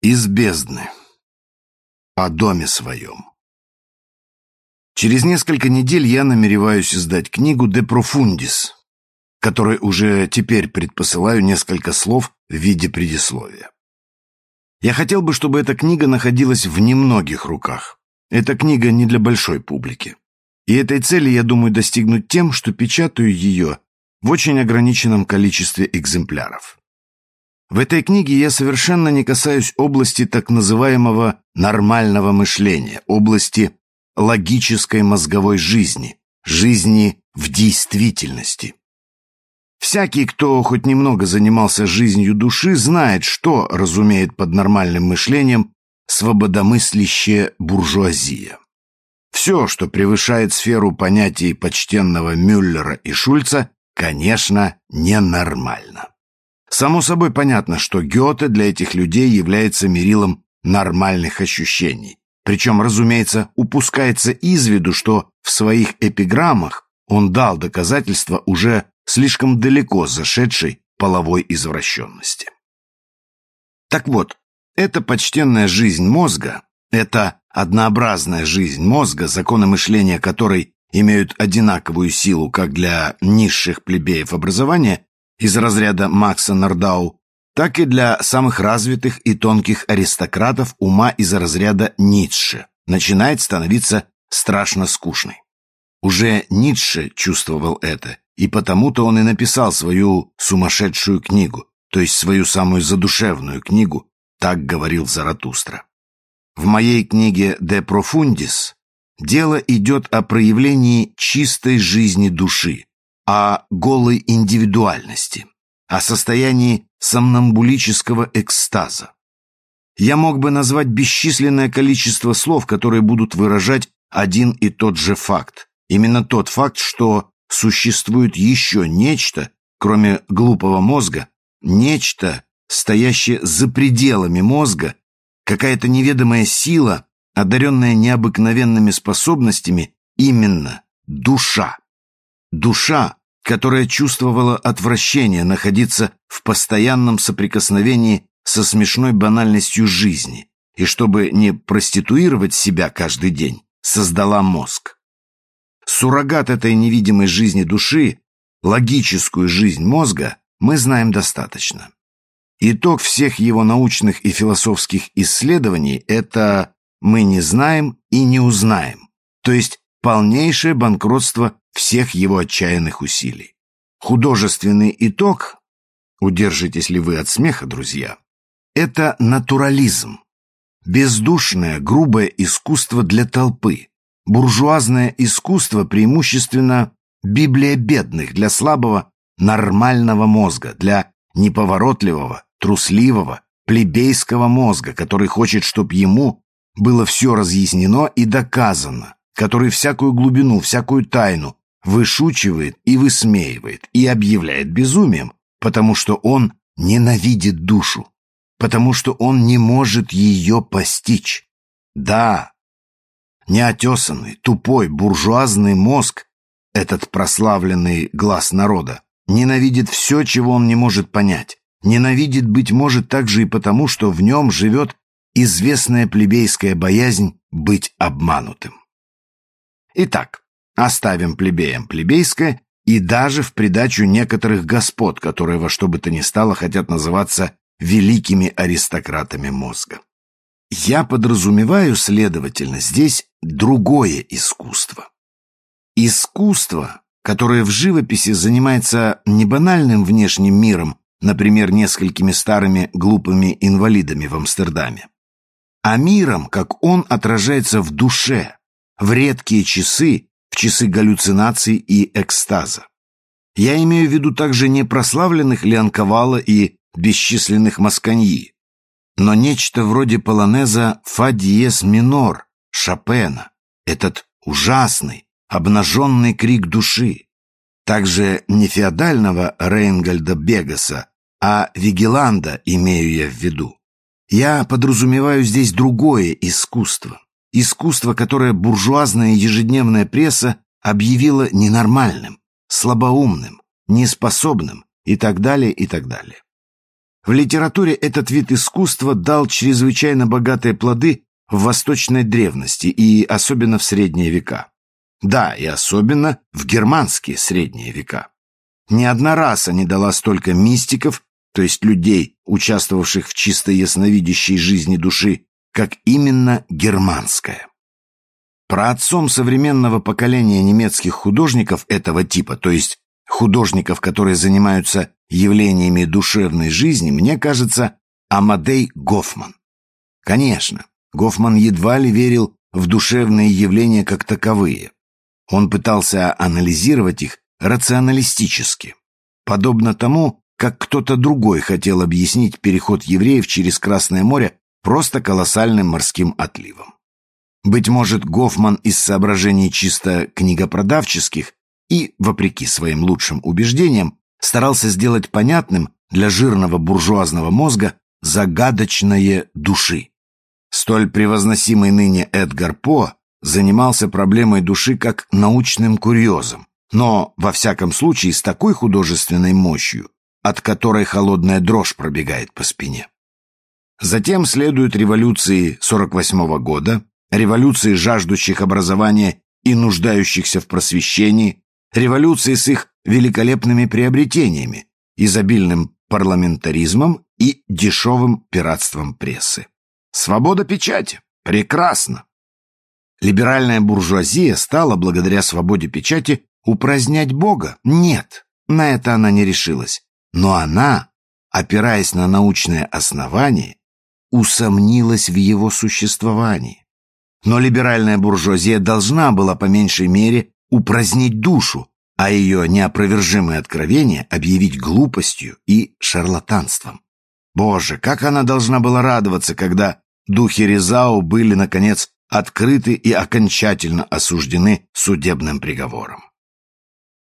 Из бездны. О доме своем. Через несколько недель я намереваюсь издать книгу «De Profundis», которой уже теперь предпосылаю несколько слов в виде предисловия. Я хотел бы, чтобы эта книга находилась в немногих руках. Эта книга не для большой публики. И этой цели я думаю достигнуть тем, что печатаю ее в очень ограниченном количестве экземпляров. В этой книге я совершенно не касаюсь области так называемого нормального мышления, области логической мозговой жизни, жизни в действительности. Всякий, кто хоть немного занимался жизнью души, знает, что разумеет под нормальным мышлением свободомыслящая буржуазия. Все, что превышает сферу понятий почтенного Мюллера и Шульца, конечно, ненормально. Само собой понятно, что Гёте для этих людей является мерилом нормальных ощущений. Причем, разумеется, упускается из виду, что в своих эпиграммах он дал доказательства уже слишком далеко зашедшей половой извращенности. Так вот, эта почтенная жизнь мозга, эта однообразная жизнь мозга, законы мышления которой имеют одинаковую силу как для низших плебеев образования, из разряда Макса Нордау, так и для самых развитых и тонких аристократов ума из разряда Ницше, начинает становиться страшно скучной. Уже Ницше чувствовал это, и потому-то он и написал свою сумасшедшую книгу, то есть свою самую задушевную книгу, так говорил Заратустра. В моей книге «De Profundis» дело идет о проявлении чистой жизни души, о голой индивидуальности, о состоянии сомнамбулического экстаза. Я мог бы назвать бесчисленное количество слов, которые будут выражать один и тот же факт. Именно тот факт, что существует еще нечто, кроме глупого мозга, нечто, стоящее за пределами мозга, какая-то неведомая сила, одаренная необыкновенными способностями, именно душа. Душа, которая чувствовала отвращение находиться в постоянном соприкосновении со смешной банальностью жизни и, чтобы не проституировать себя каждый день, создала мозг. Суррогат этой невидимой жизни души, логическую жизнь мозга, мы знаем достаточно. Итог всех его научных и философских исследований – это «мы не знаем и не узнаем», то есть полнейшее банкротство всех его отчаянных усилий. Художественный итог, удержитесь ли вы от смеха, друзья, это натурализм. Бездушное, грубое искусство для толпы. Буржуазное искусство преимущественно Библия бедных для слабого, нормального мозга, для неповоротливого, трусливого, плебейского мозга, который хочет, чтобы ему было все разъяснено и доказано, который всякую глубину, всякую тайну, вышучивает и высмеивает и объявляет безумием, потому что он ненавидит душу, потому что он не может ее постичь. Да, неотесанный, тупой, буржуазный мозг, этот прославленный глаз народа, ненавидит все, чего он не может понять. Ненавидит, быть может, также и потому, что в нем живет известная плебейская боязнь быть обманутым. Итак, Оставим плебеям плебейское и даже в придачу некоторых господ, которые во что бы то ни стало хотят называться великими аристократами мозга. Я подразумеваю, следовательно, здесь другое искусство. Искусство, которое в живописи занимается не банальным внешним миром, например, несколькими старыми глупыми инвалидами в Амстердаме, а миром, как он отражается в душе, в редкие часы, часы галлюцинаций и экстаза. Я имею в виду также не прославленных Лианковала и бесчисленных Масканьи, но нечто вроде полонеза «Фа диез минор» Шопена, этот ужасный, обнаженный крик души. Также не феодального Рейнгольда Бегаса, а Вигеланда имею я в виду. Я подразумеваю здесь другое искусство. Искусство, которое буржуазная ежедневная пресса объявила ненормальным, слабоумным, неспособным и так далее, и так далее. В литературе этот вид искусства дал чрезвычайно богатые плоды в восточной древности и особенно в средние века. Да, и особенно в германские средние века. Ни одна раса не дала столько мистиков, то есть людей, участвовавших в чисто ясновидящей жизни души, как именно германская. Праотцом современного поколения немецких художников этого типа, то есть художников, которые занимаются явлениями душевной жизни, мне кажется, Амадей Гофман. Конечно, Гофман едва ли верил в душевные явления как таковые. Он пытался анализировать их рационалистически, подобно тому, как кто-то другой хотел объяснить переход евреев через Красное море просто колоссальным морским отливом. Быть может, Гофман из соображений чисто книгопродавческих и, вопреки своим лучшим убеждениям, старался сделать понятным для жирного буржуазного мозга загадочное души. Столь превозносимый ныне Эдгар По занимался проблемой души как научным курьезом, но, во всяком случае, с такой художественной мощью, от которой холодная дрожь пробегает по спине. Затем следуют революции 48 -го года, революции жаждущих образования и нуждающихся в просвещении, революции с их великолепными приобретениями, изобильным парламентаризмом и дешевым пиратством прессы. Свобода печати. Прекрасно. Либеральная буржуазия стала, благодаря свободе печати, упразднять Бога? Нет, на это она не решилась. Но она, опираясь на научное основание, усомнилась в его существовании. Но либеральная буржуазия должна была по меньшей мере упразднить душу, а ее неопровержимые откровения объявить глупостью и шарлатанством. Боже, как она должна была радоваться, когда духи Резау были, наконец, открыты и окончательно осуждены судебным приговором.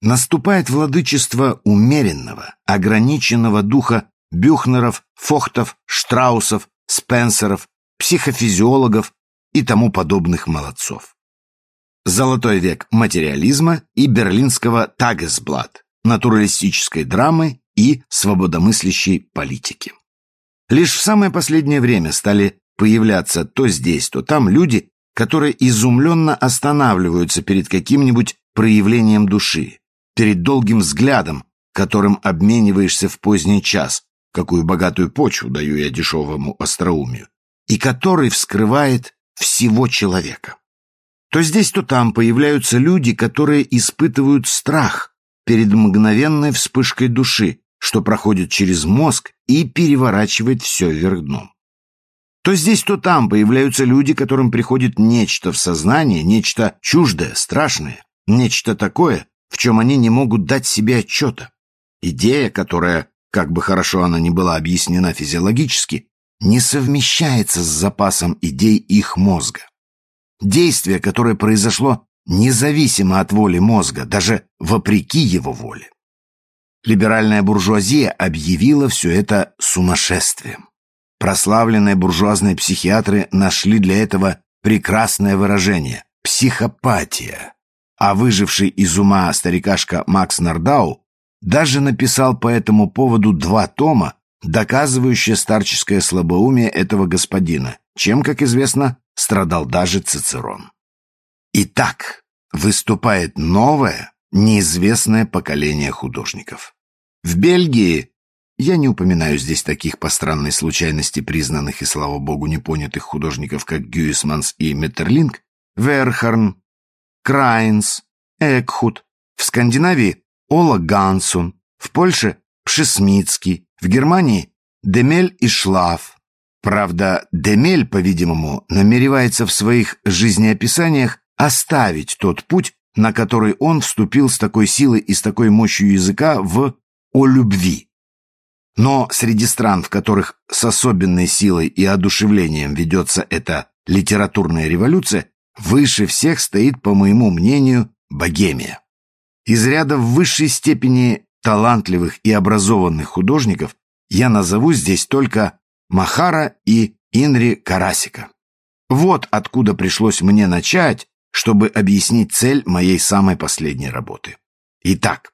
Наступает владычество умеренного, ограниченного духа Бюхнеров, Фохтов, Штраусов, Спенсеров, психофизиологов и тому подобных молодцов. Золотой век материализма и берлинского «Тагесблат», натуралистической драмы и свободомыслящей политики. Лишь в самое последнее время стали появляться то здесь, то там люди, которые изумленно останавливаются перед каким-нибудь проявлением души, перед долгим взглядом, которым обмениваешься в поздний час, какую богатую почву даю я дешевому остроумию, и который вскрывает всего человека. То здесь, то там появляются люди, которые испытывают страх перед мгновенной вспышкой души, что проходит через мозг и переворачивает все вверх дном. То здесь, то там появляются люди, которым приходит нечто в сознание, нечто чуждое, страшное, нечто такое, в чем они не могут дать себе отчета. Идея, которая, как бы хорошо она ни была объяснена физиологически, не совмещается с запасом идей их мозга. Действие, которое произошло независимо от воли мозга, даже вопреки его воле. Либеральная буржуазия объявила все это сумасшествием. Прославленные буржуазные психиатры нашли для этого прекрасное выражение – психопатия а выживший из ума старикашка Макс Нардау даже написал по этому поводу два тома, доказывающие старческое слабоумие этого господина, чем, как известно, страдал даже Цицерон. Итак, выступает новое, неизвестное поколение художников. В Бельгии, я не упоминаю здесь таких по странной случайности признанных и, слава богу, непонятых художников, как Гюисманс и Метерлинг, Верхарн, Крайнс, Экхут, в Скандинавии Ола Гансун, в Польше Пшесмицкий, в Германии Демель и Шлаф. Правда, Демель, по-видимому, намеревается в своих жизнеописаниях оставить тот путь, на который он вступил с такой силой и с такой мощью языка в «О любви». Но среди стран, в которых с особенной силой и одушевлением ведется эта литературная революция, Выше всех стоит, по моему мнению, Богемия. Из ряда в высшей степени талантливых и образованных художников я назову здесь только Махара и Инри Карасика. Вот откуда пришлось мне начать, чтобы объяснить цель моей самой последней работы. Итак,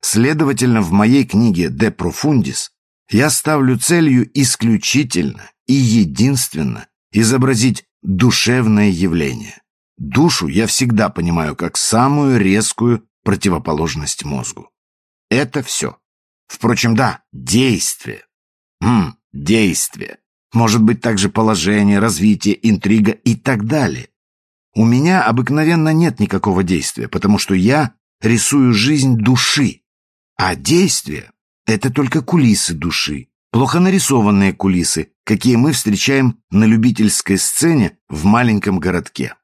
следовательно, в моей книге «De Profundis» Я ставлю целью исключительно и единственно изобразить душевное явление. Душу я всегда понимаю как самую резкую противоположность мозгу. Это все. Впрочем, да, действие. Ммм, действие. Может быть также положение, развитие, интрига и так далее. У меня обыкновенно нет никакого действия, потому что я рисую жизнь души, а действие — это только кулисы души, плохо нарисованные кулисы, какие мы встречаем на любительской сцене в маленьком городке.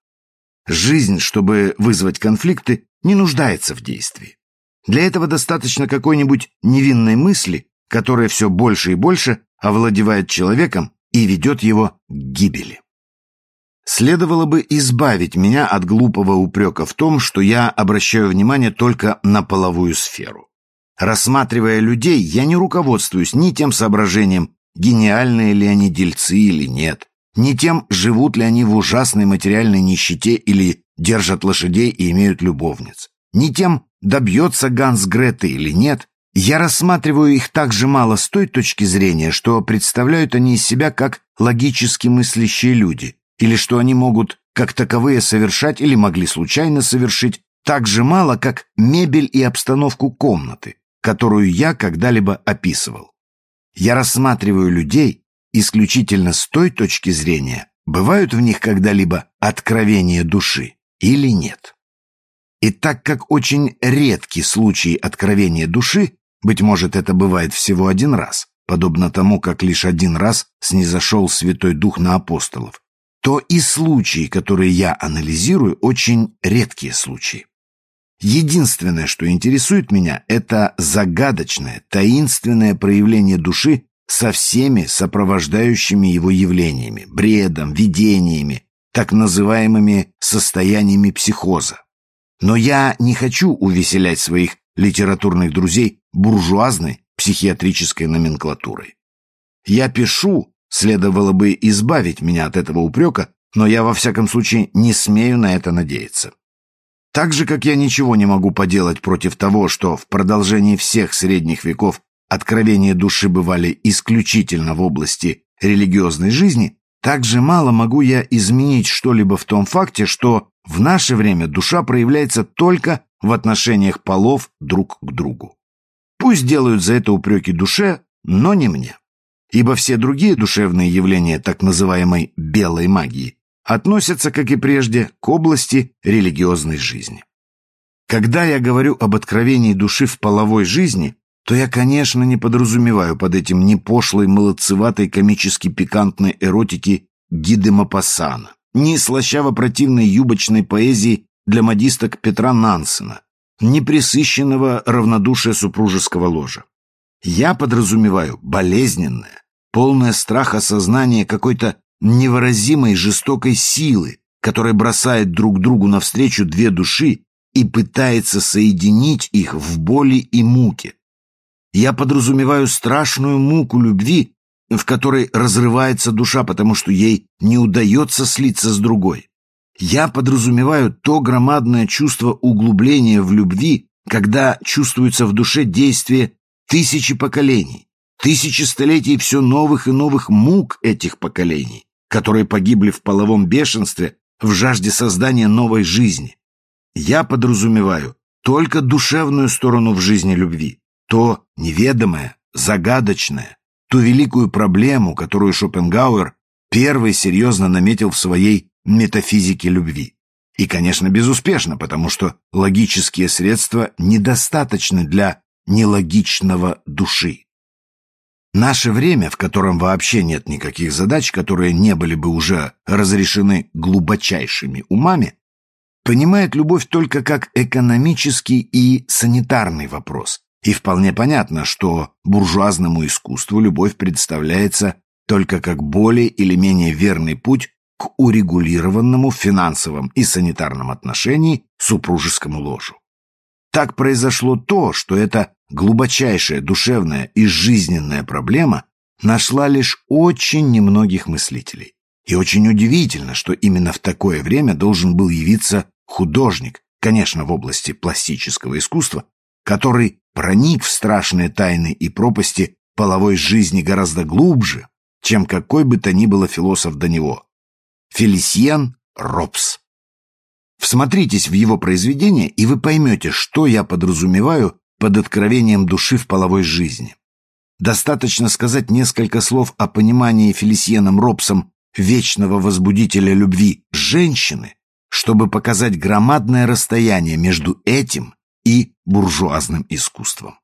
Жизнь, чтобы вызвать конфликты, не нуждается в действии. Для этого достаточно какой-нибудь невинной мысли, которая все больше и больше овладевает человеком и ведет его к гибели. Следовало бы избавить меня от глупого упрека в том, что я обращаю внимание только на половую сферу. Рассматривая людей, я не руководствуюсь ни тем соображением, гениальные ли они дельцы или нет, ни тем, живут ли они в ужасной материальной нищете или держат лошадей и имеют любовниц, ни тем, добьется Ганс Греты или нет. Я рассматриваю их так же мало с той точки зрения, что представляют они из себя как логически мыслящие люди, или что они могут как таковые совершать или могли случайно совершить так же мало, как мебель и обстановку комнаты, которую я когда-либо описывал. Я рассматриваю людей исключительно с той точки зрения, бывают в них когда-либо откровения души или нет. И так как очень редкий случай откровения души, быть может, это бывает всего один раз, подобно тому, как лишь один раз снизошел Святой Дух на апостолов, то и случаи, которые я анализирую, очень редкие случаи. Единственное, что интересует меня, это загадочное, таинственное проявление души со всеми сопровождающими его явлениями, бредом, видениями, так называемыми состояниями психоза. Но я не хочу увеселять своих литературных друзей буржуазной психиатрической номенклатурой. Я пишу, следовало бы избавить меня от этого упрека, но я во всяком случае не смею на это надеяться. Так же, как я ничего не могу поделать против того, что в продолжении всех средних веков откровения души бывали исключительно в области религиозной жизни, так же мало могу я изменить что-либо в том факте, что в наше время душа проявляется только в отношениях полов друг к другу. Пусть делают за это упреки душе, но не мне. Ибо все другие душевные явления так называемой «белой магии» относятся, как и прежде, к области религиозной жизни. Когда я говорю об откровении души в половой жизни, то я, конечно, не подразумеваю под этим ни пошлой, молодцеватой, комически пикантной эротики Гиды Мапассана, ни слащаво-противной юбочной поэзии для модисток Петра Нансена, ни присыщенного равнодушия супружеского ложа. Я подразумеваю болезненное, полное страха сознание какой-то невыразимой жестокой силы, которая бросает друг другу навстречу две души и пытается соединить их в боли и муке. Я подразумеваю страшную муку любви, в которой разрывается душа, потому что ей не удается слиться с другой. Я подразумеваю то громадное чувство углубления в любви, когда чувствуется в душе действие тысячи поколений, тысячи столетий все новых и новых мук этих поколений, которые погибли в половом бешенстве в жажде создания новой жизни. Я подразумеваю только душевную сторону в жизни любви, то неведомое, загадочное, ту великую проблему, которую Шопенгауэр первый серьезно наметил в своей метафизике любви. И, конечно, безуспешно, потому что логические средства недостаточны для нелогичного души. Наше время, в котором вообще нет никаких задач, которые не были бы уже разрешены глубочайшими умами, понимает любовь только как экономический и санитарный вопрос, и вполне понятно, что буржуазному искусству любовь представляется только как более или менее верный путь к урегулированному в финансовом и санитарном отношении супружескому ложу. Так произошло то, что эта глубочайшая душевная и жизненная проблема нашла лишь очень немногих мыслителей. И очень удивительно, что именно в такое время должен был явиться художник, конечно, в области пластического искусства, который проник в страшные тайны и пропасти половой жизни гораздо глубже, чем какой бы то ни было философ до него. Фелисиан Робс. Всмотритесь в его произведение, и вы поймете, что я подразумеваю под откровением души в половой жизни. Достаточно сказать несколько слов о понимании Фелисианом Робсом вечного возбудителя любви женщины, чтобы показать громадное расстояние между этим и буржуазным искусством.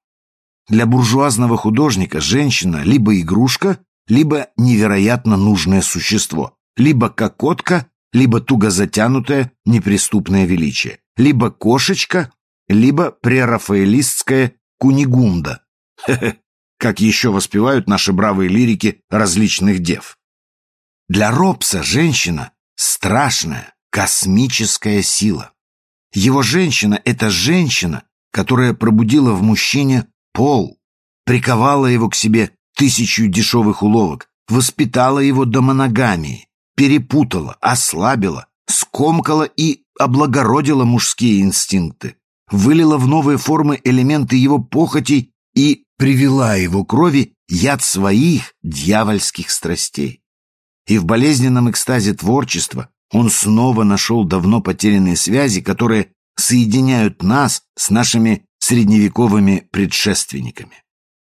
Для буржуазного художника женщина либо игрушка, либо невероятно нужное существо, либо кокотка, либо туго затянутое неприступное величие, либо кошечка, либо прерафаэлистская кунигунда. Как еще воспевают наши бравые лирики различных дев. Для Робса женщина — страшная, космическая сила. Его женщина — это женщина, которая пробудила в мужчине пол, приковала его к себе тысячу дешевых уловок, воспитала его до моногамии, перепутала, ослабила, скомкала и облагородила мужские инстинкты, вылила в новые формы элементы его похотей и привела его крови яд своих дьявольских страстей. И в болезненном экстазе творчества он снова нашел давно потерянные связи, которые соединяют нас с нашими средневековыми предшественниками.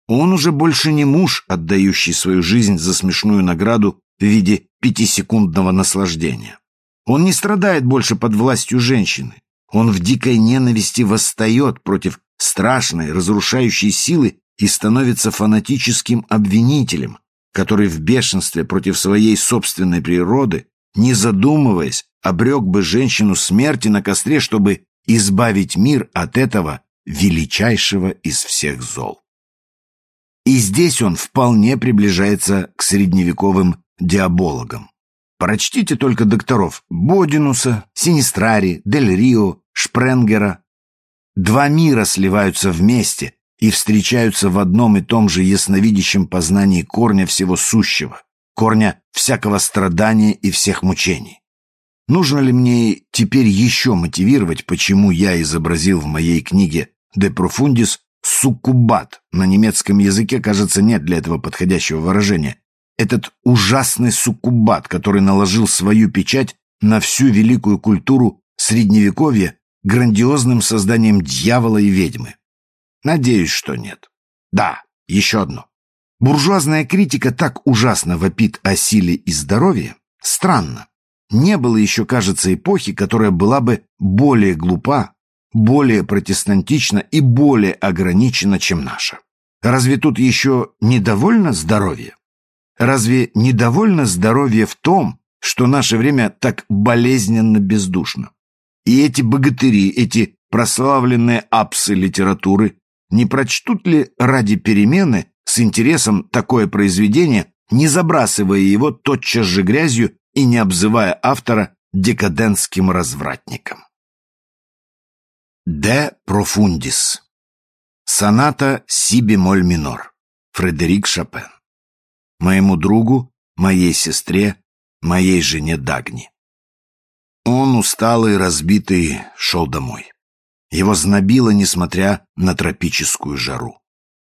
Он уже больше не муж, отдающий свою жизнь за смешную награду в виде пятисекундного наслаждения. Он не страдает больше под властью женщины. Он в дикой ненависти восстает против страшной, разрушающей силы и становится фанатическим обвинителем, который в бешенстве против своей собственной природы, не задумываясь, обрек бы женщину смерти на костре, чтобы избавить мир от этого величайшего из всех зол. И здесь он вполне приближается к средневековым диабологам. Прочтите только докторов Бодинуса, Синистрари, Дель Рио, Шпренгера. Два мира сливаются вместе и встречаются в одном и том же ясновидящем познании корня всего сущего, корня всякого страдания и всех мучений. Нужно ли мне теперь еще мотивировать, почему я изобразил в моей книге «De Profundis» суккубат? На немецком языке, кажется, нет для этого подходящего выражения. Этот ужасный суккубат, который наложил свою печать на всю великую культуру Средневековья грандиозным созданием дьявола и ведьмы. Надеюсь, что нет. Да, еще одно. Буржуазная критика так ужасно вопит о силе и здоровье. Странно. Не было еще, кажется, эпохи, которая была бы более глупа, более протестантична и более ограничена, чем наша. Разве тут еще недовольно здоровье? Разве недовольно здоровье в том, что наше время так болезненно бездушно? И эти богатыри, эти прославленные апсы литературы, не прочтут ли ради перемены с интересом такое произведение, не забрасывая его тотчас же грязью и не обзывая автора декадентским развратником? Де профундис. Соната си бемоль минор. Фредерик Шопен. Моему другу, моей сестре, моей жене Дагни. Он, усталый, разбитый, шел домой. Его знобило, несмотря на тропическую жару.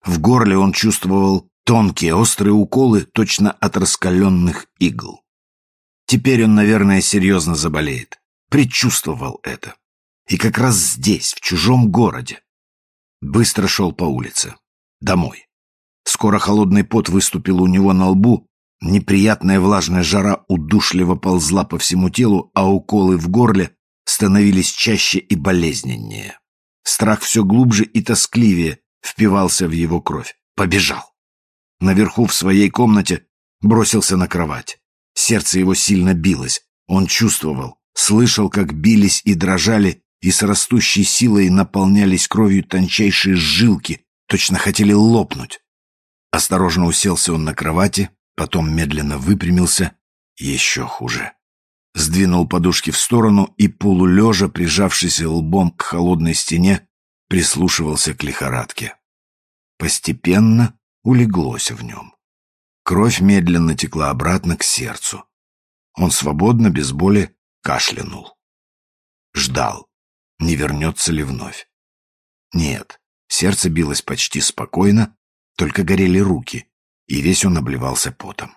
В горле он чувствовал тонкие острые уколы, точно от раскаленных игл. Теперь он, наверное, серьезно заболеет. Предчувствовал это. И как раз здесь, в чужом городе. Быстро шел по улице. Домой. Скоро холодный пот выступил у него на лбу, неприятная влажная жара удушливо ползла по всему телу, а уколы в горле становились чаще и болезненнее. Страх все глубже и тоскливее впивался в его кровь. Побежал. Наверху в своей комнате бросился на кровать. Сердце его сильно билось. Он чувствовал, слышал, как бились и дрожали, и с растущей силой наполнялись кровью тончайшие жилки, точно хотели лопнуть. Осторожно уселся он на кровати, потом медленно выпрямился. Еще хуже сдвинул подушки в сторону и, полулежа, прижавшись лбом к холодной стене, прислушивался к лихорадке. Постепенно улеглось в нем. Кровь медленно текла обратно к сердцу. Он свободно, без боли, кашлянул. Ждал, не вернется ли вновь. Нет, сердце билось почти спокойно, только горели руки, и весь он обливался потом.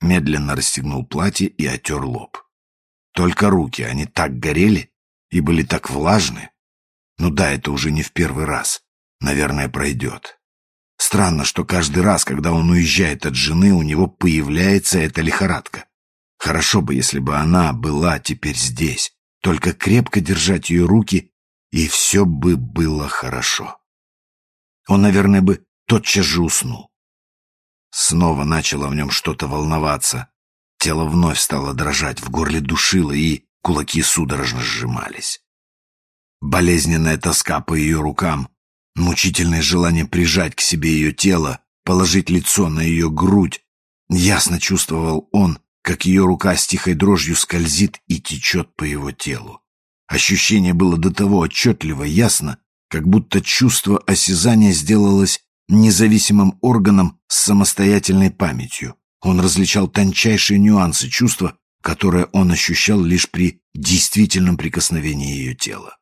Медленно расстегнул платье и отер лоб. Только руки, они так горели и были так влажны. Ну да, это уже не в первый раз. Наверное, пройдет. Странно, что каждый раз, когда он уезжает от жены, у него появляется эта лихорадка. Хорошо бы, если бы она была теперь здесь. Только крепко держать ее руки, и все бы было хорошо. Он, наверное, бы тотчас же уснул. Снова начало в нем что-то волноваться. Тело вновь стало дрожать, в горле душило, и кулаки судорожно сжимались. Болезненная тоска по ее рукам, мучительное желание прижать к себе ее тело, положить лицо на ее грудь. Ясно чувствовал он, как ее рука с тихой дрожью скользит и течет по его телу. Ощущение было до того отчетливо ясно, как будто чувство осязания сделалось независимым органом с самостоятельной памятью. Он различал тончайшие нюансы чувства, которое он ощущал лишь при действительном прикосновении ее тела.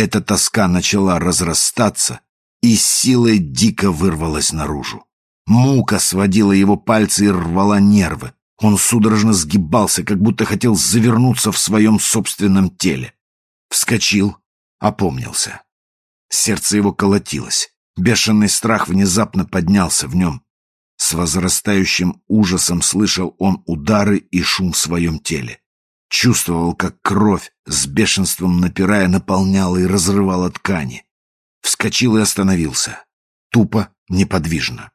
Эта тоска начала разрастаться и силой дико вырвалась наружу. Мука сводила его пальцы и рвала нервы. Он судорожно сгибался, как будто хотел завернуться в своем собственном теле. Вскочил, опомнился. Сердце его колотилось. Бешеный страх внезапно поднялся в нем. С возрастающим ужасом слышал он удары и шум в своем теле. Чувствовал, как кровь, с бешенством напирая, наполняла и разрывала ткани. Вскочил и остановился. Тупо, неподвижно.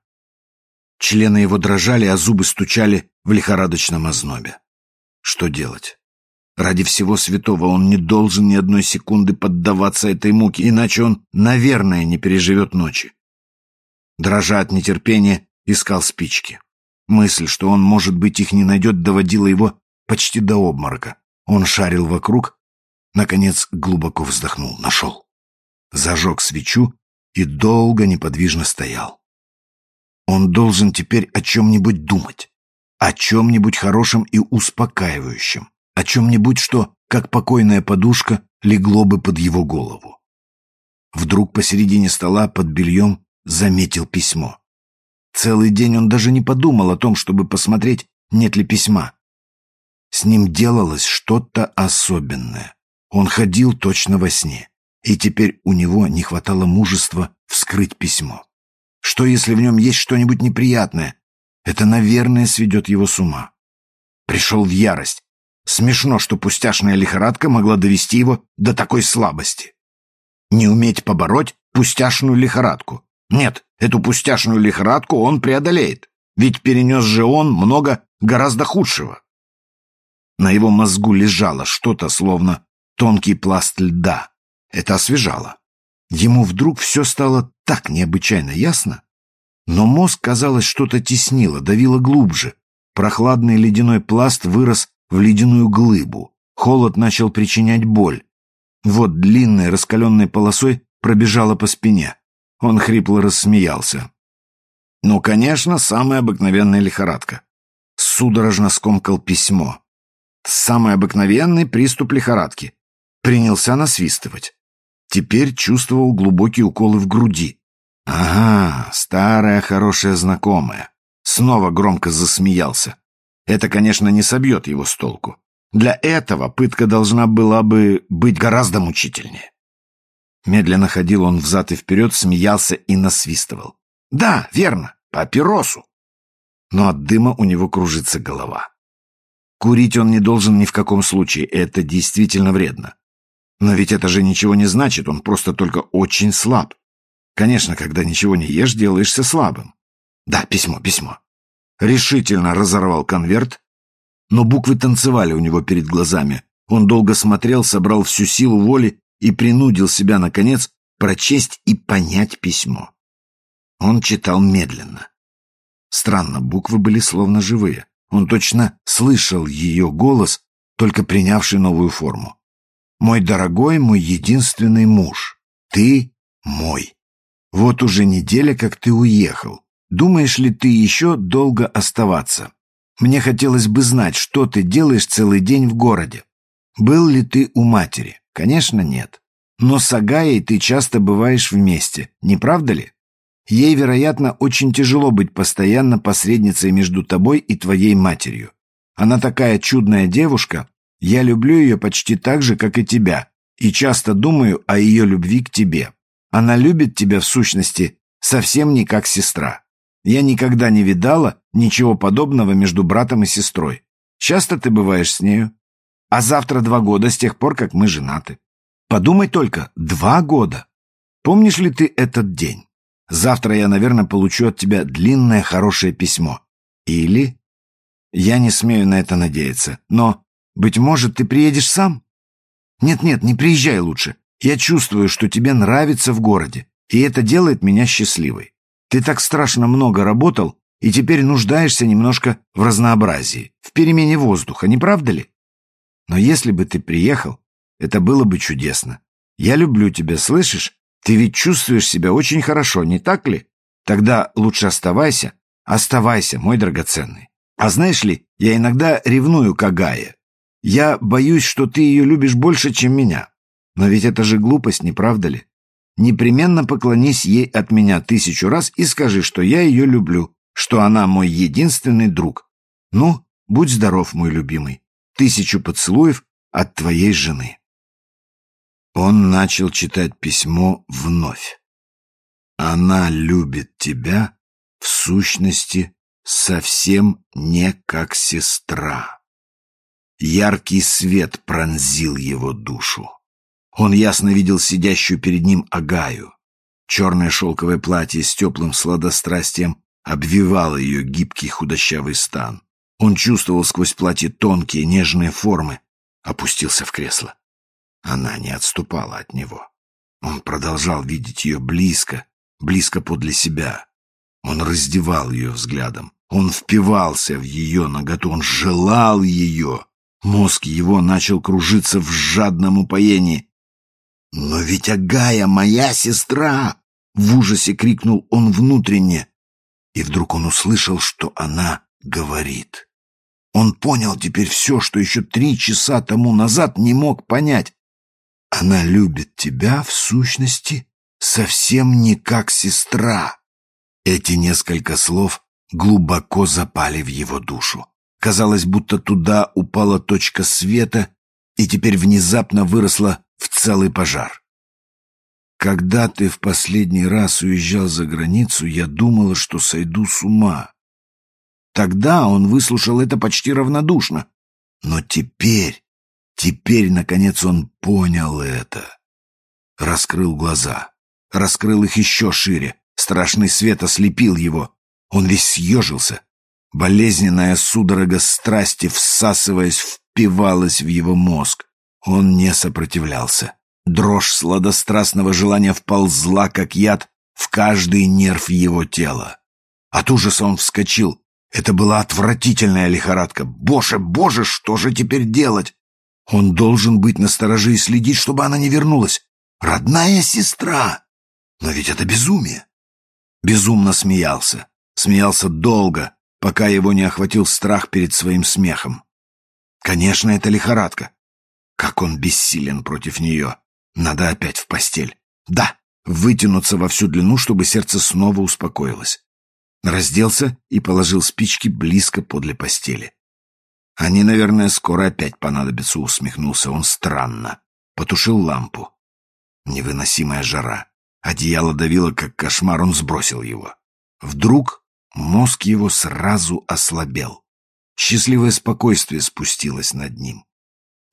Члены его дрожали, а зубы стучали в лихорадочном ознобе. Что делать? Ради всего святого он не должен ни одной секунды поддаваться этой муке, иначе он, наверное, не переживет ночи. Дрожа от нетерпения, искал спички. Мысль, что он, может быть, их не найдет, доводила его почти до обморока. Он шарил вокруг, наконец глубоко вздохнул, нашел. Зажег свечу и долго неподвижно стоял. Он должен теперь о чем-нибудь думать, о чем-нибудь хорошем и успокаивающем о чем-нибудь, что, как покойная подушка, легло бы под его голову. Вдруг посередине стола под бельем заметил письмо. Целый день он даже не подумал о том, чтобы посмотреть, нет ли письма. С ним делалось что-то особенное. Он ходил точно во сне, и теперь у него не хватало мужества вскрыть письмо. Что, если в нем есть что-нибудь неприятное? Это, наверное, сведет его с ума. Пришел в ярость, Смешно, что пустяшная лихорадка могла довести его до такой слабости. Не уметь побороть пустяшную лихорадку. Нет, эту пустяшную лихорадку он преодолеет, ведь перенес же он много гораздо худшего. На его мозгу лежало что-то, словно тонкий пласт льда. Это освежало. Ему вдруг все стало так необычайно ясно. Но мозг, казалось, что-то теснило, давило глубже. Прохладный ледяной пласт вырос в ледяную глыбу. Холод начал причинять боль. Вот длинной раскаленной полосой пробежала по спине. Он хрипло рассмеялся. Ну, конечно, самая обыкновенная лихорадка. Судорожно скомкал письмо. Самый обыкновенный приступ лихорадки. Принялся насвистывать. Теперь чувствовал глубокие уколы в груди. Ага, старая хорошая знакомая. Снова громко засмеялся. Это, конечно, не собьет его с толку. Для этого пытка должна была бы быть гораздо мучительнее. Медленно ходил он взад и вперед, смеялся и насвистывал. Да, верно, папиросу. Но от дыма у него кружится голова. Курить он не должен ни в каком случае, это действительно вредно. Но ведь это же ничего не значит, он просто только очень слаб. Конечно, когда ничего не ешь, делаешься слабым. Да, письмо, письмо решительно разорвал конверт, но буквы танцевали у него перед глазами. Он долго смотрел, собрал всю силу воли и принудил себя, наконец, прочесть и понять письмо. Он читал медленно. Странно, буквы были словно живые. Он точно слышал ее голос, только принявший новую форму. «Мой дорогой, мой единственный муж, ты мой. Вот уже неделя, как ты уехал. Думаешь ли ты еще долго оставаться? Мне хотелось бы знать, что ты делаешь целый день в городе. Был ли ты у матери? Конечно, нет. Но с Агаей ты часто бываешь вместе, не правда ли? Ей, вероятно, очень тяжело быть постоянно посредницей между тобой и твоей матерью. Она такая чудная девушка, я люблю ее почти так же, как и тебя, и часто думаю о ее любви к тебе. Она любит тебя, в сущности, совсем не как сестра. Я никогда не видала ничего подобного между братом и сестрой. Часто ты бываешь с нею? А завтра два года с тех пор, как мы женаты. Подумай только, два года. Помнишь ли ты этот день? Завтра я, наверное, получу от тебя длинное хорошее письмо. Или... Я не смею на это надеяться, но, быть может, ты приедешь сам? Нет-нет, не приезжай лучше. Я чувствую, что тебе нравится в городе, и это делает меня счастливой. Ты так страшно много работал, и теперь нуждаешься немножко в разнообразии, в перемене воздуха, не правда ли? Но если бы ты приехал, это было бы чудесно. Я люблю тебя, слышишь? Ты ведь чувствуешь себя очень хорошо, не так ли? Тогда лучше оставайся, оставайся, мой драгоценный. А знаешь ли, я иногда ревную к Агае. Я боюсь, что ты ее любишь больше, чем меня. Но ведь это же глупость, не правда ли? Непременно поклонись ей от меня тысячу раз и скажи, что я ее люблю, что она мой единственный друг. Ну, будь здоров, мой любимый. Тысячу поцелуев от твоей жены. Он начал читать письмо вновь. Она любит тебя, в сущности, совсем не как сестра. Яркий свет пронзил его душу. Он ясно видел сидящую перед ним Агаю. Черное шелковое платье с теплым сладострастием обвивало ее гибкий худощавый стан. Он чувствовал сквозь платье тонкие нежные формы, опустился в кресло. Она не отступала от него. Он продолжал видеть ее близко, близко подле себя. Он раздевал ее взглядом. Он впивался в ее наготу, он желал ее. Мозг его начал кружиться в жадном упоении. «Но ведь Агая моя сестра!» — в ужасе крикнул он внутренне. И вдруг он услышал, что она говорит. Он понял теперь все, что еще три часа тому назад не мог понять. Она любит тебя, в сущности, совсем не как сестра. Эти несколько слов глубоко запали в его душу. Казалось, будто туда упала точка света и теперь внезапно выросла в целый пожар. Когда ты в последний раз уезжал за границу, я думала, что сойду с ума. Тогда он выслушал это почти равнодушно. Но теперь, теперь, наконец, он понял это. Раскрыл глаза, раскрыл их еще шире. Страшный свет ослепил его. Он весь съежился. Болезненная судорога страсти, всасываясь, впивалась в его мозг. Он не сопротивлялся. Дрожь сладострастного желания вползла, как яд, в каждый нерв его тела. От ужаса он вскочил, это была отвратительная лихорадка. Боже, боже, что же теперь делать? Он должен быть настороже и следить, чтобы она не вернулась. Родная сестра! Но ведь это безумие. Безумно смеялся. Смеялся долго, пока его не охватил страх перед своим смехом. Конечно, это лихорадка. Как он бессилен против нее. Надо опять в постель. Да, вытянуться во всю длину, чтобы сердце снова успокоилось разделся и положил спички близко подле постели. «Они, наверное, скоро опять понадобятся», — усмехнулся он странно. Потушил лампу. Невыносимая жара. Одеяло давило, как кошмар, он сбросил его. Вдруг мозг его сразу ослабел. Счастливое спокойствие спустилось над ним.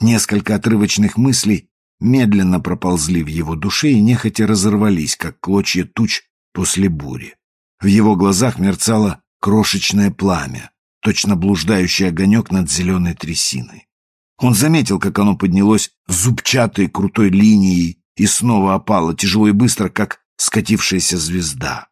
Несколько отрывочных мыслей медленно проползли в его душе и нехотя разорвались, как клочья туч после бури. В его глазах мерцало крошечное пламя, точно блуждающий огонек над зеленой трясиной. Он заметил, как оно поднялось зубчатой крутой линией и снова опало тяжело и быстро, как скатившаяся звезда.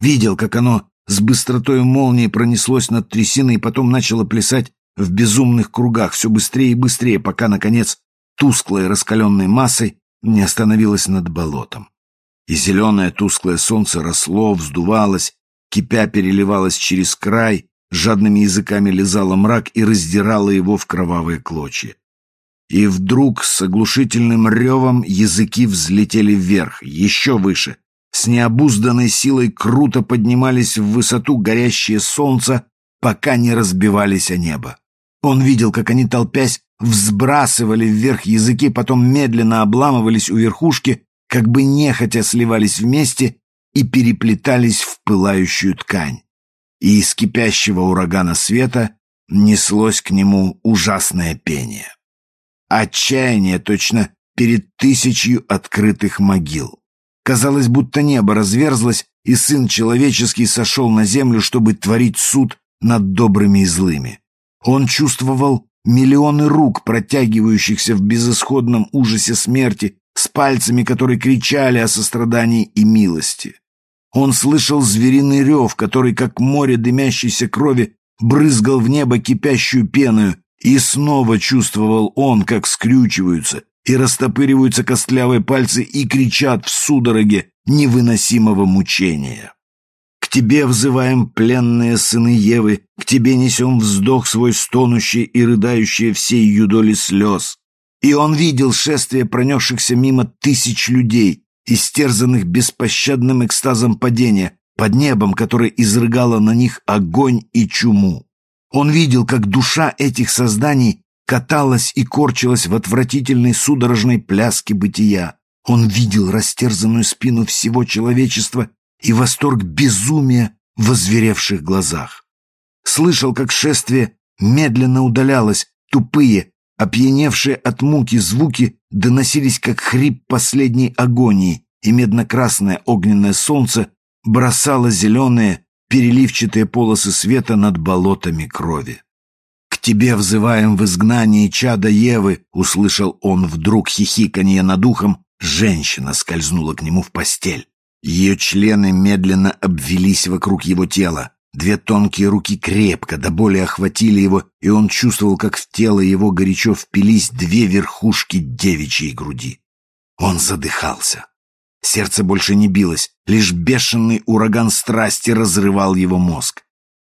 Видел, как оно с быстротой молнии пронеслось над трясиной и потом начало плясать в безумных кругах все быстрее и быстрее, пока, наконец, тусклой раскаленной массой не остановилось над болотом и зеленое тусклое солнце росло, вздувалось, кипя переливалось через край, жадными языками лизало мрак и раздирало его в кровавые клочья. И вдруг с оглушительным ревом языки взлетели вверх, еще выше, с необузданной силой круто поднимались в высоту горящее солнце, пока не разбивались о небо. Он видел, как они, толпясь, взбрасывали вверх языки, потом медленно обламывались у верхушки, как бы нехотя сливались вместе и переплетались в пылающую ткань. И из кипящего урагана света неслось к нему ужасное пение. Отчаяние точно перед тысячью открытых могил. Казалось, будто небо разверзлось, и Сын Человеческий сошел на землю, чтобы творить суд над добрыми и злыми. Он чувствовал миллионы рук, протягивающихся в безысходном ужасе смерти, с пальцами, которые кричали о сострадании и милости. Он слышал звериный рев, который, как море дымящейся крови, брызгал в небо кипящую пеную, и снова чувствовал он, как скрючиваются и растопыриваются костлявые пальцы и кричат в судороге невыносимого мучения. К тебе взываем пленные сыны Евы, к тебе несем вздох свой стонущий и рыдающий всей юдоли слез. И он видел шествие пронесшихся мимо тысяч людей, истерзанных беспощадным экстазом падения, под небом, которое изрыгало на них огонь и чуму. Он видел, как душа этих созданий каталась и корчилась в отвратительной судорожной пляске бытия. Он видел растерзанную спину всего человечества и восторг безумия в озверевших глазах. Слышал, как шествие медленно удалялось, тупые, опьяневшие от муки звуки доносились, как хрип последней агонии, и медно-красное огненное солнце бросало зеленые, переливчатые полосы света над болотами крови. «К тебе взываем в изгнании чада Евы!» — услышал он вдруг хихиканье над ухом. Женщина скользнула к нему в постель. Ее члены медленно обвелись вокруг его тела. Две тонкие руки крепко, до боли охватили его, и он чувствовал, как в тело его горячо впились две верхушки девичьей груди. Он задыхался. Сердце больше не билось, лишь бешеный ураган страсти разрывал его мозг.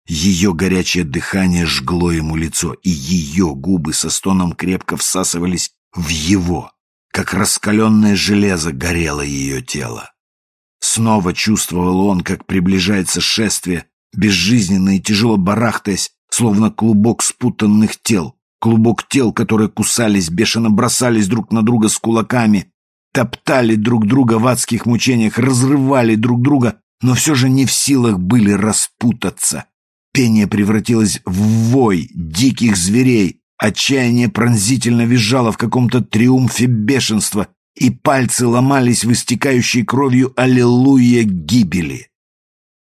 Ее горячее дыхание жгло ему лицо, и ее губы со стоном крепко всасывались в его, как раскаленное железо горело ее тело. Снова чувствовал он, как приближается шествие, безжизненно и тяжело барахтаясь, словно клубок спутанных тел, клубок тел, которые кусались, бешено бросались друг на друга с кулаками, топтали друг друга в адских мучениях, разрывали друг друга, но все же не в силах были распутаться. Пение превратилось в вой диких зверей, отчаяние пронзительно визжало в каком-то триумфе бешенства, и пальцы ломались в истекающей кровью «Аллилуйя гибели».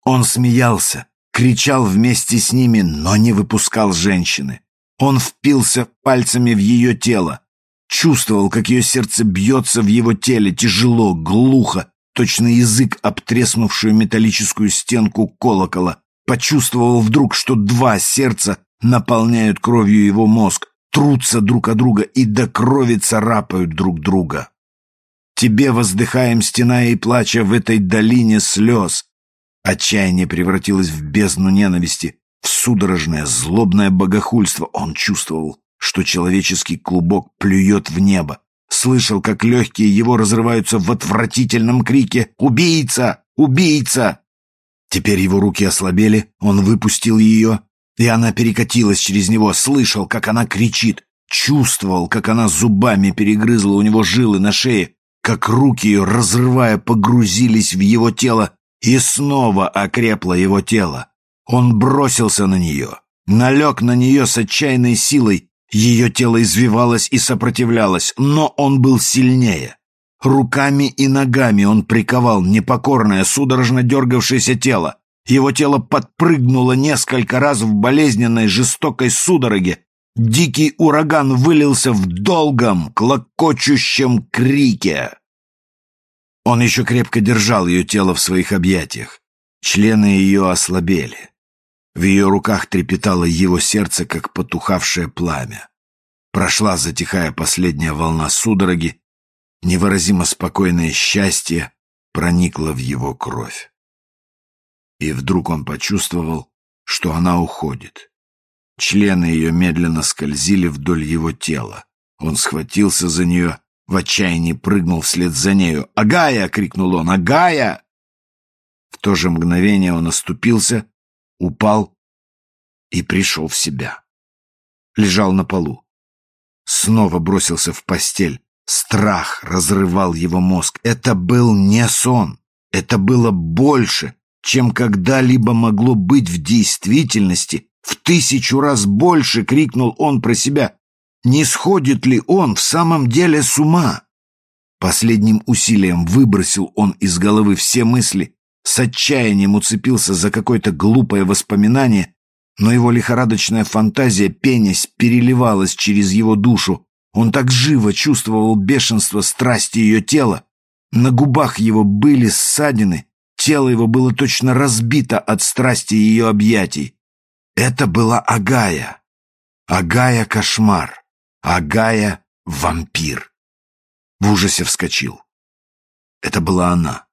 Он смеялся, кричал вместе с ними, но не выпускал женщины. Он впился пальцами в ее тело, чувствовал, как ее сердце бьется в его теле, тяжело, глухо, точно язык обтреснувшую металлическую стенку колокола. Почувствовал вдруг, что два сердца наполняют кровью его мозг, трутся друг о друга и до крови царапают друг друга. Тебе воздыхаем, стена и плача в этой долине слез, Отчаяние превратилось в бездну ненависти, в судорожное, злобное богохульство. Он чувствовал, что человеческий клубок плюет в небо. Слышал, как легкие его разрываются в отвратительном крике «Убийца! Убийца!». Теперь его руки ослабели, он выпустил ее, и она перекатилась через него. Слышал, как она кричит, чувствовал, как она зубами перегрызла у него жилы на шее, как руки ее, разрывая, погрузились в его тело, и снова окрепло его тело. Он бросился на нее, налег на нее с отчаянной силой. Ее тело извивалось и сопротивлялось, но он был сильнее. Руками и ногами он приковал непокорное, судорожно дергавшееся тело. Его тело подпрыгнуло несколько раз в болезненной, жестокой судороге. Дикий ураган вылился в долгом, клокочущем крике. Он еще крепко держал ее тело в своих объятиях. Члены ее ослабели. В ее руках трепетало его сердце, как потухавшее пламя. Прошла, затихая последняя волна судороги, невыразимо спокойное счастье проникло в его кровь. И вдруг он почувствовал, что она уходит. Члены ее медленно скользили вдоль его тела. Он схватился за нее в отчаянии прыгнул вслед за нею. «Агая!» — крикнул он. «Агая!» В то же мгновение он оступился, упал и пришел в себя. Лежал на полу. Снова бросился в постель. Страх разрывал его мозг. Это был не сон. Это было больше, чем когда-либо могло быть в действительности. В тысячу раз больше крикнул он про себя. Не сходит ли он в самом деле с ума? Последним усилием выбросил он из головы все мысли, с отчаянием уцепился за какое-то глупое воспоминание, но его лихорадочная фантазия, пенясь, переливалась через его душу. Он так живо чувствовал бешенство страсти ее тела. На губах его были ссадины, тело его было точно разбито от страсти ее объятий. Это была Агая. Агая-кошмар. Агая-вампир. В ужасе вскочил. Это была она.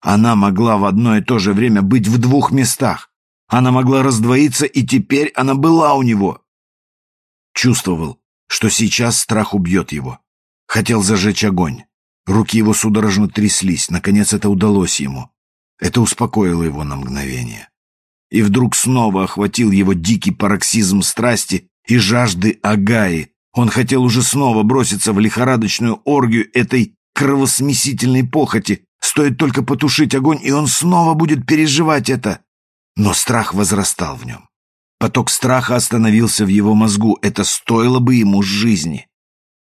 Она могла в одно и то же время быть в двух местах. Она могла раздвоиться, и теперь она была у него. Чувствовал, что сейчас страх убьет его. Хотел зажечь огонь. Руки его судорожно тряслись. Наконец это удалось ему. Это успокоило его на мгновение. И вдруг снова охватил его дикий пароксизм страсти и жажды Агаи. Он хотел уже снова броситься в лихорадочную оргию этой кровосмесительной похоти. Стоит только потушить огонь, и он снова будет переживать это. Но страх возрастал в нем. Поток страха остановился в его мозгу. Это стоило бы ему жизни.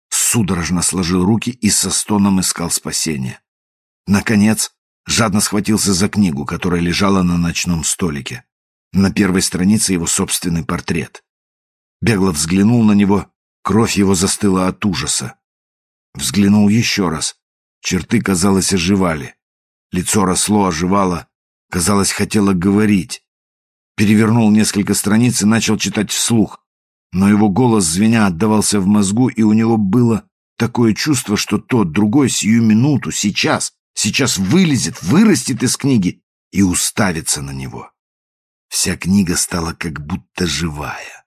Судорожно сложил руки и со стоном искал спасения. Наконец, жадно схватился за книгу, которая лежала на ночном столике. На первой странице его собственный портрет. Бегло взглянул на него, кровь его застыла от ужаса. Взглянул еще раз. Черты, казалось, оживали. Лицо росло, оживало, Казалось, хотела говорить. Перевернул несколько страниц и начал читать вслух. Но его голос, звеня, отдавался в мозгу, и у него было такое чувство, что тот, другой, сию минуту, сейчас, сейчас вылезет, вырастет из книги и уставится на него. Вся книга стала как будто живая.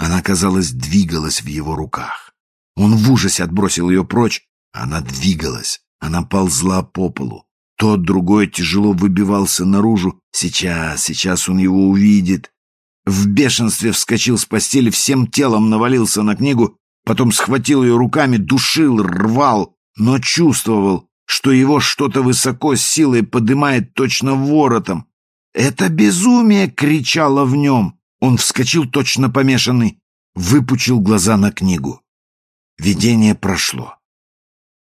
Она, казалось, двигалась в его руках. Он в ужасе отбросил ее прочь. Она двигалась, она ползла по полу. Тот другой тяжело выбивался наружу. Сейчас, сейчас он его увидит. В бешенстве вскочил с постели, всем телом навалился на книгу, потом схватил ее руками, душил, рвал, но чувствовал, что его что-то высоко с силой подымает точно воротом. «Это безумие!» — кричало в нем. Он вскочил точно помешанный, выпучил глаза на книгу. Видение прошло,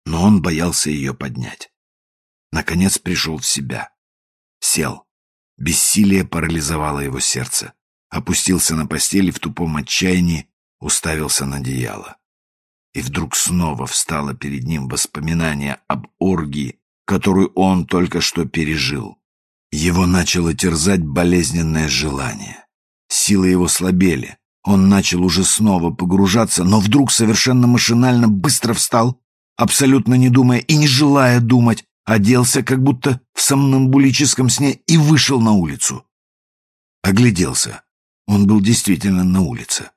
но он боялся ее поднять. Наконец пришел в себя. Сел. Бессилие парализовало его сердце. Опустился на постели в тупом отчаянии, уставился на одеяло. И вдруг снова встало перед ним воспоминание об оргии, которую он только что пережил. Его начало терзать болезненное желание. Силы его слабели. Он начал уже снова погружаться, но вдруг совершенно машинально быстро встал, абсолютно не думая и не желая думать, оделся, как будто в сомнамбулическом сне, и вышел на улицу. Огляделся. Он был действительно на улице.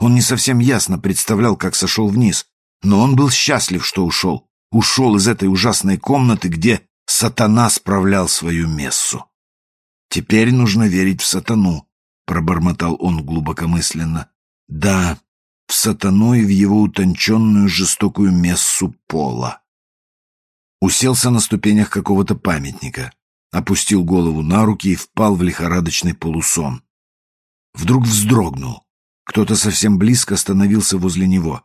Он не совсем ясно представлял, как сошел вниз, но он был счастлив, что ушел. Ушел из этой ужасной комнаты, где сатана справлял свою мессу. «Теперь нужно верить в сатану», — пробормотал он глубокомысленно. «Да, в сатану и в его утонченную жестокую мессу пола». Уселся на ступенях какого-то памятника, опустил голову на руки и впал в лихорадочный полусон. Вдруг вздрогнул. Кто-то совсем близко остановился возле него.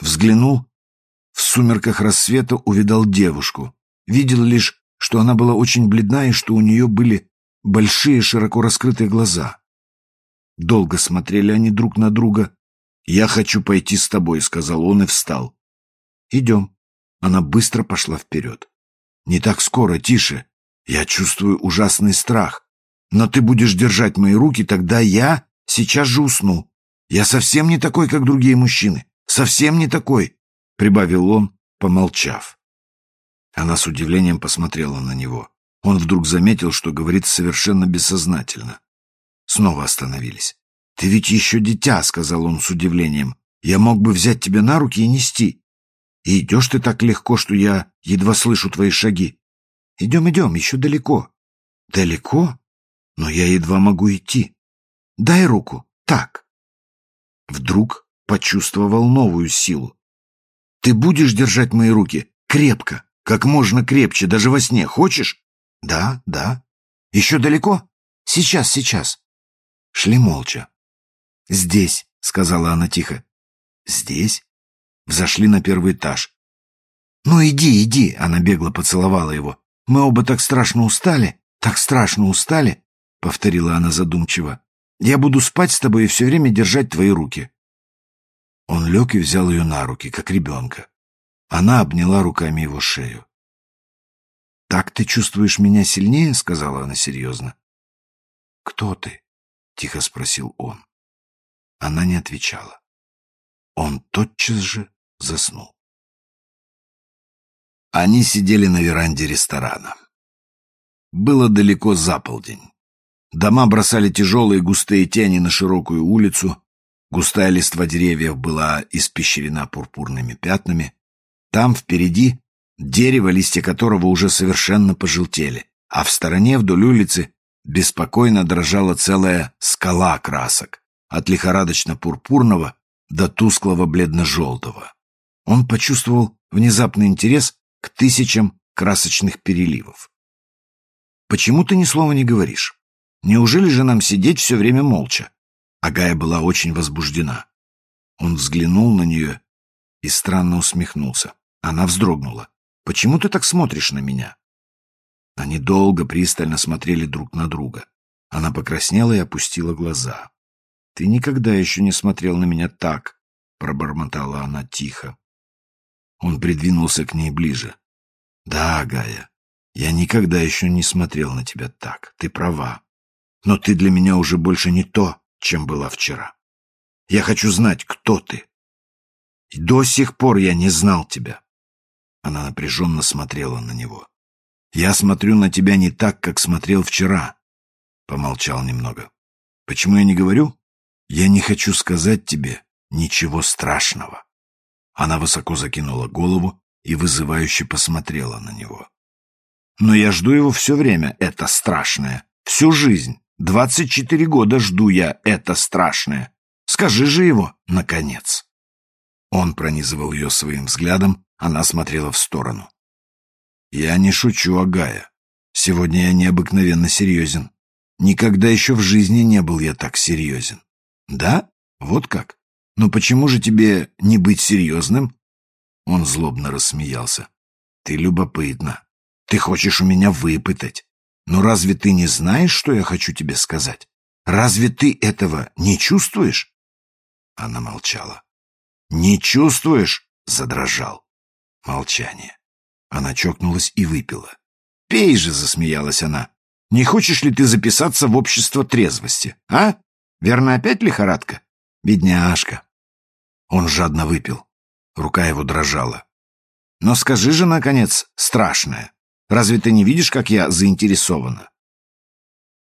Взглянул. В сумерках рассвета увидал девушку. Видел лишь, что она была очень бледна и что у нее были большие широко раскрытые глаза. Долго смотрели они друг на друга. «Я хочу пойти с тобой», — сказал он и встал. «Идем». Она быстро пошла вперед. «Не так скоро, тише. Я чувствую ужасный страх. Но ты будешь держать мои руки, тогда я сейчас же усну. Я совсем не такой, как другие мужчины. Совсем не такой», — прибавил он, помолчав. Она с удивлением посмотрела на него. Он вдруг заметил, что говорит совершенно бессознательно. Снова остановились. «Ты ведь еще дитя», — сказал он с удивлением. «Я мог бы взять тебя на руки и нести. И идешь ты так легко, что я едва слышу твои шаги. Идем, идем, еще далеко. Далеко? Но я едва могу идти. Дай руку. Так. Вдруг почувствовал новую силу. Ты будешь держать мои руки крепко, как можно крепче, даже во сне. Хочешь? Да, да. Еще далеко? Сейчас, сейчас. Шли молча. Здесь, сказала она тихо. Здесь? Взошли на первый этаж. «Ну иди, иди!» — она бегло поцеловала его. «Мы оба так страшно устали, так страшно устали!» — повторила она задумчиво. «Я буду спать с тобой и все время держать твои руки». Он лег и взял ее на руки, как ребенка. Она обняла руками его шею. «Так ты чувствуешь меня сильнее?» — сказала она серьезно. «Кто ты?» — тихо спросил он. Она не отвечала. Он тотчас же заснул. Они сидели на веранде ресторана. Было далеко за полдень. Дома бросали тяжелые густые тени на широкую улицу, густая листва деревьев была испещрена пурпурными пятнами. Там, впереди, дерево, листья которого уже совершенно пожелтели, а в стороне вдоль улицы беспокойно дрожала целая скала красок, от лихорадочно-пурпурного до тусклого бледно-желтого. Он почувствовал внезапный интерес к тысячам красочных переливов. «Почему ты ни слова не говоришь? Неужели же нам сидеть все время молча?» Агая была очень возбуждена. Он взглянул на нее и странно усмехнулся. Она вздрогнула. «Почему ты так смотришь на меня?» Они долго, пристально смотрели друг на друга. Она покраснела и опустила глаза. «Ты никогда еще не смотрел на меня так», — пробормотала она тихо. Он придвинулся к ней ближе. «Да, Гая, я никогда еще не смотрел на тебя так. Ты права. Но ты для меня уже больше не то, чем была вчера. Я хочу знать, кто ты. И до сих пор я не знал тебя». Она напряженно смотрела на него. «Я смотрю на тебя не так, как смотрел вчера», — помолчал немного. «Почему я не говорю? Я не хочу сказать тебе ничего страшного». Она высоко закинула голову и вызывающе посмотрела на него. «Но я жду его все время, это страшное. Всю жизнь. Двадцать четыре года жду я это страшное. Скажи же его, наконец!» Он пронизывал ее своим взглядом, она смотрела в сторону. «Я не шучу, Агая. Сегодня я необыкновенно серьезен. Никогда еще в жизни не был я так серьезен. Да? Вот как? «Но почему же тебе не быть серьезным?» Он злобно рассмеялся. «Ты любопытна. Ты хочешь у меня выпытать. Но разве ты не знаешь, что я хочу тебе сказать? Разве ты этого не чувствуешь?» Она молчала. «Не чувствуешь?» — задрожал. Молчание. Она чокнулась и выпила. «Пей же!» — засмеялась она. «Не хочешь ли ты записаться в общество трезвости, а? Верно, опять лихорадка? Бедняжка!» Он жадно выпил. Рука его дрожала. «Но скажи же, наконец, страшное. Разве ты не видишь, как я заинтересована?»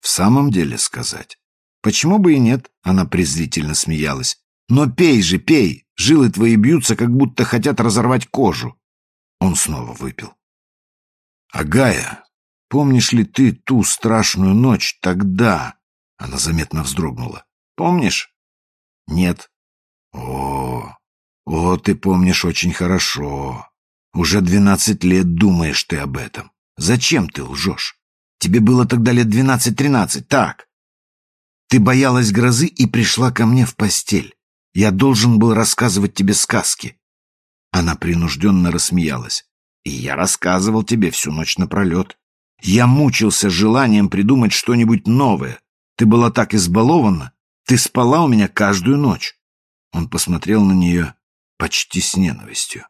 «В самом деле сказать. Почему бы и нет?» Она презрительно смеялась. «Но пей же, пей! Жилы твои бьются, как будто хотят разорвать кожу!» Он снова выпил. «Агая, помнишь ли ты ту страшную ночь тогда?» Она заметно вздрогнула. «Помнишь?» «Нет». «О, «О, ты помнишь очень хорошо. Уже двенадцать лет думаешь ты об этом. Зачем ты лжешь? Тебе было тогда лет двенадцать-тринадцать, так? Ты боялась грозы и пришла ко мне в постель. Я должен был рассказывать тебе сказки». Она принужденно рассмеялась. «И я рассказывал тебе всю ночь напролет. Я мучился желанием придумать что-нибудь новое. Ты была так избалована. Ты спала у меня каждую ночь». Он посмотрел на нее почти с ненавистью.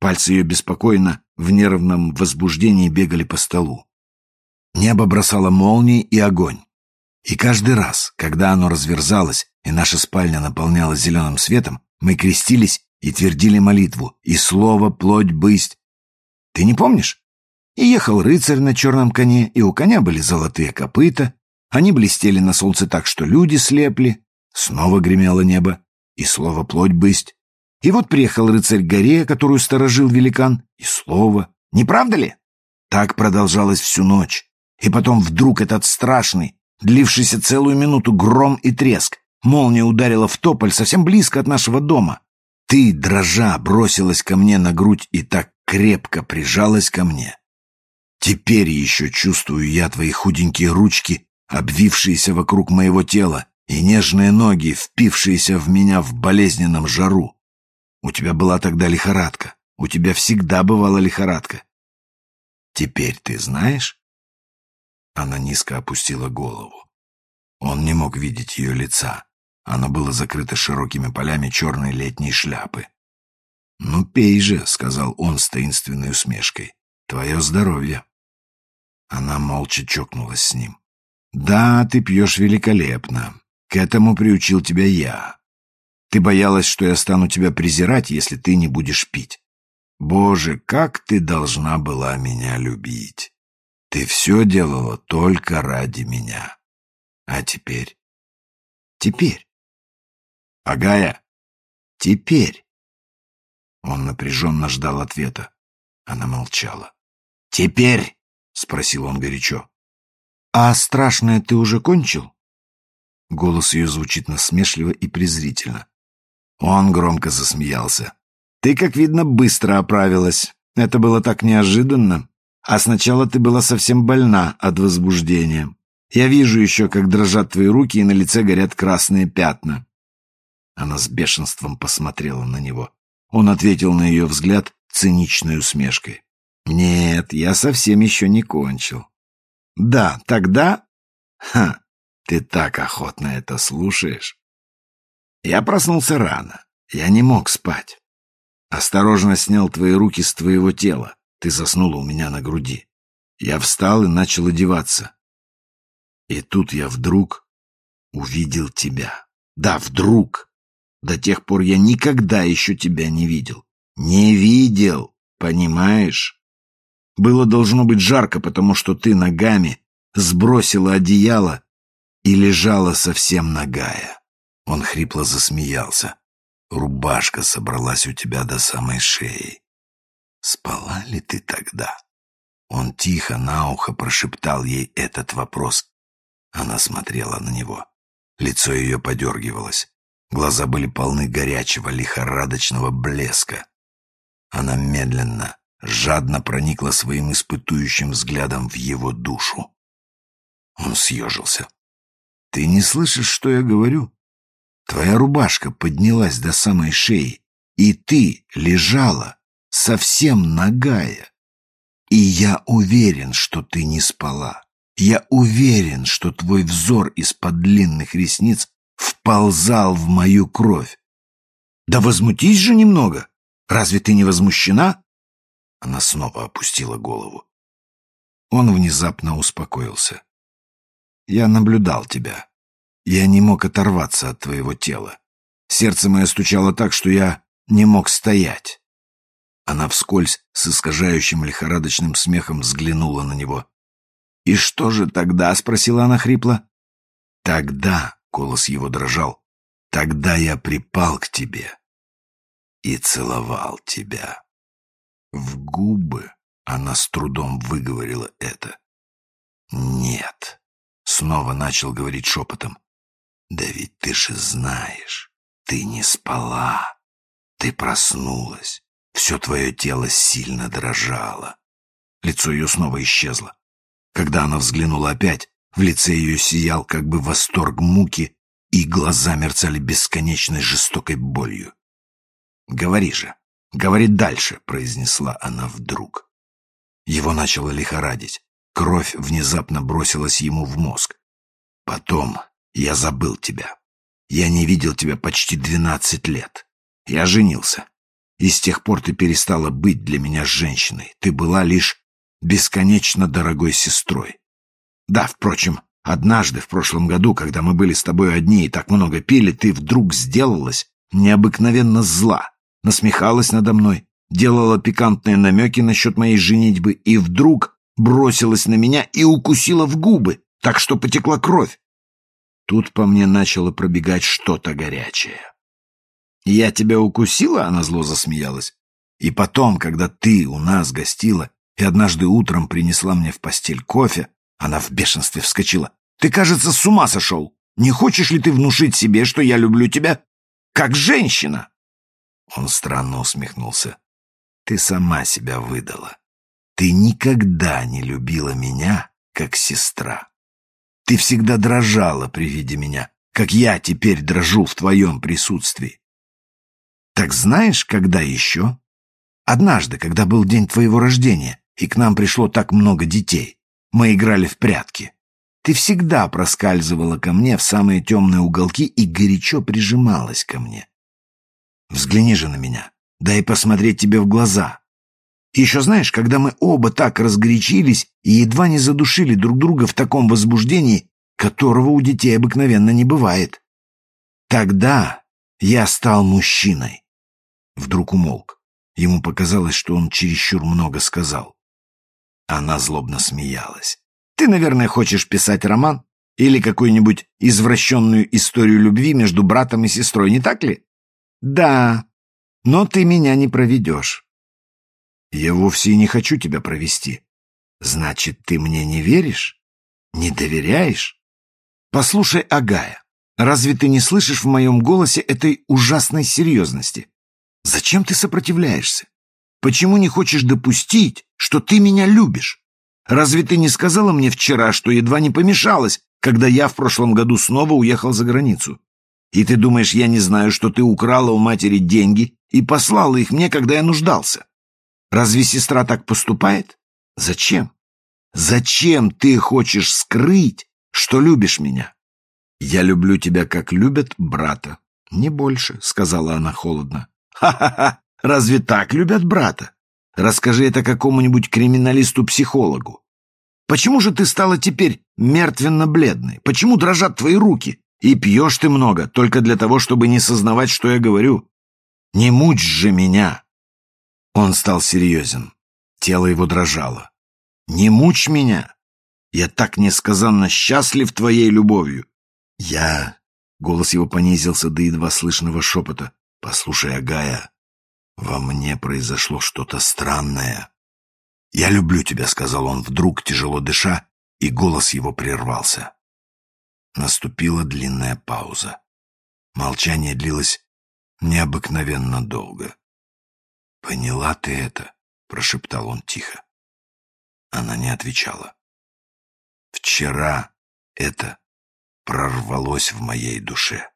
Пальцы ее беспокойно, в нервном возбуждении бегали по столу. Небо бросало молнии и огонь. И каждый раз, когда оно разверзалось, и наша спальня наполнялась зеленым светом, мы крестились и твердили молитву, и слово «плоть бысть». Ты не помнишь? И ехал рыцарь на черном коне, и у коня были золотые копыта, они блестели на солнце так, что люди слепли. Снова гремело небо, и слово «плоть бысть». И вот приехал рыцарь к горе, которую сторожил великан, и слово. Не правда ли? Так продолжалось всю ночь. И потом вдруг этот страшный, длившийся целую минуту гром и треск. Молния ударила в тополь совсем близко от нашего дома. Ты, дрожа, бросилась ко мне на грудь и так крепко прижалась ко мне. Теперь еще чувствую я твои худенькие ручки, обвившиеся вокруг моего тела, и нежные ноги, впившиеся в меня в болезненном жару. У тебя была тогда лихорадка. У тебя всегда бывала лихорадка. Теперь ты знаешь? Она низко опустила голову. Он не мог видеть ее лица. Оно было закрыто широкими полями черной летней шляпы. «Ну, пей же», — сказал он с таинственной усмешкой. «Твое здоровье». Она молча чокнулась с ним. «Да, ты пьешь великолепно. К этому приучил тебя я. Ты боялась, что я стану тебя презирать, если ты не будешь пить. Боже, как ты должна была меня любить. Ты все делала только ради меня. А теперь? Теперь. Агая, теперь. Он напряженно ждал ответа. Она молчала. «Теперь?» — спросил он горячо. «А страшное ты уже кончил?» Голос ее звучит насмешливо и презрительно. Он громко засмеялся. «Ты, как видно, быстро оправилась. Это было так неожиданно. А сначала ты была совсем больна от возбуждения. Я вижу еще, как дрожат твои руки, и на лице горят красные пятна». Она с бешенством посмотрела на него. Он ответил на ее взгляд циничной усмешкой. «Нет, я совсем еще не кончил». «Да, тогда...» «Ха, ты так охотно это слушаешь». Я проснулся рано. Я не мог спать. Осторожно снял твои руки с твоего тела. Ты заснула у меня на груди. Я встал и начал одеваться. И тут я вдруг увидел тебя. Да, вдруг. До тех пор я никогда еще тебя не видел. Не видел, понимаешь? Было должно быть жарко, потому что ты ногами сбросила одеяло и лежала совсем нагая. Он хрипло засмеялся. Рубашка собралась у тебя до самой шеи. Спала ли ты тогда? Он тихо на ухо прошептал ей этот вопрос. Она смотрела на него. Лицо ее подергивалось. Глаза были полны горячего, лихорадочного блеска. Она медленно, жадно проникла своим испытующим взглядом в его душу. Он съежился. «Ты не слышишь, что я говорю? Твоя рубашка поднялась до самой шеи, и ты лежала, совсем нагая. И я уверен, что ты не спала. Я уверен, что твой взор из-под длинных ресниц вползал в мою кровь. Да возмутись же немного. Разве ты не возмущена? Она снова опустила голову. Он внезапно успокоился. Я наблюдал тебя. Я не мог оторваться от твоего тела. Сердце мое стучало так, что я не мог стоять. Она вскользь с искажающим лихорадочным смехом взглянула на него. «И что же тогда?» — спросила она хрипло. «Тогда», — голос его дрожал, — «тогда я припал к тебе и целовал тебя». В губы она с трудом выговорила это. «Нет», — снова начал говорить шепотом, да ведь ты же знаешь, ты не спала. Ты проснулась. Все твое тело сильно дрожало. Лицо ее снова исчезло. Когда она взглянула опять, в лице ее сиял как бы восторг муки, и глаза мерцали бесконечной жестокой болью. «Говори же, говори дальше», — произнесла она вдруг. Его начало лихорадить. Кровь внезапно бросилась ему в мозг. Потом я забыл тебя. Я не видел тебя почти двенадцать лет. Я женился. И с тех пор ты перестала быть для меня женщиной. Ты была лишь бесконечно дорогой сестрой. Да, впрочем, однажды в прошлом году, когда мы были с тобой одни и так много пили, ты вдруг сделалась необыкновенно зла, насмехалась надо мной, делала пикантные намеки насчет моей женитьбы и вдруг бросилась на меня и укусила в губы, так что потекла кровь. Тут по мне начало пробегать что-то горячее. «Я тебя укусила?» — она зло засмеялась. «И потом, когда ты у нас гостила и однажды утром принесла мне в постель кофе, Она в бешенстве вскочила. «Ты, кажется, с ума сошел! Не хочешь ли ты внушить себе, что я люблю тебя как женщина?» Он странно усмехнулся. «Ты сама себя выдала. Ты никогда не любила меня, как сестра. Ты всегда дрожала при виде меня, как я теперь дрожу в твоем присутствии. Так знаешь, когда еще? Однажды, когда был день твоего рождения, и к нам пришло так много детей. Мы играли в прятки. Ты всегда проскальзывала ко мне в самые темные уголки и горячо прижималась ко мне. Взгляни же на меня, дай посмотреть тебе в глаза. Еще знаешь, когда мы оба так разгорячились и едва не задушили друг друга в таком возбуждении, которого у детей обыкновенно не бывает. Тогда я стал мужчиной. Вдруг умолк. Ему показалось, что он чересчур много сказал. Она злобно смеялась. «Ты, наверное, хочешь писать роман? Или какую-нибудь извращенную историю любви между братом и сестрой, не так ли?» «Да, но ты меня не проведешь». «Я вовсе и не хочу тебя провести». «Значит, ты мне не веришь? Не доверяешь?» «Послушай, Агая, разве ты не слышишь в моем голосе этой ужасной серьезности? Зачем ты сопротивляешься? Почему не хочешь допустить, что ты меня любишь? Разве ты не сказала мне вчера, что едва не помешалась, когда я в прошлом году снова уехал за границу? И ты думаешь, я не знаю, что ты украла у матери деньги и послала их мне, когда я нуждался? Разве сестра так поступает? Зачем? Зачем ты хочешь скрыть, что любишь меня? Я люблю тебя, как любят брата. Не больше, сказала она холодно. Ха-ха-ха! Разве так любят брата? Расскажи это какому-нибудь криминалисту-психологу. Почему же ты стала теперь мертвенно-бледной? Почему дрожат твои руки? И пьешь ты много, только для того, чтобы не сознавать, что я говорю. Не мучь же меня!» Он стал серьезен. Тело его дрожало. «Не мучь меня! Я так несказанно счастлив твоей любовью!» «Я...» — голос его понизился до едва слышного шепота. «Послушай, Агая, во мне произошло что-то странное». «Я люблю тебя», — сказал он вдруг, тяжело дыша, и голос его прервался. Наступила длинная пауза. Молчание длилось необыкновенно долго. «Поняла ты это?» — прошептал он тихо. Она не отвечала. «Вчера это прорвалось в моей душе.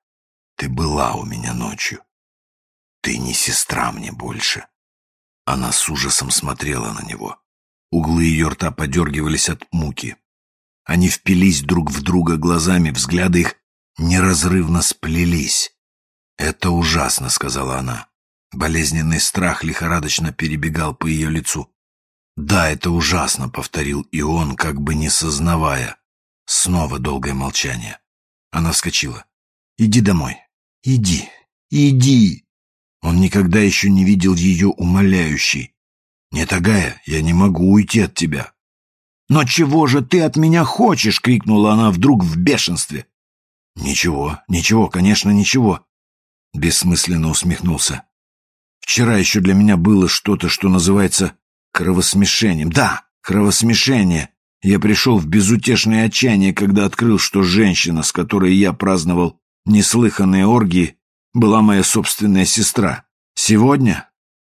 Ты была у меня ночью. Ты не сестра мне больше». Она с ужасом смотрела на него. Углы ее рта подергивались от муки. Они впились друг в друга глазами, взгляды их неразрывно сплелись. «Это ужасно», — сказала она. Болезненный страх лихорадочно перебегал по ее лицу. «Да, это ужасно», — повторил и он, как бы не сознавая. Снова долгое молчание. Она вскочила. «Иди домой. Иди. Иди!» Он никогда еще не видел ее умоляющей. «Нет, Агая, я не могу уйти от тебя. «Но чего же ты от меня хочешь?» — крикнула она вдруг в бешенстве. «Ничего, ничего, конечно, ничего», — бессмысленно усмехнулся. «Вчера еще для меня было что-то, что называется кровосмешением. Да, кровосмешение. Я пришел в безутешное отчаяние, когда открыл, что женщина, с которой я праздновал неслыханные оргии, была моя собственная сестра. Сегодня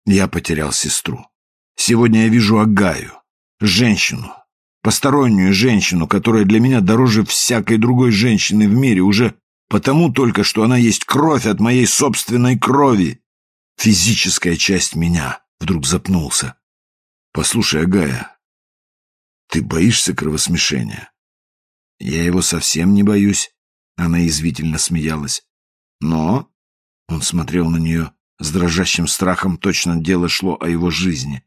я потерял сестру. Сегодня я вижу Агаю, женщину, постороннюю женщину, которая для меня дороже всякой другой женщины в мире, уже потому только, что она есть кровь от моей собственной крови. Физическая часть меня вдруг запнулся. Послушай, Агая, ты боишься кровосмешения? Я его совсем не боюсь. Она извительно смеялась. Но... Он смотрел на нее с дрожащим страхом, точно дело шло о его жизни.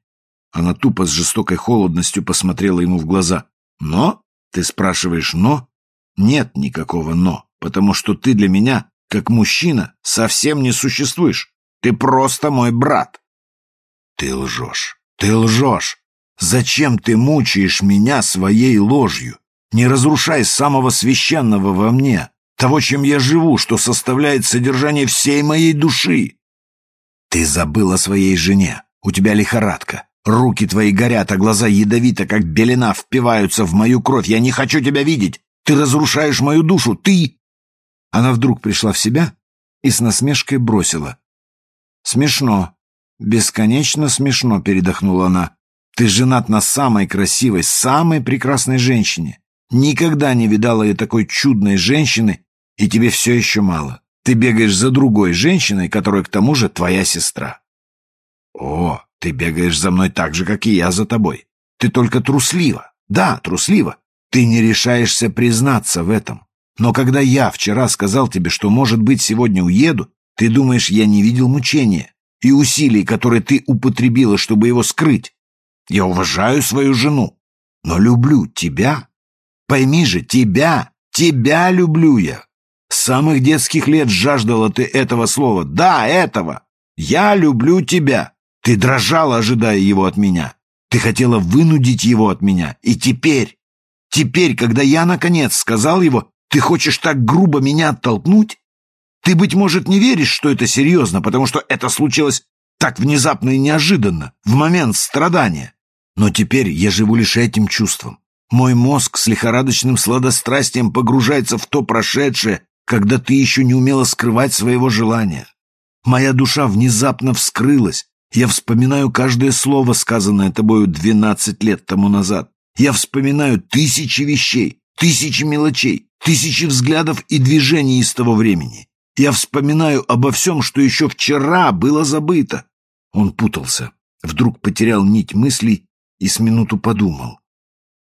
Она тупо с жестокой холодностью посмотрела ему в глаза. «Но? Ты спрашиваешь «но»?» «Нет никакого «но», потому что ты для меня, как мужчина, совсем не существуешь. Ты просто мой брат». «Ты лжешь. Ты лжешь. Зачем ты мучаешь меня своей ложью? Не разрушай самого священного во мне, того, чем я живу, что составляет содержание всей моей души. Ты забыл о своей жене. У тебя лихорадка. Руки твои горят, а глаза ядовито, как белена, впиваются в мою кровь. Я не хочу тебя видеть. Ты разрушаешь мою душу. Ты...» Она вдруг пришла в себя и с насмешкой бросила. «Смешно. Бесконечно смешно», — передохнула она. «Ты женат на самой красивой, самой прекрасной женщине. Никогда не видала я такой чудной женщины, и тебе все еще мало. Ты бегаешь за другой женщиной, которая к тому же твоя сестра». «О, ты бегаешь за мной так же, как и я за тобой. Ты только труслива. Да, труслива. Ты не решаешься признаться в этом. Но когда я вчера сказал тебе, что, может быть, сегодня уеду, ты думаешь, я не видел мучения и усилий, которые ты употребила, чтобы его скрыть. Я уважаю свою жену, но люблю тебя. Пойми же, тебя, тебя люблю я. Самых детских лет жаждала ты этого слова. Да, этого. Я люблю тебя. Ты дрожала, ожидая его от меня. Ты хотела вынудить его от меня. И теперь, теперь, когда я, наконец, сказал его, ты хочешь так грубо меня оттолкнуть? Ты, быть может, не веришь, что это серьезно, потому что это случилось так внезапно и неожиданно, в момент страдания. Но теперь я живу лишь этим чувством. Мой мозг с лихорадочным сладострастием погружается в то прошедшее, когда ты еще не умела скрывать своего желания. Моя душа внезапно вскрылась, я вспоминаю каждое слово, сказанное тобою двенадцать лет тому назад. Я вспоминаю тысячи вещей, тысячи мелочей, тысячи взглядов и движений из того времени. Я вспоминаю обо всем, что еще вчера было забыто. Он путался, вдруг потерял нить мыслей и с минуту подумал.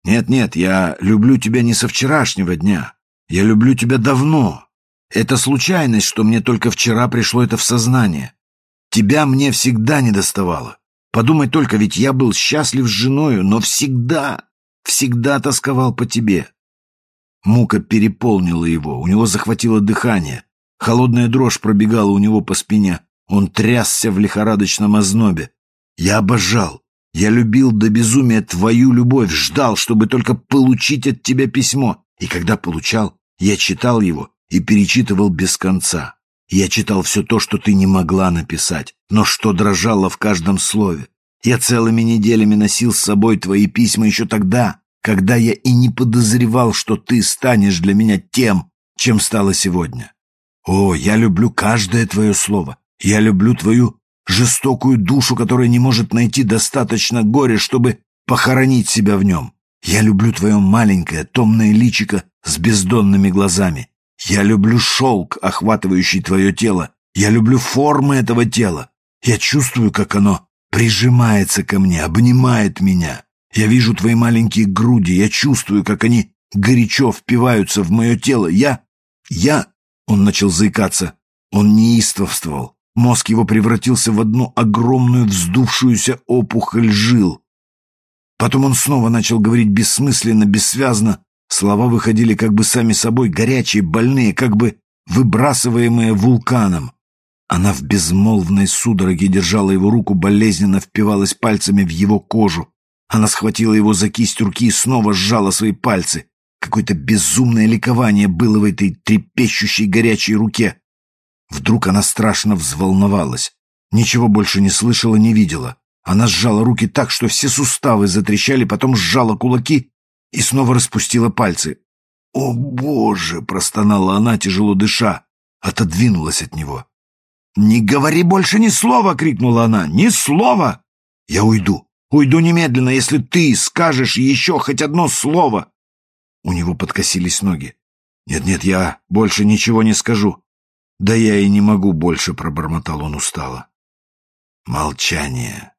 «Нет-нет, я люблю тебя не со вчерашнего дня. Я люблю тебя давно. Это случайность, что мне только вчера пришло это в сознание. Тебя мне всегда не доставало. Подумай только, ведь я был счастлив с женою, но всегда, всегда тосковал по тебе. Мука переполнила его, у него захватило дыхание. Холодная дрожь пробегала у него по спине. Он трясся в лихорадочном ознобе. Я обожал, я любил до безумия твою любовь, ждал, чтобы только получить от тебя письмо. И когда получал, я читал его и перечитывал без конца. Я читал все то, что ты не могла написать, но что дрожало в каждом слове. Я целыми неделями носил с собой твои письма еще тогда, когда я и не подозревал, что ты станешь для меня тем, чем стала сегодня. О, я люблю каждое твое слово. Я люблю твою жестокую душу, которая не может найти достаточно горя, чтобы похоронить себя в нем. Я люблю твое маленькое, томное личико с бездонными глазами. Я люблю шелк, охватывающий твое тело. Я люблю формы этого тела. Я чувствую, как оно прижимается ко мне, обнимает меня. Я вижу твои маленькие груди. Я чувствую, как они горячо впиваются в мое тело. Я... Я... Он начал заикаться. Он неистовствовал. Мозг его превратился в одну огромную вздувшуюся опухоль жил. Потом он снова начал говорить бессмысленно, бессвязно, Слова выходили как бы сами собой, горячие, больные, как бы выбрасываемые вулканом. Она в безмолвной судороге держала его руку, болезненно впивалась пальцами в его кожу. Она схватила его за кисть руки и снова сжала свои пальцы. Какое-то безумное ликование было в этой трепещущей горячей руке. Вдруг она страшно взволновалась. Ничего больше не слышала, не видела. Она сжала руки так, что все суставы затрещали, потом сжала кулаки и снова распустила пальцы. «О, Боже!» — простонала она, тяжело дыша, отодвинулась от него. «Не говори больше ни слова!» — крикнула она. «Ни слова! Я уйду, уйду немедленно, если ты скажешь еще хоть одно слово!» У него подкосились ноги. «Нет-нет, я больше ничего не скажу». «Да я и не могу больше», — пробормотал он устало. Молчание.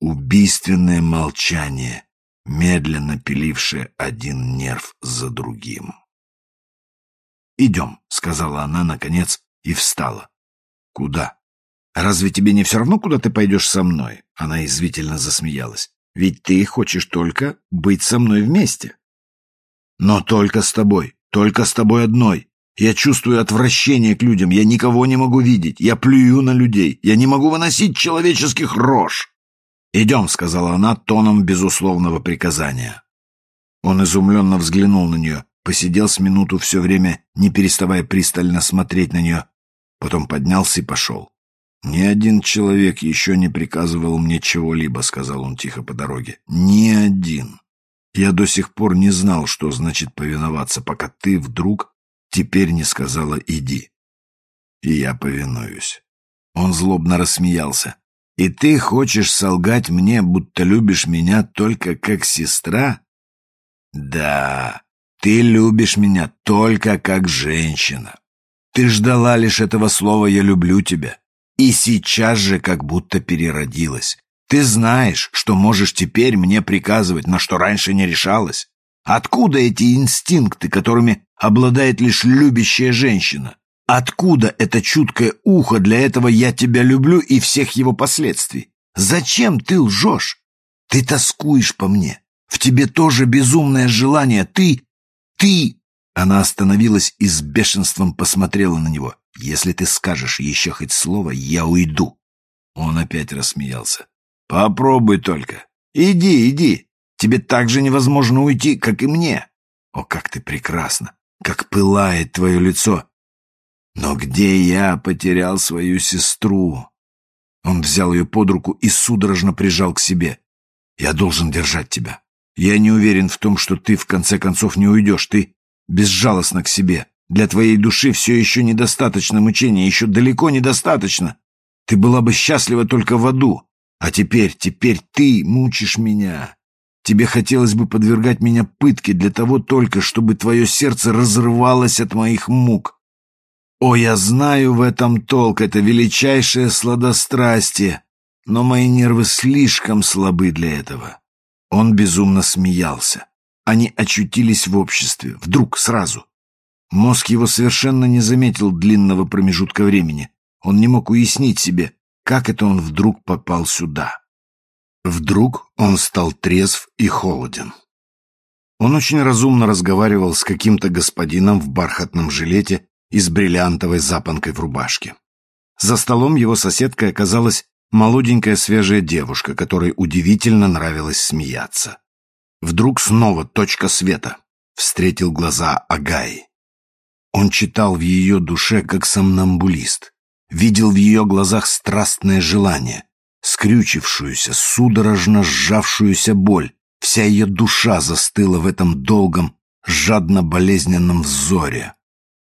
Убийственное молчание медленно пилившая один нерв за другим. «Идем», — сказала она, наконец, и встала. «Куда? Разве тебе не все равно, куда ты пойдешь со мной?» Она извительно засмеялась. «Ведь ты хочешь только быть со мной вместе». «Но только с тобой, только с тобой одной. Я чувствую отвращение к людям, я никого не могу видеть, я плюю на людей, я не могу выносить человеческих рож». «Идем», — сказала она тоном безусловного приказания. Он изумленно взглянул на нее, посидел с минуту все время, не переставая пристально смотреть на нее, потом поднялся и пошел. «Ни один человек еще не приказывал мне чего-либо», — сказал он тихо по дороге. «Ни один. Я до сих пор не знал, что значит повиноваться, пока ты вдруг теперь не сказала «иди». И я повинуюсь». Он злобно рассмеялся. «И ты хочешь солгать мне, будто любишь меня только как сестра?» «Да, ты любишь меня только как женщина. Ты ждала лишь этого слова «я люблю тебя». И сейчас же как будто переродилась. Ты знаешь, что можешь теперь мне приказывать, на что раньше не решалась. Откуда эти инстинкты, которыми обладает лишь любящая женщина? Откуда это чуткое ухо для этого «я тебя люблю» и всех его последствий? Зачем ты лжешь? Ты тоскуешь по мне. В тебе тоже безумное желание. Ты... ты... Она остановилась и с бешенством посмотрела на него. «Если ты скажешь еще хоть слово, я уйду». Он опять рассмеялся. «Попробуй только. Иди, иди. Тебе так же невозможно уйти, как и мне. О, как ты прекрасна! Как пылает твое лицо! Но где я потерял свою сестру?» Он взял ее под руку и судорожно прижал к себе. «Я должен держать тебя. Я не уверен в том, что ты в конце концов не уйдешь. Ты безжалостна к себе. Для твоей души все еще недостаточно мучения, еще далеко недостаточно. Ты была бы счастлива только в аду. А теперь, теперь ты мучишь меня. Тебе хотелось бы подвергать меня пытке для того только, чтобы твое сердце разрывалось от моих мук. О, я знаю в этом толк, это величайшее сладострастие, но мои нервы слишком слабы для этого. Он безумно смеялся. Они очутились в обществе, вдруг, сразу. Мозг его совершенно не заметил длинного промежутка времени. Он не мог уяснить себе, как это он вдруг попал сюда. Вдруг он стал трезв и холоден. Он очень разумно разговаривал с каким-то господином в бархатном жилете и с бриллиантовой запонкой в рубашке. За столом его соседкой оказалась молоденькая свежая девушка, которой удивительно нравилось смеяться. Вдруг снова точка света. Встретил глаза Агаи. Он читал в ее душе, как сомнамбулист. Видел в ее глазах страстное желание, скрючившуюся, судорожно сжавшуюся боль. Вся ее душа застыла в этом долгом, жадно-болезненном взоре.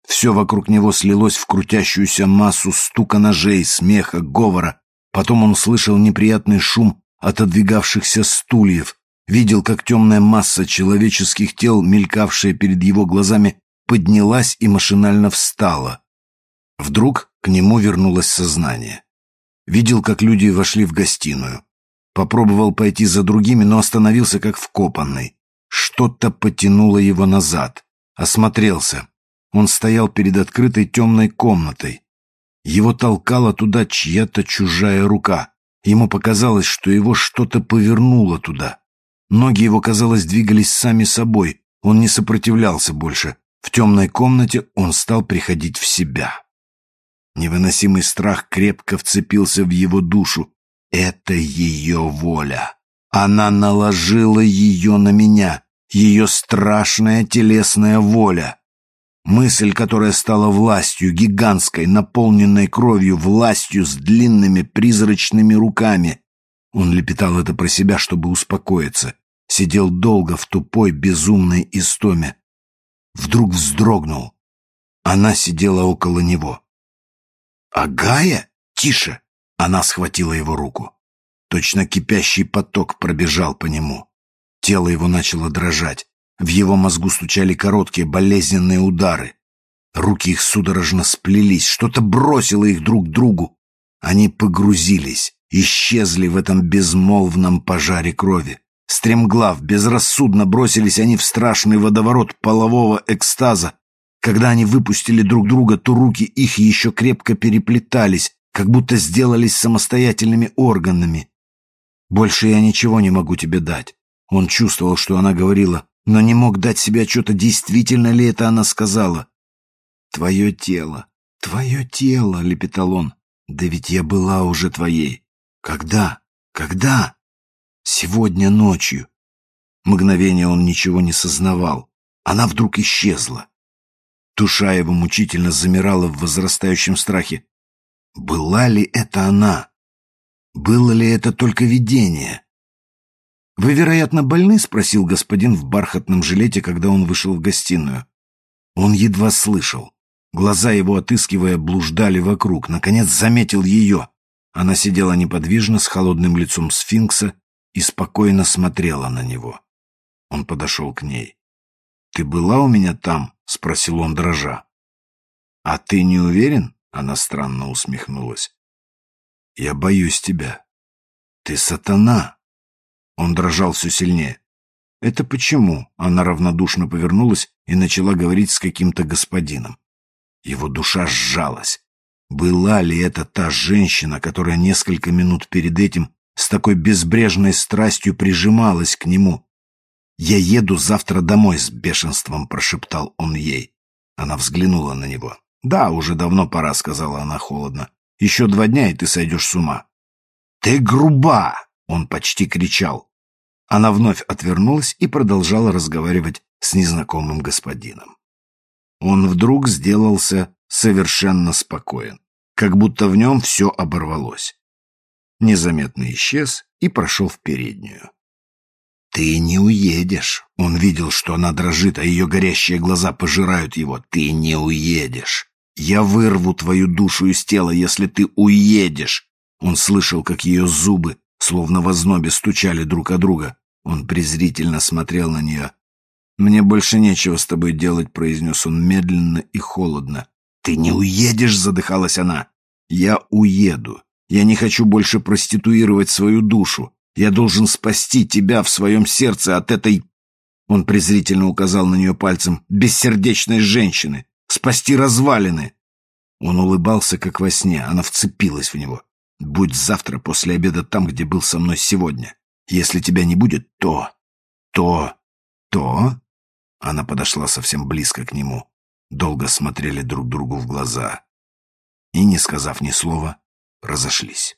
Все вокруг него слилось в крутящуюся массу стука ножей, смеха, говора. Потом он слышал неприятный шум отодвигавшихся стульев, видел, как темная масса человеческих тел, мелькавшая перед его глазами, поднялась и машинально встала. Вдруг к нему вернулось сознание. Видел, как люди вошли в гостиную. Попробовал пойти за другими, но остановился как вкопанный. Что-то потянуло его назад. Осмотрелся. Он стоял перед открытой темной комнатой. Его толкала туда чья-то чужая рука. Ему показалось, что его что-то повернуло туда. Ноги его, казалось, двигались сами собой. Он не сопротивлялся больше. В темной комнате он стал приходить в себя. Невыносимый страх крепко вцепился в его душу. Это ее воля. Она наложила ее на меня. Ее страшная телесная воля. Мысль, которая стала властью, гигантской, наполненной кровью, властью с длинными призрачными руками. Он лепетал это про себя, чтобы успокоиться сидел долго в тупой, безумной истоме. Вдруг вздрогнул. Она сидела около него. «Агая? Тише!» Она схватила его руку. Точно кипящий поток пробежал по нему. Тело его начало дрожать. В его мозгу стучали короткие болезненные удары. Руки их судорожно сплелись, что-то бросило их друг другу. Они погрузились, исчезли в этом безмолвном пожаре крови. Стремглав, безрассудно бросились они в страшный водоворот полового экстаза. Когда они выпустили друг друга, то руки их еще крепко переплетались, как будто сделались самостоятельными органами. «Больше я ничего не могу тебе дать». Он чувствовал, что она говорила, но не мог дать себе отчета, действительно ли это она сказала. «Твое тело, твое тело», — лепетал он. «Да ведь я была уже твоей. Когда? Когда?» Сегодня ночью. Мгновение он ничего не сознавал. Она вдруг исчезла. Душа его мучительно замирала в возрастающем страхе. Была ли это она? Было ли это только видение? «Вы, вероятно, больны?» — спросил господин в бархатном жилете, когда он вышел в гостиную. Он едва слышал. Глаза его, отыскивая, блуждали вокруг. Наконец заметил ее. Она сидела неподвижно, с холодным лицом сфинкса, и спокойно смотрела на него. Он подошел к ней. «Ты была у меня там?» — спросил он, дрожа. «А ты не уверен?» — она странно усмехнулась. «Я боюсь тебя. Ты сатана!» Он дрожал все сильнее. «Это почему?» — она равнодушно повернулась и начала говорить с каким-то господином. Его душа сжалась. Была ли это та женщина, которая несколько минут перед этим с такой безбрежной страстью прижималась к нему? «Я еду завтра домой с бешенством», — прошептал он ей. Она взглянула на него. «Да, уже давно пора», — сказала она холодно. «Еще два дня, и ты сойдешь с ума». «Ты груба!» — он почти кричал. Она вновь отвернулась и продолжала разговаривать с незнакомым господином. Он вдруг сделался совершенно спокоен, как будто в нем все оборвалось. Незаметно исчез и прошел в переднюю. «Ты не уедешь!» Он видел, что она дрожит, а ее горящие глаза пожирают его. «Ты не уедешь! Я вырву твою душу из тела, если ты уедешь!» Он слышал, как ее зубы, словно в ознобе, стучали друг о друга. Он презрительно смотрел на нее. «Мне больше нечего с тобой делать», — произнес он медленно и холодно. «Ты не уедешь», — задыхалась она. «Я уеду. Я не хочу больше проституировать свою душу. Я должен спасти тебя в своем сердце от этой...» Он презрительно указал на нее пальцем. «Бессердечной женщины. Спасти развалины». Он улыбался, как во сне. Она вцепилась в него. «Будь завтра после обеда там, где был со мной сегодня. Если тебя не будет, то... то... то...» Она подошла совсем близко к нему. Долго смотрели друг другу в глаза. И, не сказав ни слова, разошлись.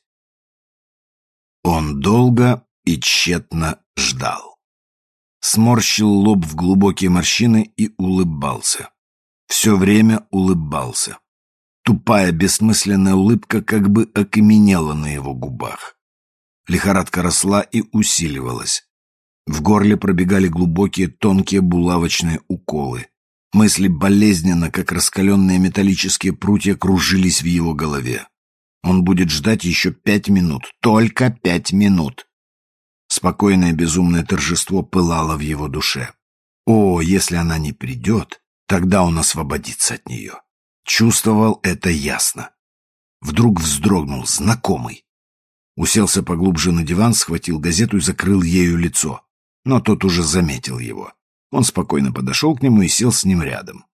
Он долго и тщетно ждал. Сморщил лоб в глубокие морщины и улыбался. Все время улыбался. Тупая, бессмысленная улыбка как бы окаменела на его губах. Лихорадка росла и усиливалась. В горле пробегали глубокие, тонкие булавочные уколы. Мысли болезненно, как раскаленные металлические прутья, кружились в его голове. Он будет ждать еще пять минут. Только пять минут. Спокойное безумное торжество пылало в его душе. О, если она не придет, тогда он освободится от нее. Чувствовал это ясно. Вдруг вздрогнул, знакомый. Уселся поглубже на диван, схватил газету и закрыл ею лицо но тот уже заметил его. Он спокойно подошел к нему и сел с ним рядом.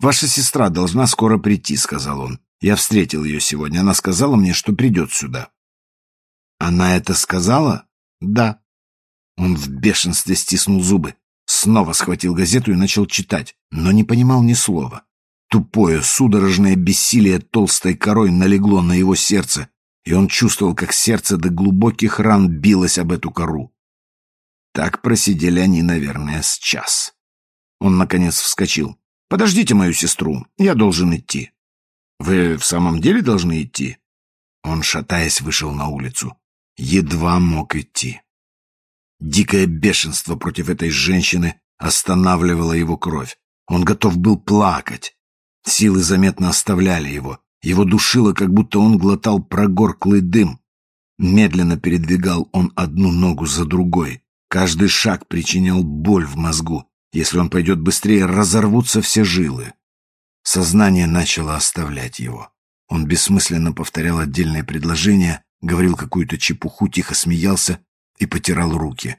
«Ваша сестра должна скоро прийти», — сказал он. «Я встретил ее сегодня. Она сказала мне, что придет сюда». «Она это сказала?» «Да». Он в бешенстве стиснул зубы, снова схватил газету и начал читать, но не понимал ни слова. Тупое, судорожное бессилие толстой корой налегло на его сердце, и он чувствовал, как сердце до глубоких ран билось об эту кору. Так просидели они, наверное, с час. Он, наконец, вскочил. «Подождите мою сестру, я должен идти». «Вы в самом деле должны идти?» Он, шатаясь, вышел на улицу. Едва мог идти. Дикое бешенство против этой женщины останавливало его кровь. Он готов был плакать. Силы заметно оставляли его. Его душило, как будто он глотал прогорклый дым. Медленно передвигал он одну ногу за другой. Каждый шаг причинял боль в мозгу. Если он пойдет быстрее, разорвутся все жилы. Сознание начало оставлять его. Он бессмысленно повторял отдельные предложения, говорил какую-то чепуху, тихо смеялся и потирал руки.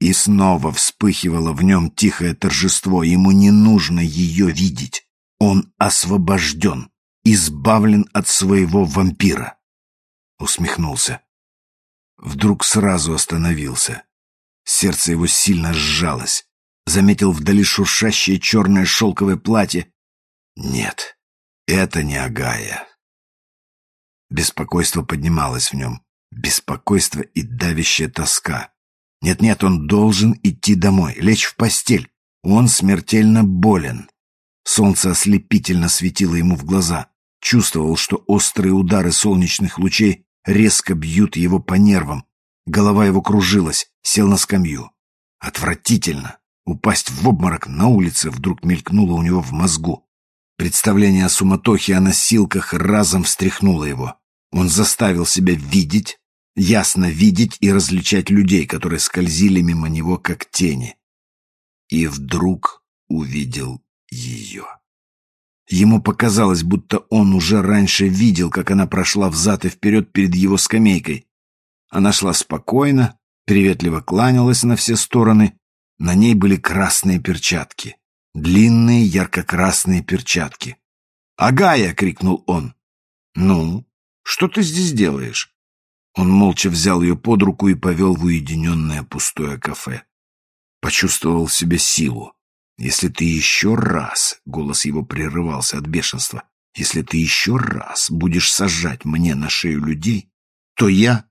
И снова вспыхивало в нем тихое торжество. Ему не нужно ее видеть. Он освобожден, избавлен от своего вампира. Усмехнулся. Вдруг сразу остановился. Сердце его сильно сжалось. Заметил вдали шуршащее черное шелковое платье. Нет, это не Агая. Беспокойство поднималось в нем. Беспокойство и давящая тоска. Нет-нет, он должен идти домой, лечь в постель. Он смертельно болен. Солнце ослепительно светило ему в глаза. Чувствовал, что острые удары солнечных лучей резко бьют его по нервам. Голова его кружилась, сел на скамью. Отвратительно. Упасть в обморок на улице вдруг мелькнуло у него в мозгу. Представление о суматохе, о носилках разом встряхнуло его. Он заставил себя видеть, ясно видеть и различать людей, которые скользили мимо него, как тени. И вдруг увидел ее. Ему показалось, будто он уже раньше видел, как она прошла взад и вперед перед его скамейкой. Она шла спокойно, приветливо кланялась на все стороны. На ней были красные перчатки. Длинные ярко-красные перчатки. «Агая!» — крикнул он. «Ну, что ты здесь делаешь?» Он молча взял ее под руку и повел в уединенное пустое кафе. Почувствовал в себе силу. Если ты еще раз, голос его прерывался от бешенства, если ты еще раз будешь сажать мне на шею людей, то я...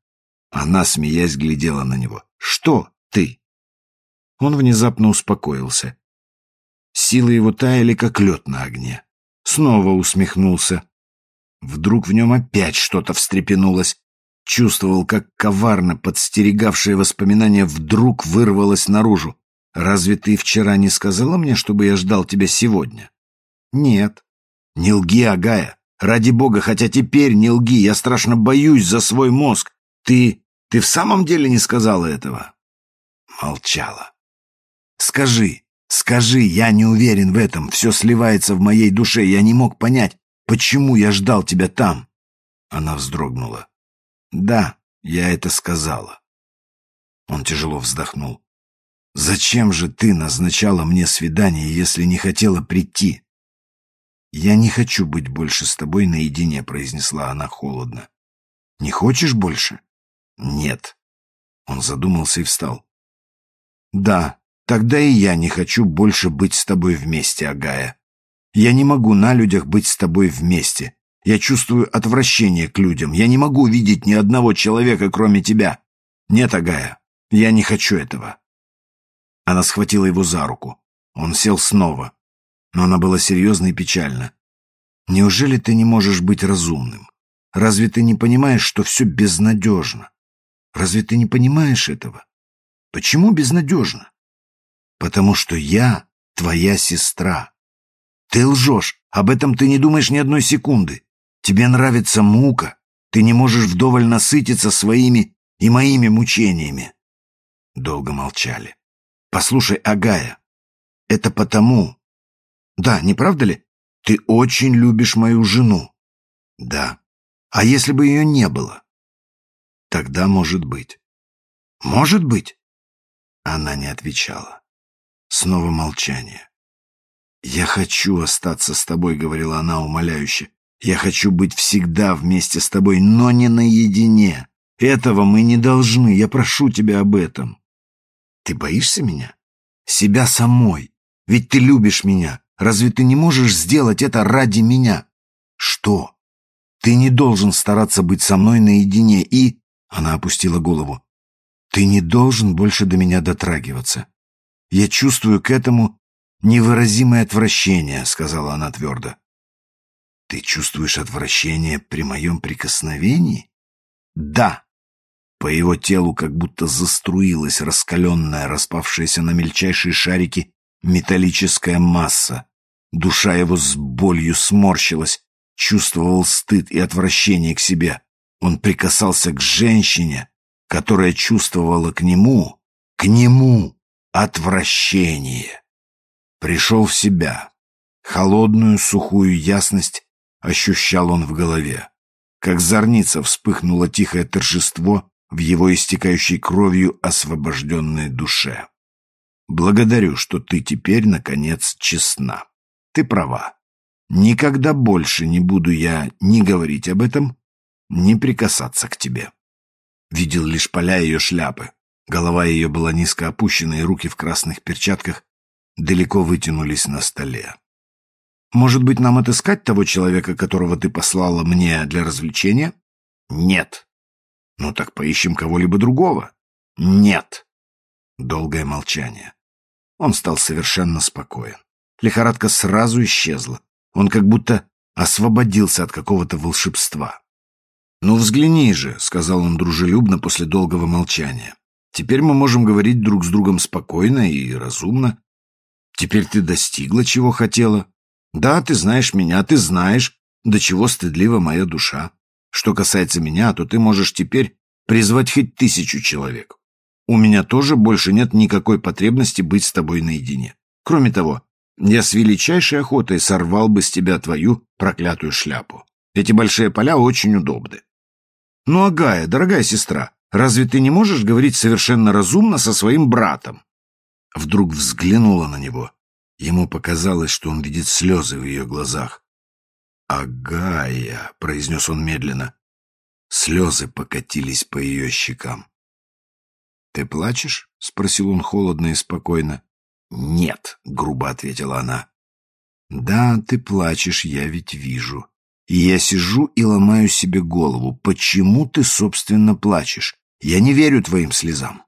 Она, смеясь, глядела на него. Что ты? Он внезапно успокоился. Силы его таяли, как лед на огне. Снова усмехнулся. Вдруг в нем опять что-то встрепенулось. Чувствовал, как коварно подстерегавшее воспоминание вдруг вырвалось наружу. Разве ты вчера не сказала мне, чтобы я ждал тебя сегодня? Нет. Не лги, Агая. Ради бога, хотя теперь не лги, я страшно боюсь за свой мозг. Ты... ты в самом деле не сказала этого? Молчала. Скажи, скажи, я не уверен в этом, все сливается в моей душе, я не мог понять, почему я ждал тебя там. Она вздрогнула. Да, я это сказала. Он тяжело вздохнул. «Зачем же ты назначала мне свидание, если не хотела прийти?» «Я не хочу быть больше с тобой наедине», — произнесла она холодно. «Не хочешь больше?» «Нет». Он задумался и встал. «Да, тогда и я не хочу больше быть с тобой вместе, Агая. Я не могу на людях быть с тобой вместе. Я чувствую отвращение к людям. Я не могу видеть ни одного человека, кроме тебя. Нет, Агая, я не хочу этого. Она схватила его за руку. Он сел снова. Но она была серьезна и печальна. «Неужели ты не можешь быть разумным? Разве ты не понимаешь, что все безнадежно? Разве ты не понимаешь этого? Почему безнадежно? Потому что я твоя сестра. Ты лжешь, об этом ты не думаешь ни одной секунды. Тебе нравится мука, ты не можешь вдоволь насытиться своими и моими мучениями. Долго молчали. Послушай, Агая, это потому... Да, не правда ли? Ты очень любишь мою жену. Да. А если бы ее не было? Тогда может быть. Может быть? Она не отвечала. Снова молчание. «Я хочу остаться с тобой», — говорила она умоляюще. «Я хочу быть всегда вместе с тобой, но не наедине. Этого мы не должны. Я прошу тебя об этом». Ты боишься меня? Себя самой. Ведь ты любишь меня. Разве ты не можешь сделать это ради меня? Что? Ты не должен стараться быть со мной наедине и... Она опустила голову. Ты не должен больше до меня дотрагиваться. Я чувствую к этому невыразимое отвращение, сказала она твердо. Ты чувствуешь отвращение при моем прикосновении? Да. По его телу как будто заструилась раскаленная, распавшаяся на мельчайшие шарики металлическая масса. Душа его с болью сморщилась, чувствовал стыд и отвращение к себе. Он прикасался к женщине, которая чувствовала к нему, к нему отвращение. Пришел в себя. Холодную, сухую ясность ощущал он в голове. Как зорница вспыхнуло тихое торжество, в его истекающей кровью освобожденной душе. Благодарю, что ты теперь, наконец, честна. Ты права. Никогда больше не буду я ни говорить об этом, ни прикасаться к тебе. Видел лишь поля ее шляпы. Голова ее была низко опущена, и руки в красных перчатках далеко вытянулись на столе. Может быть, нам отыскать того человека, которого ты послала мне для развлечения? Нет. Ну так поищем кого-либо другого. Нет. Долгое молчание. Он стал совершенно спокоен. Лихорадка сразу исчезла. Он как будто освободился от какого-то волшебства. «Ну, взгляни же», — сказал он дружелюбно после долгого молчания. «Теперь мы можем говорить друг с другом спокойно и разумно. Теперь ты достигла, чего хотела. Да, ты знаешь меня, ты знаешь, до чего стыдлива моя душа. Что касается меня, то ты можешь теперь призвать хоть тысячу человек. У меня тоже больше нет никакой потребности быть с тобой наедине. Кроме того, я с величайшей охотой сорвал бы с тебя твою проклятую шляпу. Эти большие поля очень удобны. Ну, Агая, дорогая сестра, разве ты не можешь говорить совершенно разумно со своим братом? Вдруг взглянула на него. Ему показалось, что он видит слезы в ее глазах. «Агая», — произнес он медленно. Слезы покатились по ее щекам. «Ты плачешь?» — спросил он холодно и спокойно. «Нет», — грубо ответила она. «Да, ты плачешь, я ведь вижу. И я сижу и ломаю себе голову. Почему ты, собственно, плачешь? Я не верю твоим слезам.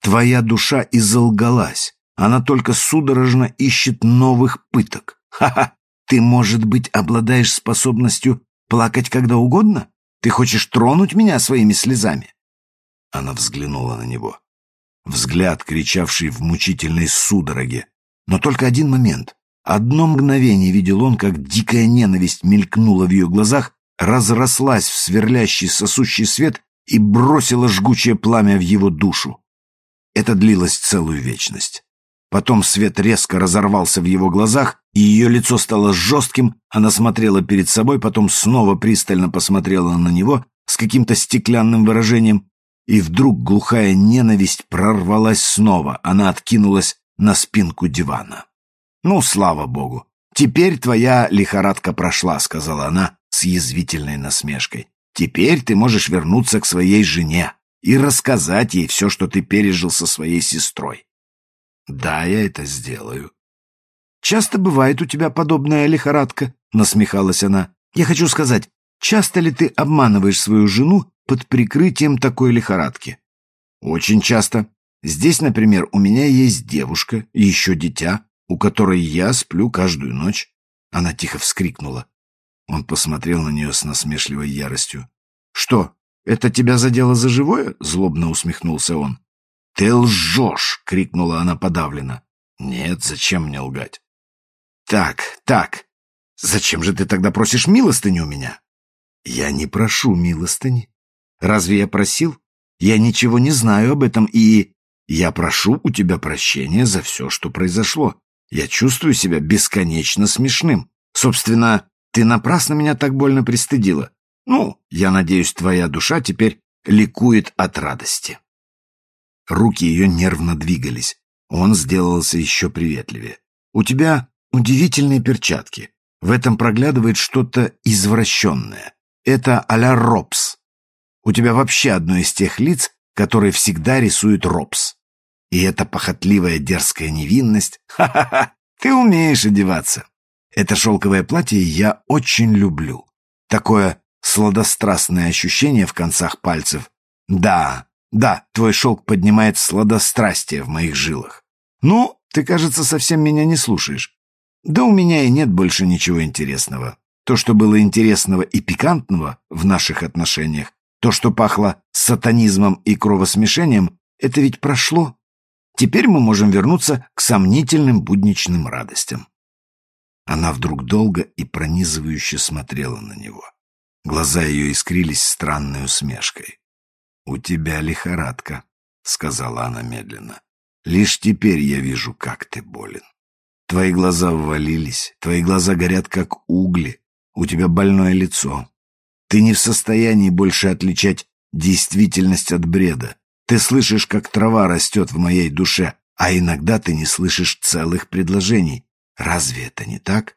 Твоя душа изолгалась. Она только судорожно ищет новых пыток. Ха-ха! Ты, может быть, обладаешь способностью плакать когда угодно? Ты хочешь тронуть меня своими слезами?» Она взглянула на него. Взгляд, кричавший в мучительной судороге. Но только один момент. Одно мгновение видел он, как дикая ненависть мелькнула в ее глазах, разрослась в сверлящий сосущий свет и бросила жгучее пламя в его душу. Это длилось целую вечность. Потом свет резко разорвался в его глазах, и ее лицо стало жестким, она смотрела перед собой, потом снова пристально посмотрела на него с каким-то стеклянным выражением, и вдруг глухая ненависть прорвалась снова, она откинулась на спинку дивана. «Ну, слава богу! Теперь твоя лихорадка прошла», — сказала она с язвительной насмешкой. «Теперь ты можешь вернуться к своей жене и рассказать ей все, что ты пережил со своей сестрой». «Да, я это сделаю». «Часто бывает у тебя подобная лихорадка?» — насмехалась она. «Я хочу сказать, часто ли ты обманываешь свою жену под прикрытием такой лихорадки?» «Очень часто. Здесь, например, у меня есть девушка еще дитя у которой я сплю каждую ночь. Она тихо вскрикнула. Он посмотрел на нее с насмешливой яростью. «Что, это тебя задело за живое?» — злобно усмехнулся он. «Ты лжешь!» — крикнула она подавленно. «Нет, зачем мне лгать?» «Так, так, зачем же ты тогда просишь милостыню у меня?» «Я не прошу милостыни. Разве я просил? Я ничего не знаю об этом, и я прошу у тебя прощения за все, что произошло. Я чувствую себя бесконечно смешным. Собственно, ты напрасно меня так больно пристыдила. Ну, я надеюсь, твоя душа теперь ликует от радости. Руки ее нервно двигались. Он сделался еще приветливее. У тебя удивительные перчатки. В этом проглядывает что-то извращенное. Это а-ля Робс. У тебя вообще одно из тех лиц, которые всегда рисуют Робс. И эта похотливая дерзкая невинность. Ха-ха-ха! Ты умеешь одеваться. Это шелковое платье я очень люблю. Такое сладострастное ощущение в концах пальцев. Да, да, твой шелк поднимает сладострастие в моих жилах. Ну, ты, кажется, совсем меня не слушаешь. Да у меня и нет больше ничего интересного. То, что было интересного и пикантного в наших отношениях, то, что пахло сатанизмом и кровосмешением, это ведь прошло. Теперь мы можем вернуться к сомнительным будничным радостям. Она вдруг долго и пронизывающе смотрела на него. Глаза ее искрились странной усмешкой. «У тебя лихорадка», — сказала она медленно. «Лишь теперь я вижу, как ты болен. Твои глаза ввалились, твои глаза горят, как угли, у тебя больное лицо. Ты не в состоянии больше отличать действительность от бреда. Ты слышишь, как трава растет в моей душе, а иногда ты не слышишь целых предложений. Разве это не так?»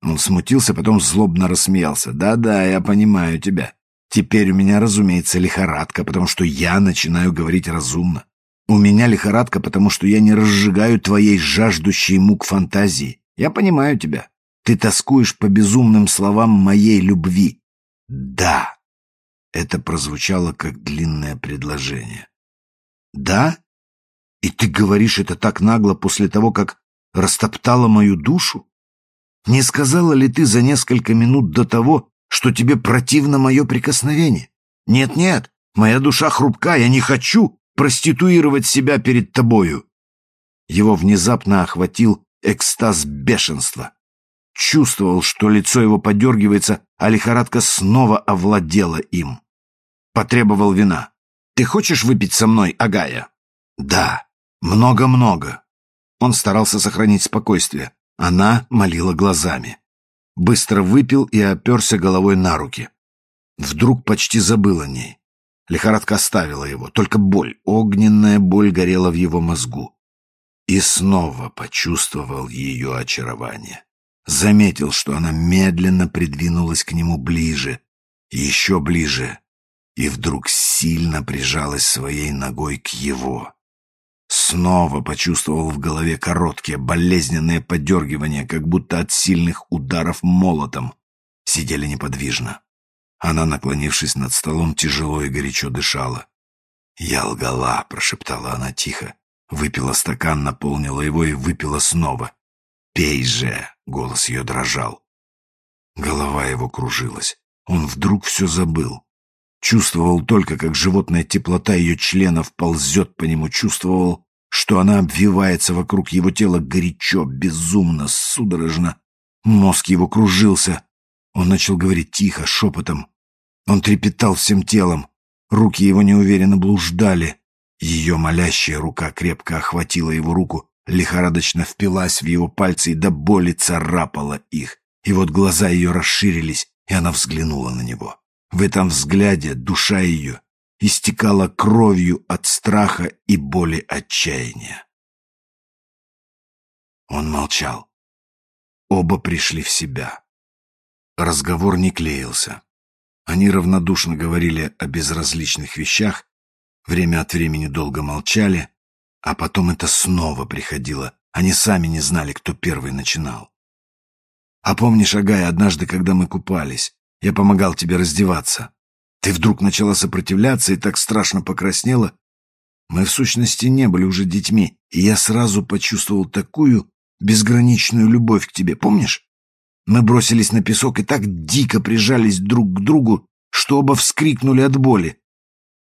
Он смутился, потом злобно рассмеялся. «Да-да, я понимаю тебя. Теперь у меня, разумеется, лихорадка, потому что я начинаю говорить разумно. У меня лихорадка, потому что я не разжигаю твоей жаждущей мук фантазии. Я понимаю тебя. Ты тоскуешь по безумным словам моей любви. Да, это прозвучало как длинное предложение. «Да? И ты говоришь это так нагло после того, как растоптала мою душу?» Не сказала ли ты за несколько минут до того, что тебе противно мое прикосновение? Нет-нет, моя душа хрупка, я не хочу проституировать себя перед тобою. Его внезапно охватил экстаз бешенства. Чувствовал, что лицо его подергивается, а лихорадка снова овладела им. Потребовал вина. «Ты хочешь выпить со мной, Агая?» «Да, много-много». Он старался сохранить спокойствие. Она молила глазами. Быстро выпил и оперся головой на руки. Вдруг почти забыл о ней. Лихорадка оставила его, только боль, огненная боль горела в его мозгу. И снова почувствовал ее очарование. Заметил, что она медленно придвинулась к нему ближе, еще ближе, и вдруг сильно прижалась своей ногой к его. Снова почувствовал в голове короткие, болезненные подергивания, как будто от сильных ударов молотом. Сидели неподвижно. Она, наклонившись над столом, тяжело и горячо дышала. «Я лгала», — прошептала она тихо. Выпила стакан, наполнила его и выпила снова. «Пей же!» — голос ее дрожал. Голова его кружилась. Он вдруг все забыл. Чувствовал только, как животная теплота ее членов ползет по нему. Чувствовал, что она обвивается вокруг его тела горячо, безумно, судорожно. Мозг его кружился. Он начал говорить тихо, шепотом. Он трепетал всем телом. Руки его неуверенно блуждали. Ее молящая рука крепко охватила его руку, лихорадочно впилась в его пальцы и до боли царапала их. И вот глаза ее расширились, и она взглянула на него. В этом взгляде душа ее истекала кровью от страха и боли отчаяния. Он молчал. Оба пришли в себя. Разговор не клеился. Они равнодушно говорили о безразличных вещах, время от времени долго молчали, а потом это снова приходило. Они сами не знали, кто первый начинал. А помнишь, Агая, однажды, когда мы купались, я помогал тебе раздеваться. Ты вдруг начала сопротивляться и так страшно покраснела. Мы, в сущности, не были уже детьми, и я сразу почувствовал такую безграничную любовь к тебе, помнишь? Мы бросились на песок и так дико прижались друг к другу, что оба вскрикнули от боли.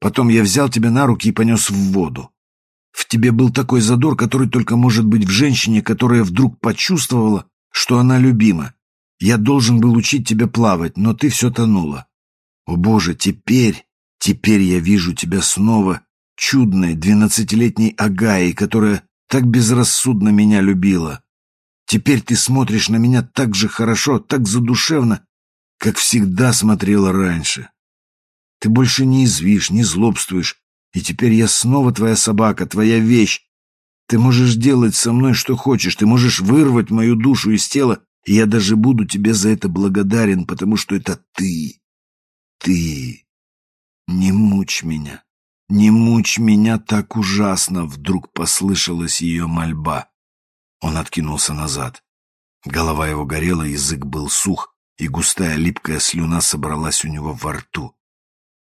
Потом я взял тебя на руки и понес в воду. В тебе был такой задор, который только может быть в женщине, которая вдруг почувствовала, что она любима. Я должен был учить тебя плавать, но ты все тонула. О, Боже, теперь, теперь я вижу тебя снова, чудной двенадцатилетней Агаей, которая так безрассудно меня любила. Теперь ты смотришь на меня так же хорошо, так задушевно, как всегда смотрела раньше. Ты больше не извишь, не злобствуешь, и теперь я снова твоя собака, твоя вещь. Ты можешь делать со мной что хочешь, ты можешь вырвать мою душу из тела, я даже буду тебе за это благодарен, потому что это ты. Ты. Не мучь меня. Не мучь меня так ужасно, вдруг послышалась ее мольба. Он откинулся назад. Голова его горела, язык был сух, и густая липкая слюна собралась у него во рту.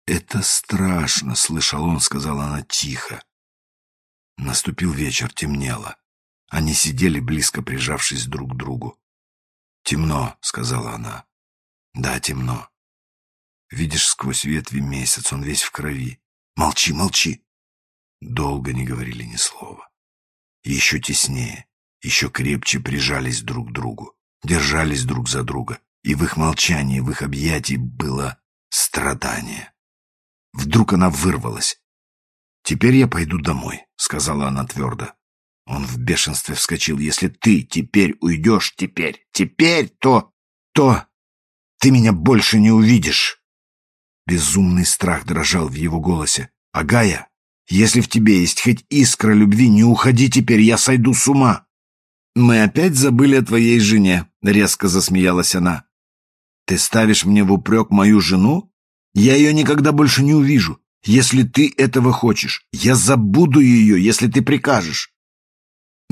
«Это страшно», — слышал он, — сказала она тихо. Наступил вечер, темнело. Они сидели, близко прижавшись друг к другу. «Темно», — сказала она. «Да, темно. Видишь сквозь ветви месяц, он весь в крови. Молчи, молчи!» Долго не говорили ни слова. Еще теснее, еще крепче прижались друг к другу, держались друг за друга, и в их молчании, в их объятии было страдание. Вдруг она вырвалась. «Теперь я пойду домой», — сказала она твердо. Он в бешенстве вскочил. «Если ты теперь уйдешь, теперь, теперь, то... то... ты меня больше не увидишь!» Безумный страх дрожал в его голосе. «Агая, если в тебе есть хоть искра любви, не уходи теперь, я сойду с ума!» «Мы опять забыли о твоей жене», — резко засмеялась она. «Ты ставишь мне в упрек мою жену? Я ее никогда больше не увижу. Если ты этого хочешь, я забуду ее, если ты прикажешь».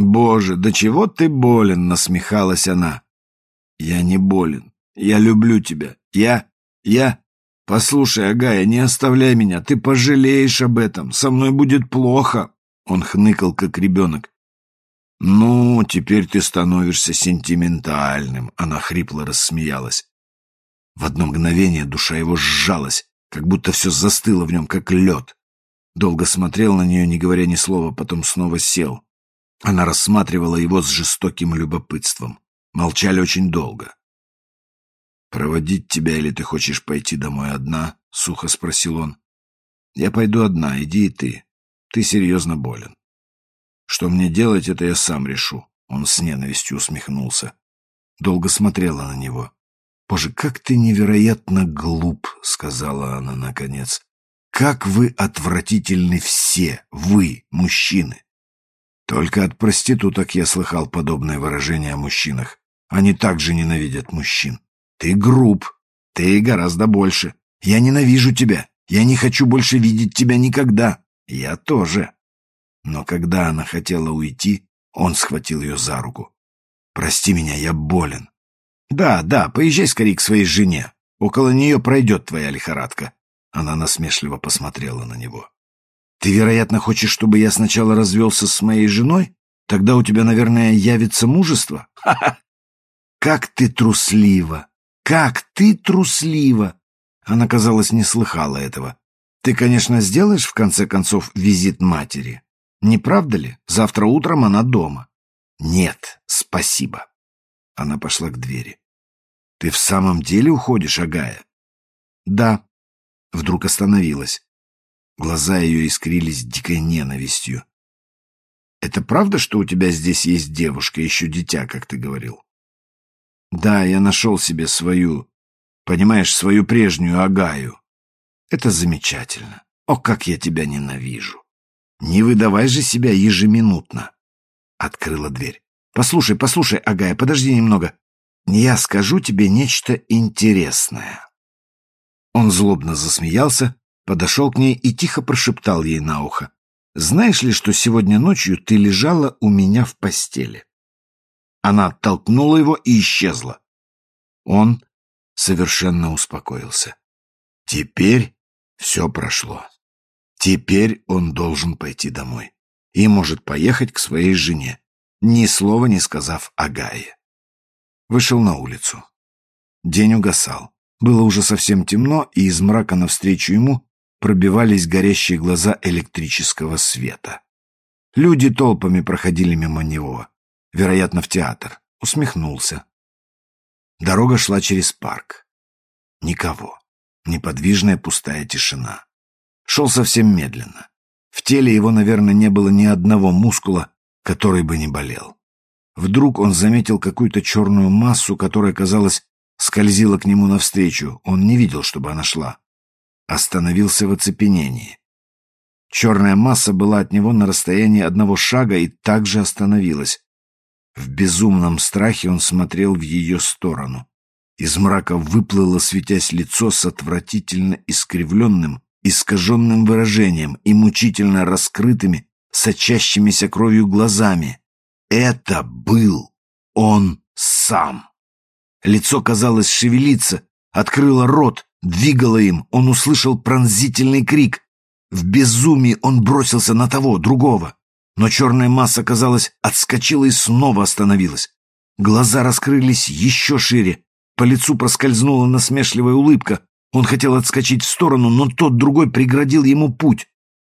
«Боже, до чего ты болен?» — насмехалась она. «Я не болен. Я люблю тебя. Я... я...» «Послушай, Агая, не оставляй меня. Ты пожалеешь об этом. Со мной будет плохо». Он хныкал, как ребенок. «Ну, теперь ты становишься сентиментальным», — она хрипло рассмеялась. В одно мгновение душа его сжалась, как будто все застыло в нем, как лед. Долго смотрел на нее, не говоря ни слова, потом снова сел. Она рассматривала его с жестоким любопытством. Молчали очень долго. «Проводить тебя или ты хочешь пойти домой одна?» — сухо спросил он. «Я пойду одна, иди и ты. Ты серьезно болен». «Что мне делать, это я сам решу», — он с ненавистью усмехнулся. Долго смотрела на него. «Боже, как ты невероятно глуп», — сказала она наконец. «Как вы отвратительны все, вы, мужчины!» Только от проституток я слыхал подобное выражение о мужчинах. Они также ненавидят мужчин. Ты груб. Ты гораздо больше. Я ненавижу тебя. Я не хочу больше видеть тебя никогда. Я тоже. Но когда она хотела уйти, он схватил ее за руку. «Прости меня, я болен». «Да, да, поезжай скорее к своей жене. Около нее пройдет твоя лихорадка». Она насмешливо посмотрела на него. «Ты, вероятно, хочешь, чтобы я сначала развелся с моей женой? Тогда у тебя, наверное, явится мужество? Ха-ха! Как ты труслива! Как ты труслива!» Она, казалось, не слыхала этого. «Ты, конечно, сделаешь, в конце концов, визит матери. Не правда ли? Завтра утром она дома». «Нет, спасибо». Она пошла к двери. «Ты в самом деле уходишь, Агая?» «Да». Вдруг остановилась. Глаза ее искрились дикой ненавистью. «Это правда, что у тебя здесь есть девушка, еще дитя, как ты говорил?» Да, я нашел себе свою, понимаешь, свою прежнюю Агаю. Это замечательно. О, как я тебя ненавижу. Не выдавай же себя ежеминутно. Открыла дверь. Послушай, послушай, Агая, подожди немного. Я скажу тебе нечто интересное. Он злобно засмеялся, подошел к ней и тихо прошептал ей на ухо. «Знаешь ли, что сегодня ночью ты лежала у меня в постели?» Она оттолкнула его и исчезла. Он совершенно успокоился. Теперь все прошло. Теперь он должен пойти домой и может поехать к своей жене, ни слова не сказав о Гае. Вышел на улицу. День угасал. Было уже совсем темно, и из мрака навстречу ему пробивались горящие глаза электрического света. Люди толпами проходили мимо него вероятно, в театр, усмехнулся. Дорога шла через парк. Никого. Неподвижная пустая тишина. Шел совсем медленно. В теле его, наверное, не было ни одного мускула, который бы не болел. Вдруг он заметил какую-то черную массу, которая, казалось, скользила к нему навстречу. Он не видел, чтобы она шла. Остановился в оцепенении. Черная масса была от него на расстоянии одного шага и также остановилась. В безумном страхе он смотрел в ее сторону. Из мрака выплыло, светясь лицо с отвратительно искривленным, искаженным выражением и мучительно раскрытыми, сочащимися кровью глазами. Это был он сам. Лицо, казалось, шевелиться, открыло рот, двигало им, он услышал пронзительный крик. В безумии он бросился на того, другого. Но черная масса, казалось, отскочила и снова остановилась. Глаза раскрылись еще шире. По лицу проскользнула насмешливая улыбка. Он хотел отскочить в сторону, но тот другой преградил ему путь.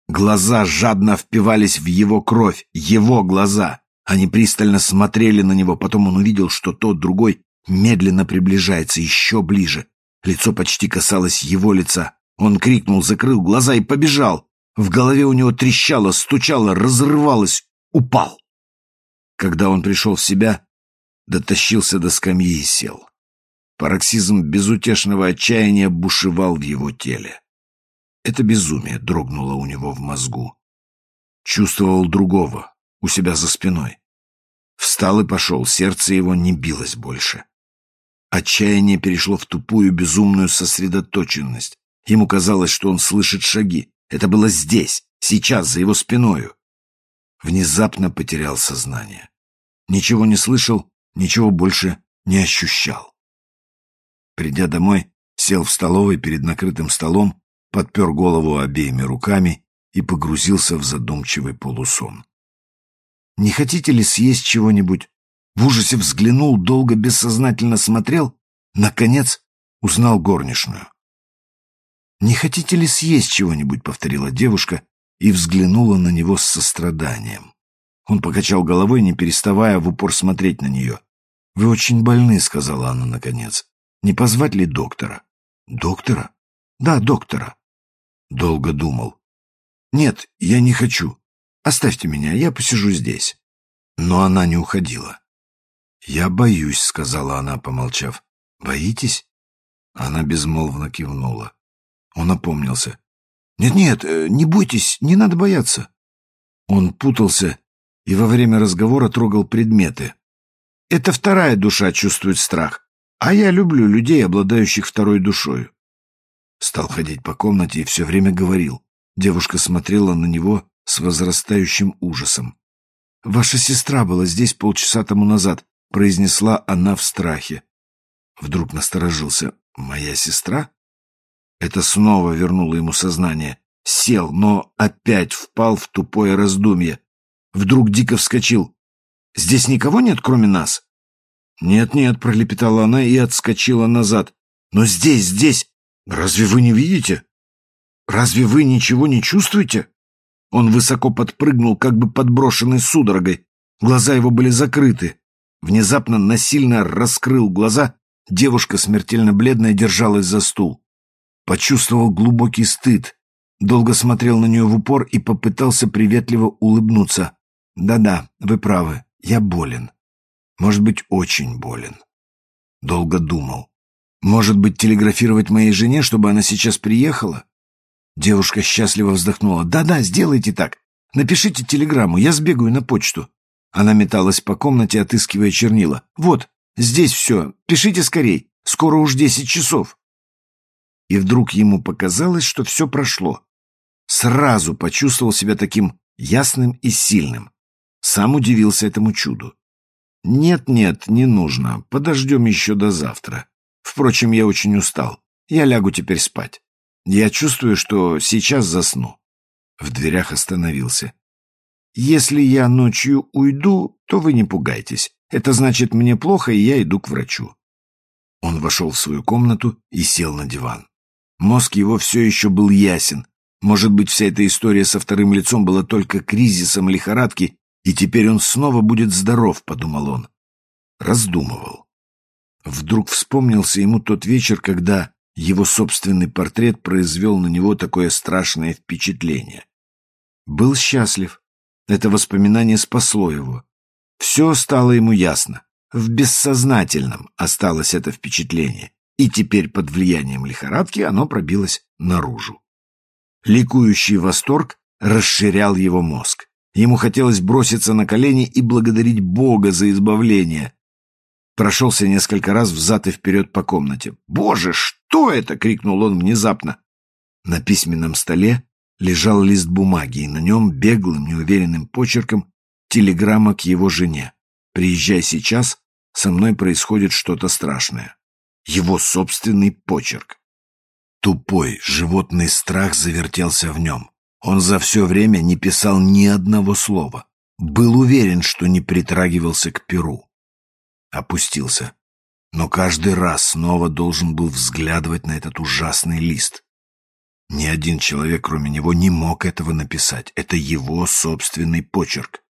Глаза жадно впивались в его кровь, его глаза. Они пристально смотрели на него, потом он увидел, что тот другой медленно приближается еще ближе. Лицо почти касалось его лица. Он крикнул, закрыл глаза и побежал. В голове у него трещало, стучало, разрывалось, упал. Когда он пришел в себя, дотащился до скамьи и сел. Пароксизм безутешного отчаяния бушевал в его теле. Это безумие дрогнуло у него в мозгу. Чувствовал другого, у себя за спиной. Встал и пошел, сердце его не билось больше. Отчаяние перешло в тупую безумную сосредоточенность. Ему казалось, что он слышит шаги. Это было здесь, сейчас, за его спиною. Внезапно потерял сознание. Ничего не слышал, ничего больше не ощущал. Придя домой, сел в столовой перед накрытым столом, подпер голову обеими руками и погрузился в задумчивый полусон. Не хотите ли съесть чего-нибудь?» В ужасе взглянул, долго бессознательно смотрел, наконец узнал горничную. «Не хотите ли съесть чего-нибудь?» — повторила девушка и взглянула на него с состраданием. Он покачал головой, не переставая в упор смотреть на нее. «Вы очень больны», — сказала она наконец. «Не позвать ли доктора?» «Доктора?» «Да, доктора». Долго думал. «Нет, я не хочу. Оставьте меня, я посижу здесь». Но она не уходила. «Я боюсь», — сказала она, помолчав. «Боитесь?» Она безмолвно кивнула. Он опомнился. «Нет-нет, э, не бойтесь, не надо бояться». Он путался и во время разговора трогал предметы. Это вторая душа чувствует страх, а я люблю людей, обладающих второй душой. Стал ходить по комнате и все время говорил. Девушка смотрела на него с возрастающим ужасом. «Ваша сестра была здесь полчаса тому назад», — произнесла она в страхе. Вдруг насторожился. «Моя сестра?» Это снова вернуло ему сознание. Сел, но опять впал в тупое раздумье. Вдруг дико вскочил. «Здесь никого нет, кроме нас?» «Нет-нет», — пролепетала она и отскочила назад. «Но здесь, здесь! Разве вы не видите? Разве вы ничего не чувствуете?» Он высоко подпрыгнул, как бы подброшенный судорогой. Глаза его были закрыты. Внезапно насильно раскрыл глаза. Девушка, смертельно бледная, держалась за стул. Почувствовал глубокий стыд. Долго смотрел на нее в упор и попытался приветливо улыбнуться. «Да-да, вы правы, я болен. Может быть, очень болен». Долго думал. «Может быть, телеграфировать моей жене, чтобы она сейчас приехала?» Девушка счастливо вздохнула. «Да-да, сделайте так. Напишите телеграмму, я сбегаю на почту». Она металась по комнате, отыскивая чернила. «Вот, здесь все. Пишите скорей. Скоро уж десять часов». И вдруг ему показалось, что все прошло. Сразу почувствовал себя таким ясным и сильным. Сам удивился этому чуду. «Нет-нет, не нужно. Подождем еще до завтра. Впрочем, я очень устал. Я лягу теперь спать. Я чувствую, что сейчас засну». В дверях остановился. «Если я ночью уйду, то вы не пугайтесь. Это значит, мне плохо, и я иду к врачу». Он вошел в свою комнату и сел на диван. Мозг его все еще был ясен. Может быть, вся эта история со вторым лицом была только кризисом лихорадки, и теперь он снова будет здоров, подумал он. Раздумывал. Вдруг вспомнился ему тот вечер, когда его собственный портрет произвел на него такое страшное впечатление. Был счастлив. Это воспоминание спасло его. Все стало ему ясно. В бессознательном осталось это впечатление, и теперь под влиянием лихорадки оно пробилось наружу. Ликующий восторг расширял его мозг. Ему хотелось броситься на колени и благодарить Бога за избавление. Прошелся несколько раз взад и вперед по комнате. «Боже, что это?» — крикнул он внезапно. На письменном столе лежал лист бумаги, и на нем беглым, неуверенным почерком телеграмма к его жене. «Приезжай сейчас, со мной происходит что-то страшное». Его собственный почерк. Тупой, животный страх завертелся в нем. Он за все время не писал ни одного слова. Был уверен, что не притрагивался к перу. Опустился. Но каждый раз снова должен был взглядывать на этот ужасный лист. Ни один человек, кроме него, не мог этого написать. Это его собственный почерк.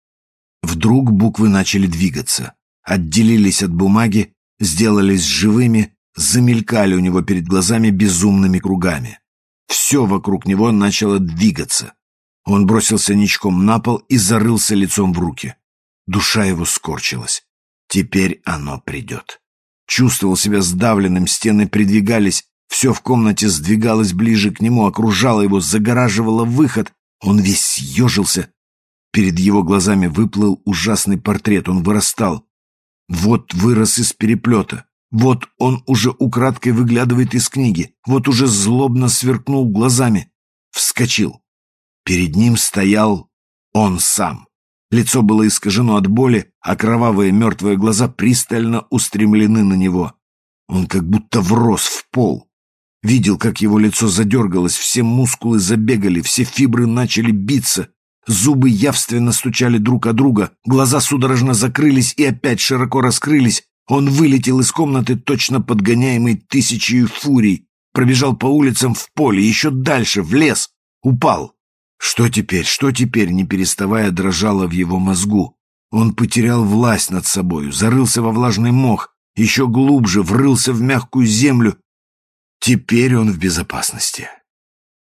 Вдруг буквы начали двигаться, отделились от бумаги, сделались живыми, замелькали у него перед глазами безумными кругами. Все вокруг него начало двигаться. Он бросился ничком на пол и зарылся лицом в руки. Душа его скорчилась. Теперь оно придет. Чувствовал себя сдавленным, стены придвигались, все в комнате сдвигалось ближе к нему, окружало его, загораживало выход. Он весь съежился. Перед его глазами выплыл ужасный портрет, он вырастал. Вот вырос из переплета. Вот он уже украдкой выглядывает из книги, вот уже злобно сверкнул глазами. Вскочил. Перед ним стоял он сам. Лицо было искажено от боли, а кровавые мертвые глаза пристально устремлены на него. Он как будто врос в пол. Видел, как его лицо задергалось, все мускулы забегали, все фибры начали биться. Зубы явственно стучали друг о друга, глаза судорожно закрылись и опять широко раскрылись. Он вылетел из комнаты, точно подгоняемый тысячей фурий, пробежал по улицам в поле, еще дальше, в лес, упал. Что теперь, что теперь, не переставая, дрожало в его мозгу. Он потерял власть над собою, зарылся во влажный мох, еще глубже врылся в мягкую землю. Теперь он в безопасности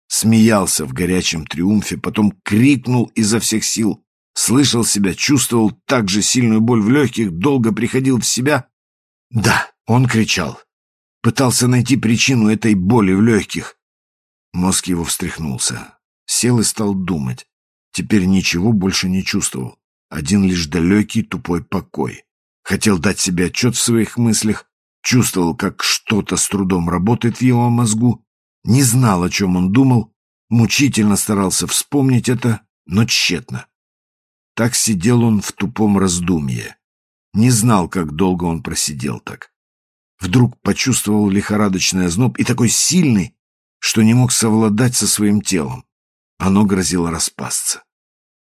смеялся в горячем триумфе, потом крикнул изо всех сил, слышал себя, чувствовал так же сильную боль в легких, долго приходил в себя. Да, он кричал. Пытался найти причину этой боли в легких. Мозг его встряхнулся. Сел и стал думать. Теперь ничего больше не чувствовал. Один лишь далекий тупой покой. Хотел дать себе отчет в своих мыслях, чувствовал, как что-то с трудом работает в его мозгу, не знал, о чем он думал, мучительно старался вспомнить это, но тщетно. Так сидел он в тупом раздумье. Не знал, как долго он просидел так. Вдруг почувствовал лихорадочный озноб и такой сильный, что не мог совладать со своим телом. Оно грозило распасться.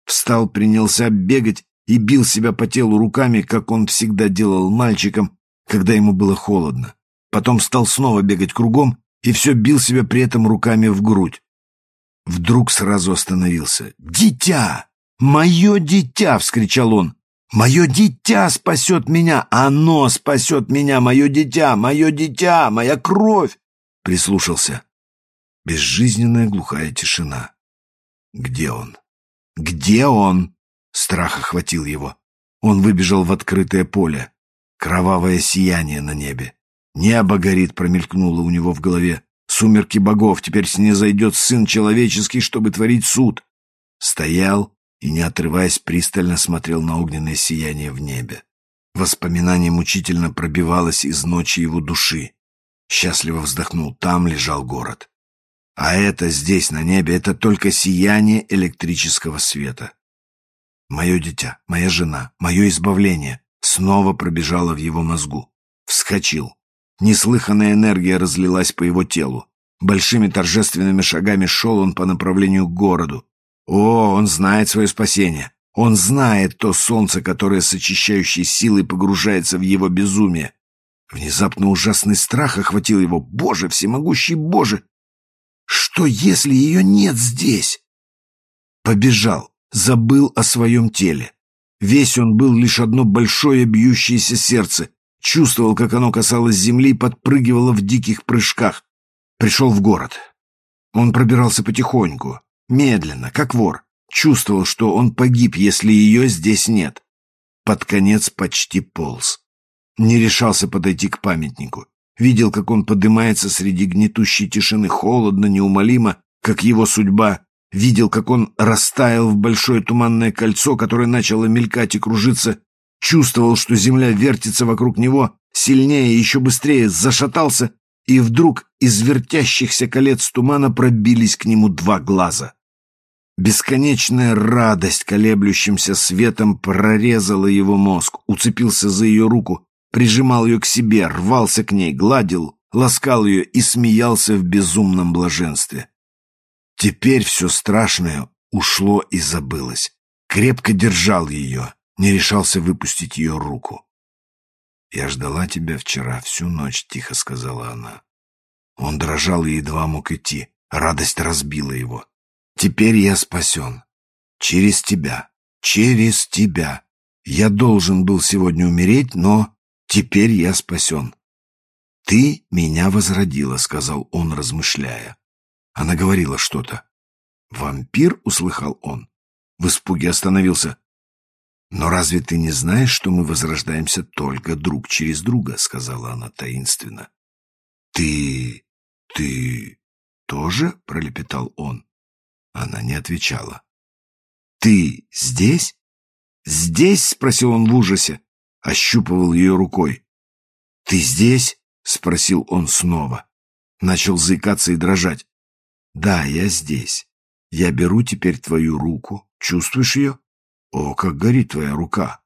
Встал, принялся бегать и бил себя по телу руками, как он всегда делал мальчиком, когда ему было холодно. Потом стал снова бегать кругом и все бил себя при этом руками в грудь. Вдруг сразу остановился. «Дитя! Мое дитя!» — вскричал он. «Мое дитя спасет меня! Оно спасет меня! Мое дитя! Мое дитя! Моя кровь!» Прислушался. Безжизненная глухая тишина. Где он? Где он? Страх охватил его. Он выбежал в открытое поле. Кровавое сияние на небе. Небо горит, промелькнуло у него в голове. Сумерки богов, теперь с ней зайдет сын человеческий, чтобы творить суд. Стоял и, не отрываясь, пристально смотрел на огненное сияние в небе. Воспоминание мучительно пробивалось из ночи его души. Счастливо вздохнул, там лежал город. А это здесь, на небе, это только сияние электрического света. Мое дитя, моя жена, мое избавление снова пробежало в его мозгу. Вскочил. Неслыханная энергия разлилась по его телу. Большими торжественными шагами шел он по направлению к городу. О, он знает свое спасение. Он знает то солнце, которое с очищающей силой погружается в его безумие. Внезапно ужасный страх охватил его. Боже, всемогущий Боже! Что, если ее нет здесь? Побежал, забыл о своем теле. Весь он был лишь одно большое бьющееся сердце, Чувствовал, как оно касалось земли, подпрыгивало в диких прыжках. Пришел в город. Он пробирался потихоньку, медленно, как вор. Чувствовал, что он погиб, если ее здесь нет. Под конец почти полз. Не решался подойти к памятнику. Видел, как он поднимается среди гнетущей тишины, холодно, неумолимо, как его судьба. Видел, как он растаял в большое туманное кольцо, которое начало мелькать и кружиться чувствовал, что земля вертится вокруг него сильнее и еще быстрее, зашатался, и вдруг из вертящихся колец тумана пробились к нему два глаза. Бесконечная радость колеблющимся светом прорезала его мозг, уцепился за ее руку, прижимал ее к себе, рвался к ней, гладил, ласкал ее и смеялся в безумном блаженстве. Теперь все страшное ушло и забылось. Крепко держал ее, не решался выпустить ее руку. «Я ждала тебя вчера всю ночь», — тихо сказала она. Он дрожал и едва мог идти. Радость разбила его. «Теперь я спасен. Через тебя. Через тебя. Я должен был сегодня умереть, но теперь я спасен». «Ты меня возродила», — сказал он, размышляя. Она говорила что-то. «Вампир?» — услыхал он. В испуге остановился. «Но разве ты не знаешь, что мы возрождаемся только друг через друга?» — сказала она таинственно. «Ты... ты... тоже?» — пролепетал он. Она не отвечала. «Ты здесь?» «Здесь?» — спросил он в ужасе. Ощупывал ее рукой. «Ты здесь?» — спросил он снова. Начал заикаться и дрожать. «Да, я здесь. Я беру теперь твою руку. Чувствуешь ее?» О, как горит твоя рука!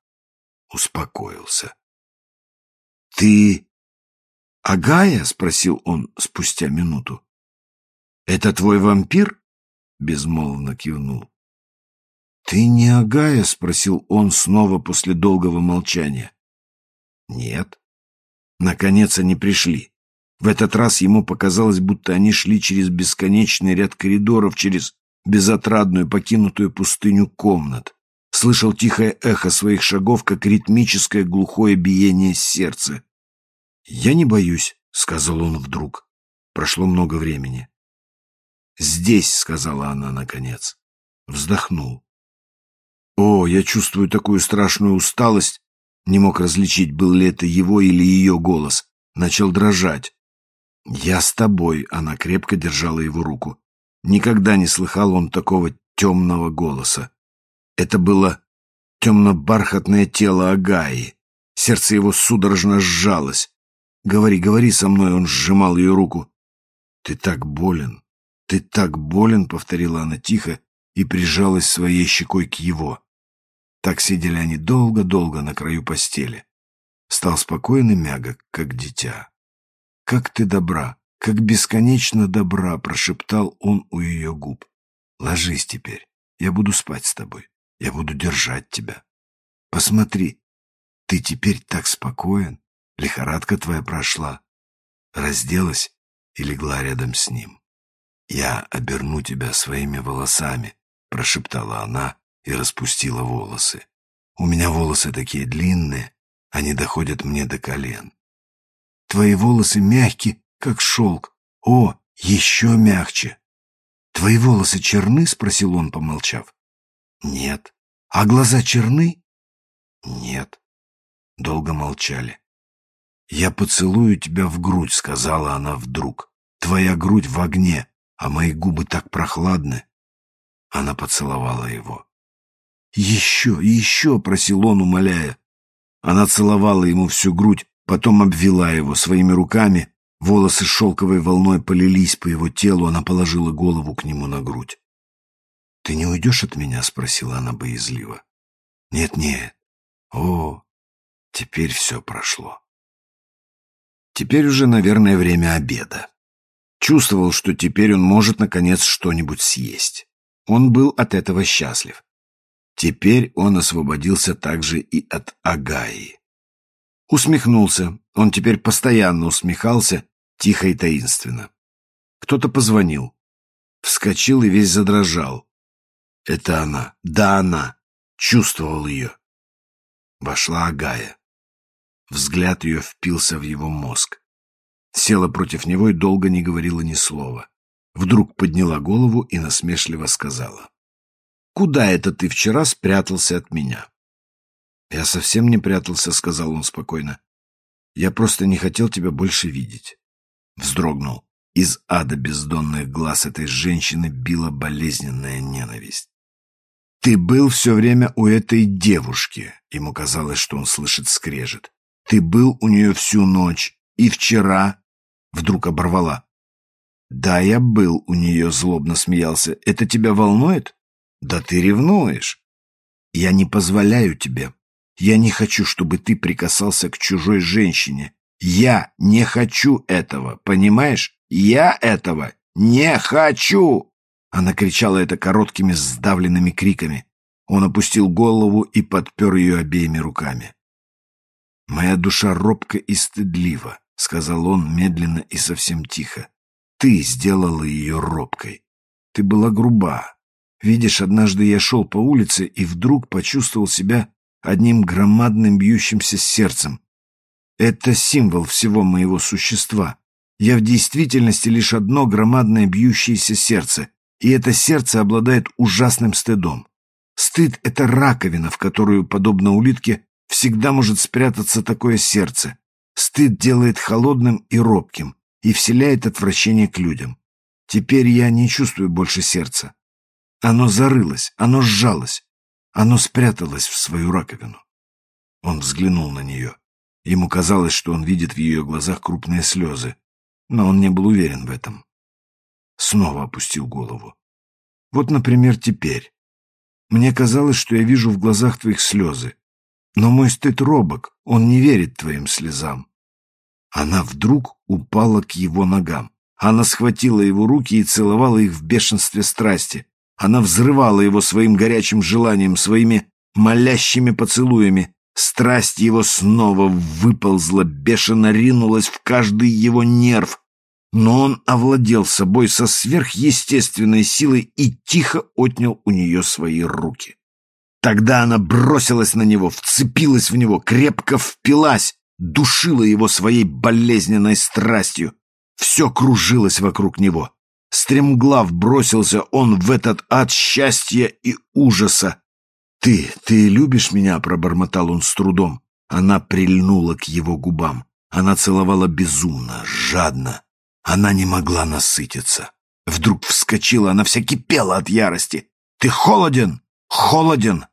Успокоился. Ты... Агая? Спросил он спустя минуту. Это твой вампир? Безмолвно кивнул. «Ты не Агая?» — спросил он снова после долгого молчания. «Нет». Наконец они пришли. В этот раз ему показалось, будто они шли через бесконечный ряд коридоров, через безотрадную покинутую пустыню комнат. Слышал тихое эхо своих шагов, как ритмическое глухое биение сердца. «Я не боюсь», — сказал он вдруг. Прошло много времени. «Здесь», — сказала она наконец. Вздохнул. «О, я чувствую такую страшную усталость!» Не мог различить, был ли это его или ее голос. Начал дрожать. «Я с тобой», — она крепко держала его руку. Никогда не слыхал он такого темного голоса. Это было темно-бархатное тело Агаи. Сердце его судорожно сжалось. «Говори, говори со мной», — он сжимал ее руку. «Ты так болен, ты так болен», — повторила она тихо и прижалась своей щекой к его. Так сидели они долго-долго на краю постели. Стал спокойный мягок, как дитя. «Как ты добра, как бесконечно добра!» — прошептал он у ее губ. «Ложись теперь, я буду спать с тобой, я буду держать тебя. Посмотри, ты теперь так спокоен, лихорадка твоя прошла. Разделась и легла рядом с ним. «Я оберну тебя своими волосами», — прошептала она и распустила волосы. «У меня волосы такие длинные, они доходят мне до колен. Твои волосы мягкие, как шелк. О, еще мягче!» «Твои волосы черны?» — спросил он, помолчав. «Нет». «А глаза черны?» «Нет». Долго молчали. «Я поцелую тебя в грудь», — сказала она вдруг. «Твоя грудь в огне, а мои губы так прохладны». Она поцеловала его. «Еще, еще!» — просил он, умоляя. Она целовала ему всю грудь, потом обвела его своими руками. Волосы шелковой волной полились по его телу, она положила голову к нему на грудь. «Ты не уйдешь от меня?» — спросила она боязливо. «Нет-нет. О, теперь все прошло». Теперь уже, наверное, время обеда. Чувствовал, что теперь он может, наконец, что-нибудь съесть. Он был от этого счастлив. Теперь он освободился также и от Агаи. Усмехнулся. Он теперь постоянно усмехался, тихо и таинственно. Кто-то позвонил. Вскочил и весь задрожал. Это она. Да, она. Чувствовал ее. Вошла Агая. Взгляд ее впился в его мозг. Села против него и долго не говорила ни слова. Вдруг подняла голову и насмешливо сказала. «Куда это ты вчера спрятался от меня?» «Я совсем не прятался», — сказал он спокойно. «Я просто не хотел тебя больше видеть». Вздрогнул. Из ада бездонных глаз этой женщины била болезненная ненависть. «Ты был все время у этой девушки», — ему казалось, что он слышит скрежет. Ты был у нее всю ночь. И вчера...» Вдруг оборвала. «Да, я был у нее», — злобно смеялся. «Это тебя волнует?» «Да ты ревнуешь». «Я не позволяю тебе. Я не хочу, чтобы ты прикасался к чужой женщине. Я не хочу этого, понимаешь? Я этого не хочу!» Она кричала это короткими сдавленными криками. Он опустил голову и подпер ее обеими руками. «Моя душа робка и стыдлива», — сказал он медленно и совсем тихо. «Ты сделала ее робкой. Ты была груба. Видишь, однажды я шел по улице и вдруг почувствовал себя одним громадным бьющимся сердцем. Это символ всего моего существа. Я в действительности лишь одно громадное бьющееся сердце, и это сердце обладает ужасным стыдом. Стыд — это раковина, в которую, подобно улитке, всегда может спрятаться такое сердце. Стыд делает холодным и робким и вселяет отвращение к людям. Теперь я не чувствую больше сердца. Оно зарылось, оно сжалось, оно спряталось в свою раковину. Он взглянул на нее. Ему казалось, что он видит в ее глазах крупные слезы, но он не был уверен в этом. Снова опустил голову. Вот, например, теперь. Мне казалось, что я вижу в глазах твоих слезы, но мой стыд робок, он не верит твоим слезам. Она вдруг упала к его ногам. Она схватила его руки и целовала их в бешенстве страсти. Она взрывала его своим горячим желанием, своими молящими поцелуями. Страсть его снова выползла, бешено ринулась в каждый его нерв. Но он овладел собой со сверхъестественной силой и тихо отнял у нее свои руки. Тогда она бросилась на него, вцепилась в него, крепко впилась, душила его своей болезненной страстью. Все кружилось вокруг него. Стремглав бросился он в этот ад счастья и ужаса. «Ты, ты любишь меня?» — пробормотал он с трудом. Она прильнула к его губам. Она целовала безумно, жадно. Она не могла насытиться. Вдруг вскочила, она вся кипела от ярости. «Ты холоден! Холоден!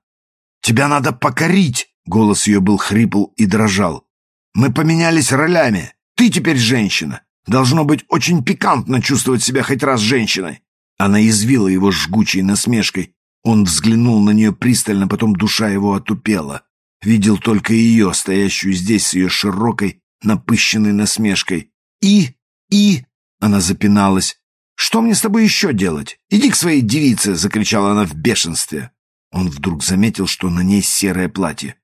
Тебя надо покорить!» Голос ее был хрипл и дрожал. «Мы поменялись ролями. Ты теперь женщина. Должно быть очень пикантно чувствовать себя хоть раз женщиной. Она извила его жгучей насмешкой. Он взглянул на нее пристально, потом душа его отупела. Видел только ее, стоящую здесь с ее широкой, напыщенной насмешкой. «И? И?» — она запиналась. «Что мне с тобой еще делать? Иди к своей девице!» — закричала она в бешенстве. Он вдруг заметил, что на ней серое платье.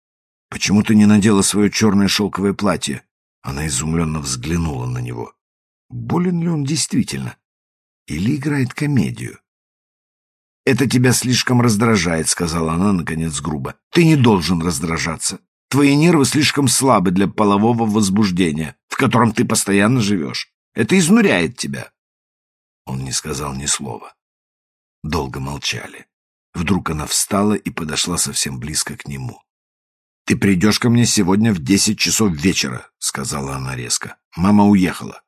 «Почему ты не надела свое черное шелковое платье?» Она изумленно взглянула на него. Болен ли он действительно? Или играет комедию? «Это тебя слишком раздражает», — сказала она, наконец, грубо. «Ты не должен раздражаться. Твои нервы слишком слабы для полового возбуждения, в котором ты постоянно живешь. Это изнуряет тебя». Он не сказал ни слова. Долго молчали. Вдруг она встала и подошла совсем близко к нему. «Ты придешь ко мне сегодня в десять часов вечера», — сказала она резко. «Мама уехала.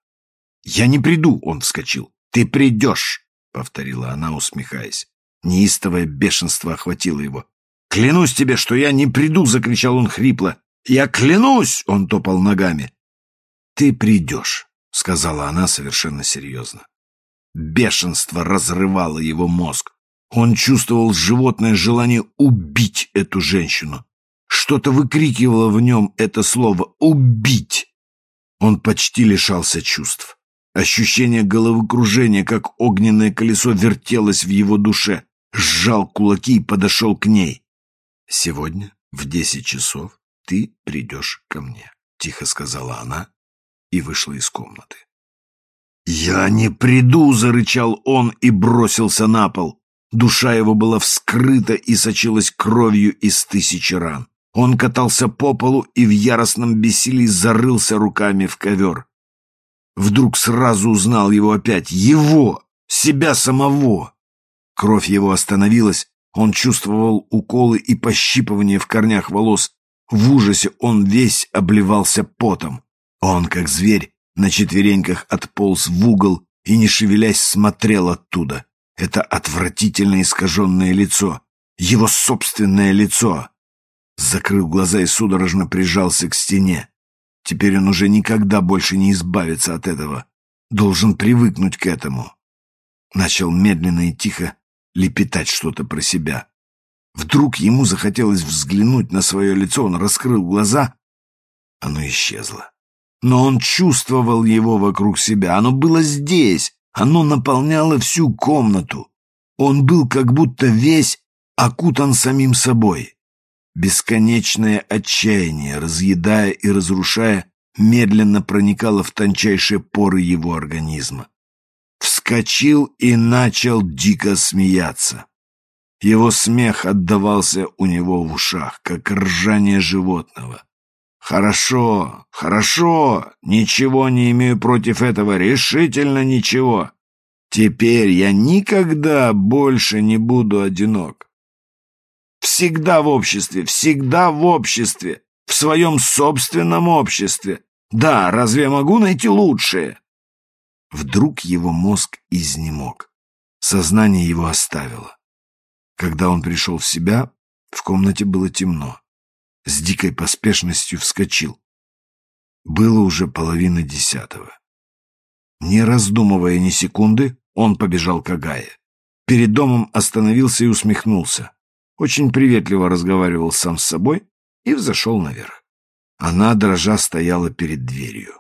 «Я не приду!» — он вскочил. «Ты придешь!» — повторила она, усмехаясь. Неистовое бешенство охватило его. «Клянусь тебе, что я не приду!» — закричал он хрипло. «Я клянусь!» — он топал ногами. «Ты придешь!» — сказала она совершенно серьезно. Бешенство разрывало его мозг. Он чувствовал животное желание убить эту женщину. Что-то выкрикивало в нем это слово «убить». Он почти лишался чувств. Ощущение головокружения, как огненное колесо, вертелось в его душе. Сжал кулаки и подошел к ней. «Сегодня в десять часов ты придешь ко мне», — тихо сказала она и вышла из комнаты. «Я не приду!» — зарычал он и бросился на пол. Душа его была вскрыта и сочилась кровью из тысячи ран. Он катался по полу и в яростном бессилии зарылся руками в ковер. Вдруг сразу узнал его опять. Его! Себя самого! Кровь его остановилась. Он чувствовал уколы и пощипывание в корнях волос. В ужасе он весь обливался потом. Он, как зверь, на четвереньках отполз в угол и, не шевелясь, смотрел оттуда. Это отвратительно искаженное лицо. Его собственное лицо. Закрыл глаза и судорожно прижался к стене. Теперь он уже никогда больше не избавится от этого. Должен привыкнуть к этому. Начал медленно и тихо лепетать что-то про себя. Вдруг ему захотелось взглянуть на свое лицо, он раскрыл глаза. Оно исчезло. Но он чувствовал его вокруг себя. Оно было здесь. Оно наполняло всю комнату. Он был как будто весь окутан самим собой. Бесконечное отчаяние, разъедая и разрушая, медленно проникало в тончайшие поры его организма. Вскочил и начал дико смеяться. Его смех отдавался у него в ушах, как ржание животного. «Хорошо, хорошо, ничего не имею против этого, решительно ничего. Теперь я никогда больше не буду одинок. Всегда в обществе, всегда в обществе, в своем собственном обществе. Да, разве я могу найти лучшее? Вдруг его мозг изнемог. Сознание его оставило. Когда он пришел в себя, в комнате было темно. С дикой поспешностью вскочил. Было уже половина десятого. Не раздумывая ни секунды, он побежал к Агае. Перед домом остановился и усмехнулся очень приветливо разговаривал сам с собой и взошел наверх. Она, дрожа, стояла перед дверью.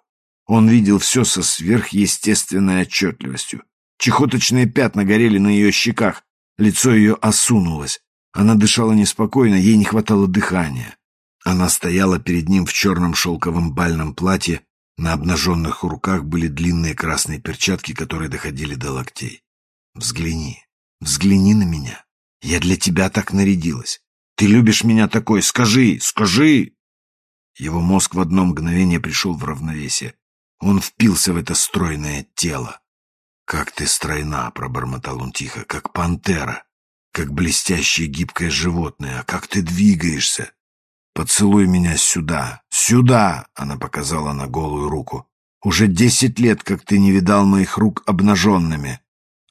Он видел все со сверхъестественной отчетливостью. Чехоточные пятна горели на ее щеках. лицо ее осунулось. Она дышала неспокойно, ей не хватало дыхания. Она стояла перед ним в черном шелковом бальном платье, на обнаженных руках были длинные красные перчатки, которые доходили до локтей. «Взгляни, взгляни на меня. Я для тебя так нарядилась. Ты любишь меня такой, скажи, скажи!» Его мозг в одно мгновение пришел в равновесие. Он впился в это стройное тело. «Как ты стройна!» — пробормотал он тихо, — «как пантера, как блестящее гибкое животное, а как ты двигаешься!» «Поцелуй меня сюда! Сюда!» — она показала на голую руку. «Уже десять лет, как ты не видал моих рук обнаженными!»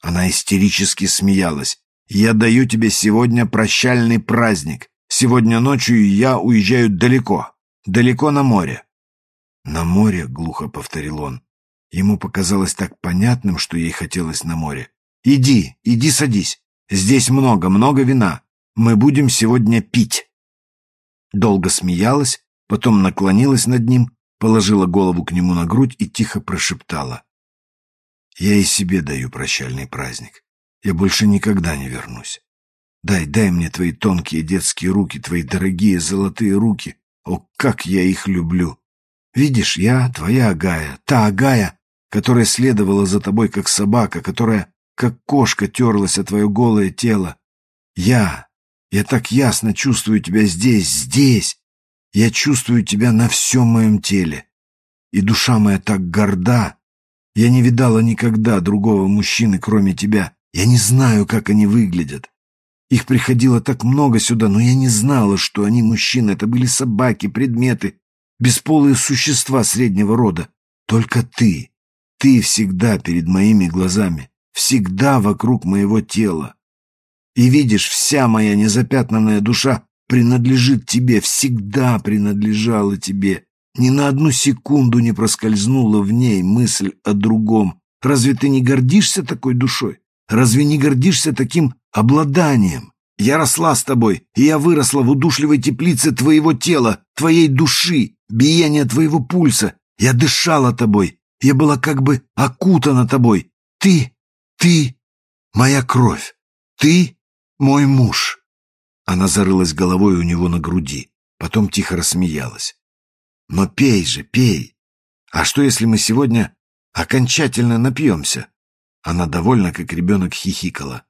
Она истерически смеялась. «Я даю тебе сегодня прощальный праздник. Сегодня ночью я уезжаю далеко, далеко на море». «На море?» — глухо повторил он. Ему показалось так понятным, что ей хотелось на море. «Иди, иди садись. Здесь много, много вина. Мы будем сегодня пить». Долго смеялась, потом наклонилась над ним, положила голову к нему на грудь и тихо прошептала. «Я и себе даю прощальный праздник. Я больше никогда не вернусь. Дай, дай мне твои тонкие детские руки, твои дорогие золотые руки. О, как я их люблю! Видишь, я твоя Агая, та Агая, которая следовала за тобой, как собака, которая, как кошка, терлась о твое голое тело. Я, я так ясно чувствую тебя здесь, здесь. Я чувствую тебя на всем моем теле. И душа моя так горда. Я не видала никогда другого мужчины, кроме тебя. Я не знаю, как они выглядят. Их приходило так много сюда, но я не знала, что они мужчины. Это были собаки, предметы, бесполые существа среднего рода. Только ты, ты всегда перед моими глазами, всегда вокруг моего тела. И видишь, вся моя незапятнанная душа принадлежит тебе, всегда принадлежала тебе. Ни на одну секунду не проскользнула в ней мысль о другом. Разве ты не гордишься такой душой? Разве не гордишься таким обладанием? Я росла с тобой, и я выросла в удушливой теплице твоего тела, твоей души, биения твоего пульса. Я дышала тобой, я была как бы окутана тобой. Ты, ты, моя кровь. Ты «Мой муж!» Она зарылась головой у него на груди, потом тихо рассмеялась. «Но пей же, пей! А что, если мы сегодня окончательно напьемся?» Она довольно, как ребенок, хихикала.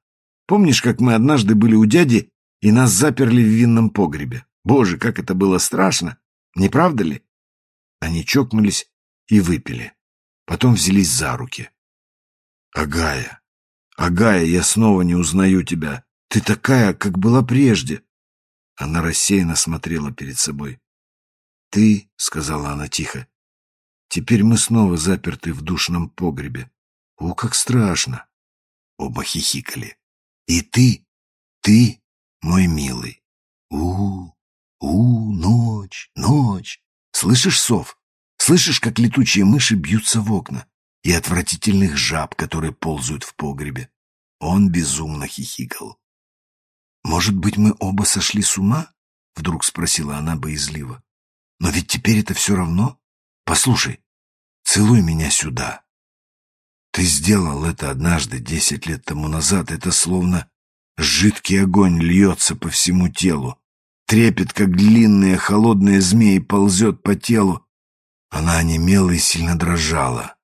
«Помнишь, как мы однажды были у дяди, и нас заперли в винном погребе? Боже, как это было страшно! Не правда ли?» Они чокнулись и выпили. Потом взялись за руки. «Агая! Агая, я снова не узнаю тебя!» Ты такая, как была прежде. Она рассеянно смотрела перед собой. Ты, — сказала она тихо, — теперь мы снова заперты в душном погребе. О, как страшно! Оба хихикали. И ты, ты, мой милый. У, у, ночь, ночь. Слышишь сов? Слышишь, как летучие мыши бьются в окна? И отвратительных жаб, которые ползают в погребе? Он безумно хихикал. «Может быть, мы оба сошли с ума?» — вдруг спросила она боязливо. «Но ведь теперь это все равно. Послушай, целуй меня сюда». Ты сделал это однажды, десять лет тому назад. Это словно жидкий огонь льется по всему телу. Трепет, как длинные холодные змеи, ползет по телу. Она онемела и сильно дрожала.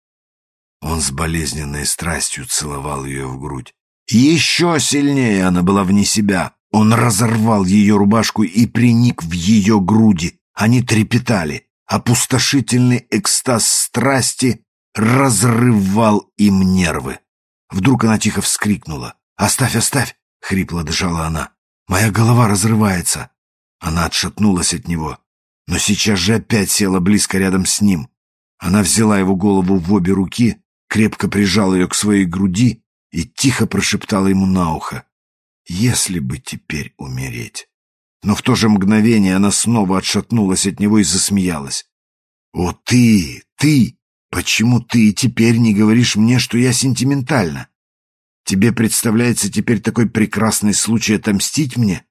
Он с болезненной страстью целовал ее в грудь. Еще сильнее она была вне себя. Он разорвал ее рубашку и приник в ее груди. Они трепетали. Опустошительный экстаз страсти разрывал им нервы. Вдруг она тихо вскрикнула. «Оставь, оставь!» — хрипло дышала она. «Моя голова разрывается!» Она отшатнулась от него, но сейчас же опять села близко рядом с ним. Она взяла его голову в обе руки, крепко прижала ее к своей груди и тихо прошептала ему на ухо. «Если бы теперь умереть!» Но в то же мгновение она снова отшатнулась от него и засмеялась. «О, ты, ты! Почему ты теперь не говоришь мне, что я сентиментальна? Тебе представляется теперь такой прекрасный случай отомстить мне?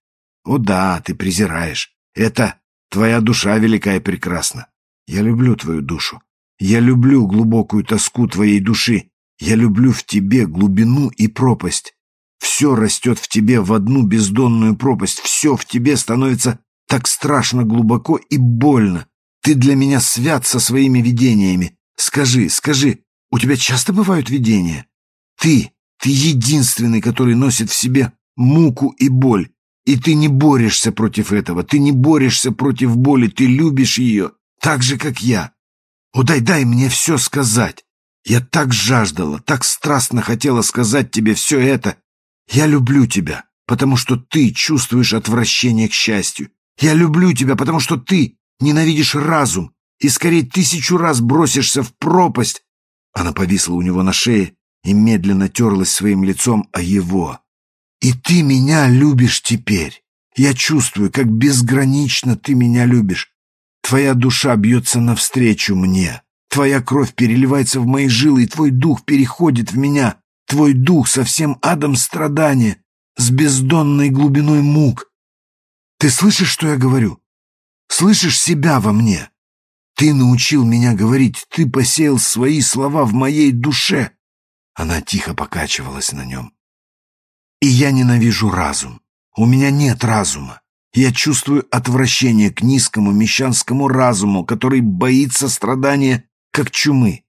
О да, ты презираешь. Это твоя душа велика и прекрасна. Я люблю твою душу. Я люблю глубокую тоску твоей души. Я люблю в тебе глубину и пропасть. Все растет в тебе в одну бездонную пропасть, все в тебе становится так страшно глубоко и больно. Ты для меня свят со своими видениями. Скажи, скажи, у тебя часто бывают видения? Ты, ты единственный, который носит в себе муку и боль. И ты не борешься против этого, ты не борешься против боли, ты любишь ее, так же, как я. О, дай, дай мне все сказать. Я так жаждала, так страстно хотела сказать тебе все это. Я люблю тебя, потому что ты чувствуешь отвращение к счастью. Я люблю тебя, потому что ты ненавидишь разум и скорее тысячу раз бросишься в пропасть. Она повисла у него на шее и медленно терлась своим лицом о его. И ты меня любишь теперь. Я чувствую, как безгранично ты меня любишь. Твоя душа бьется навстречу мне. Твоя кровь переливается в мои жилы, и твой дух переходит в меня. Твой дух со всем адом страдания, с бездонной глубиной мук. Ты слышишь, что я говорю? Слышишь себя во мне? Ты научил меня говорить, ты посеял свои слова в моей душе. Она тихо покачивалась на нем. И я ненавижу разум. У меня нет разума. Я чувствую отвращение к низкому мещанскому разуму, который боится страдания, как чумы.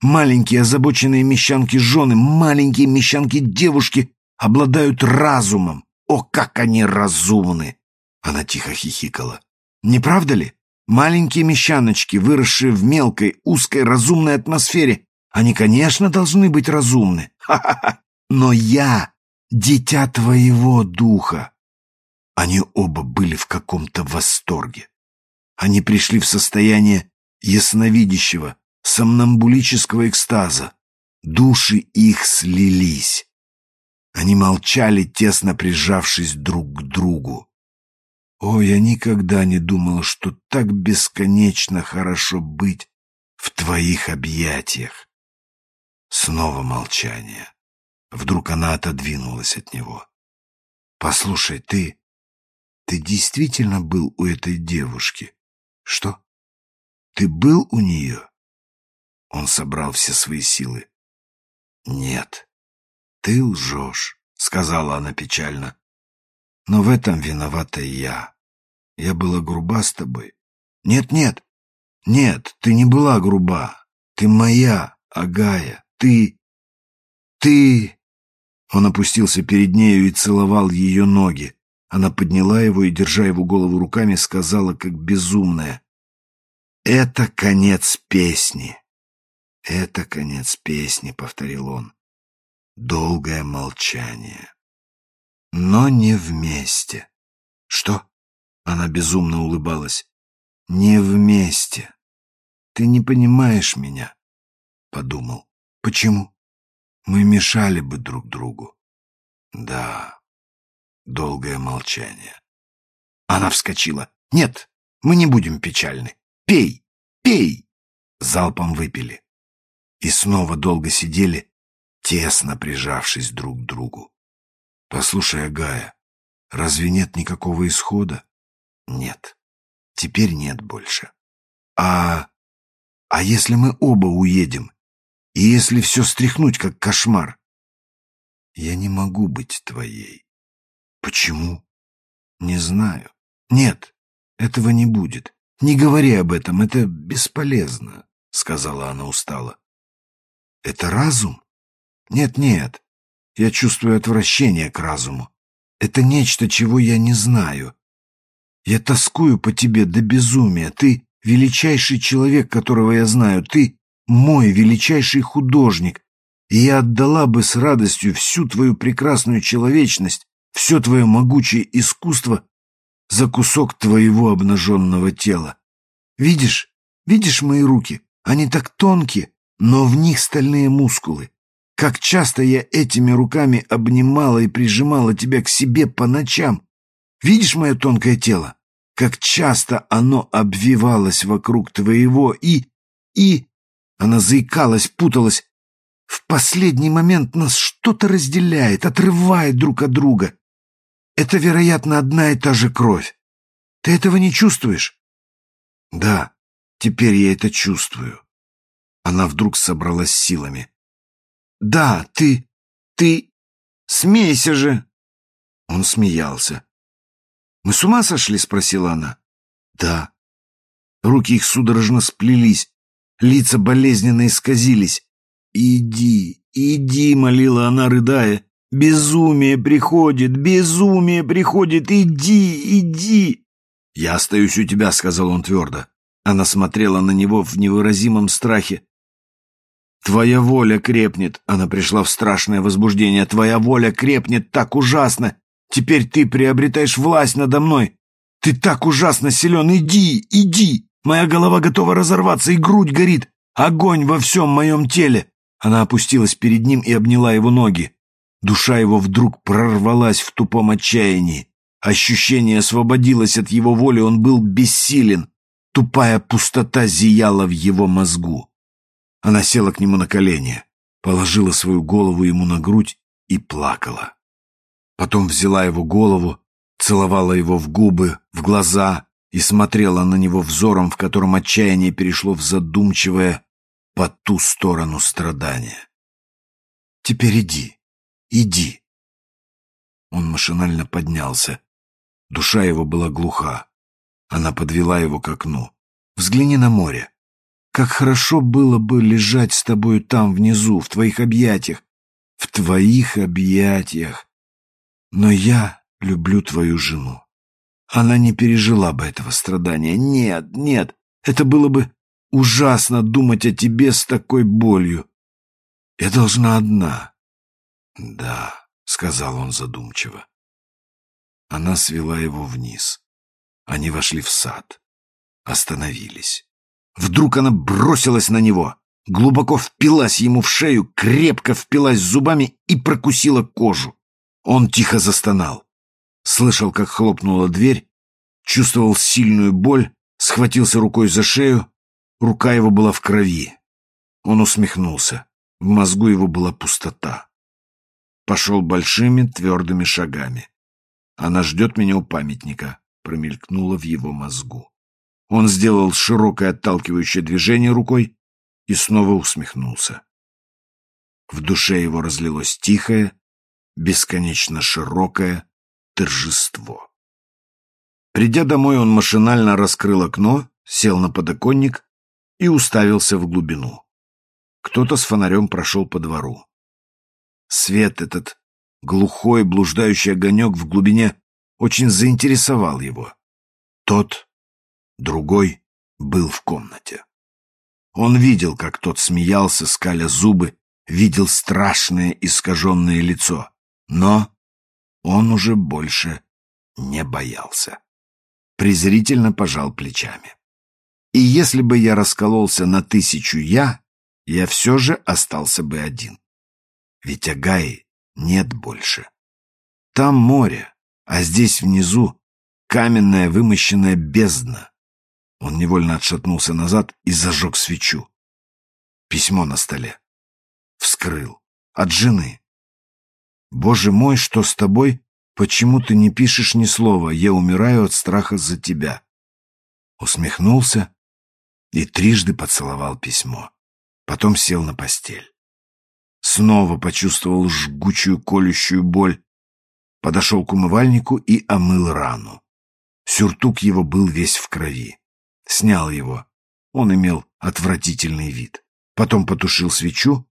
Маленькие озабоченные мещанки-жены, маленькие мещанки-девушки обладают разумом. О, как они разумны! Она тихо хихикала. Не правда ли? Маленькие мещаночки, выросшие в мелкой, узкой, разумной атмосфере, они, конечно, должны быть разумны. Ха-ха-ха! Но я дитя твоего духа. Они оба были в каком-то восторге. Они пришли в состояние ясновидящего, сомнамбулического экстаза. Души их слились. Они молчали, тесно прижавшись друг к другу. О, я никогда не думал, что так бесконечно хорошо быть в твоих объятиях. Снова молчание. Вдруг она отодвинулась от него. «Послушай, ты... Ты действительно был у этой девушки?» «Что? Ты был у нее?» Он собрал все свои силы. «Нет, ты лжешь», — сказала она печально. «Но в этом виновата я. Я была груба с тобой». «Нет-нет, нет, ты не была груба. Ты моя, Агая. Ты... ты...» Он опустился перед нею и целовал ее ноги. Она подняла его и, держа его голову руками, сказала, как безумная. «Это конец песни». «Это конец песни», — повторил он. Долгое молчание. Но не вместе. «Что?» — она безумно улыбалась. «Не вместе. Ты не понимаешь меня», — подумал. «Почему?» мы мешали бы друг другу. Да, долгое молчание. Она вскочила. Нет, мы не будем печальны. Пей, пей. Залпом выпили. И снова долго сидели, тесно прижавшись друг к другу. Послушай, Агая, разве нет никакого исхода? Нет. Теперь нет больше. А... А если мы оба уедем и если все стряхнуть, как кошмар? Я не могу быть твоей. Почему? Не знаю. Нет, этого не будет. Не говори об этом, это бесполезно, сказала она устало. Это разум? Нет-нет, я чувствую отвращение к разуму. Это нечто, чего я не знаю. Я тоскую по тебе до безумия. Ты величайший человек, которого я знаю. Ты мой величайший художник, и я отдала бы с радостью всю твою прекрасную человечность, все твое могучее искусство за кусок твоего обнаженного тела. Видишь, видишь мои руки? Они так тонкие, но в них стальные мускулы. Как часто я этими руками обнимала и прижимала тебя к себе по ночам. Видишь мое тонкое тело? Как часто оно обвивалось вокруг твоего и... и... Она заикалась, путалась. В последний момент нас что-то разделяет, отрывает друг от друга. Это, вероятно, одна и та же кровь. Ты этого не чувствуешь? Да, теперь я это чувствую. Она вдруг собралась силами. Да, ты... ты... Смейся же!» Он смеялся. «Мы с ума сошли?» — спросила она. «Да». Руки их судорожно сплелись, лица болезненно исказились. «Иди, иди!» — молила она, рыдая. «Безумие приходит, безумие приходит! Иди, иди!» «Я остаюсь у тебя», — сказал он твердо. Она смотрела на него в невыразимом страхе. «Твоя воля крепнет!» — она пришла в страшное возбуждение. «Твоя воля крепнет так ужасно! Теперь ты приобретаешь власть надо мной! Ты так ужасно силен! Иди, иди! Моя голова готова разорваться, и грудь горит! Огонь во всем моем теле!» Она опустилась перед ним и обняла его ноги. Душа его вдруг прорвалась в тупом отчаянии. Ощущение освободилось от его воли, он был бессилен. Тупая пустота зияла в его мозгу. Она села к нему на колени, положила свою голову ему на грудь и плакала. Потом взяла его голову, целовала его в губы, в глаза и смотрела на него взором, в котором отчаяние перешло в задумчивое по ту сторону страдания. «Теперь иди, иди!» Он машинально поднялся. Душа его была глуха. Она подвела его к окну. «Взгляни на море. Как хорошо было бы лежать с тобою там, внизу, в твоих объятиях. В твоих объятиях. Но я люблю твою жену. Она не пережила бы этого страдания. Нет, нет, это было бы ужасно думать о тебе с такой болью. Я должна одна. Да, сказал он задумчиво. Она свела его вниз. Они вошли в сад. Остановились. Вдруг она бросилась на него, глубоко впилась ему в шею, крепко впилась зубами и прокусила кожу. Он тихо застонал. Слышал, как хлопнула дверь, чувствовал сильную боль, схватился рукой за шею, рука его была в крови. Он усмехнулся. В мозгу его была пустота. Пошел большими твердыми шагами. Она ждет меня у памятника, промелькнуло в его мозгу. Он сделал широкое отталкивающее движение рукой и снова усмехнулся. В душе его разлилось тихое, бесконечно широкое торжество. Придя домой, он машинально раскрыл окно, сел на подоконник и уставился в глубину. Кто-то с фонарем прошел по двору. Свет этот, глухой блуждающий огонек в глубине, очень заинтересовал его. Тот, другой, был в комнате. Он видел, как тот смеялся, скаля зубы, видел страшное искаженное лицо. Но он уже больше не боялся. Презрительно пожал плечами. И если бы я раскололся на тысячу «я», я все же остался бы один. Ведь Агаи нет больше. Там море, а здесь внизу каменная вымощенная бездна. Он невольно отшатнулся назад и зажег свечу. Письмо на столе. Вскрыл. От жены. Боже мой, что с тобой? Почему ты не пишешь ни слова? Я умираю от страха за тебя. Усмехнулся и трижды поцеловал письмо. Потом сел на постель. Снова почувствовал жгучую колющую боль. Подошел к умывальнику и омыл рану. Сюртук его был весь в крови. Снял его. Он имел отвратительный вид. Потом потушил свечу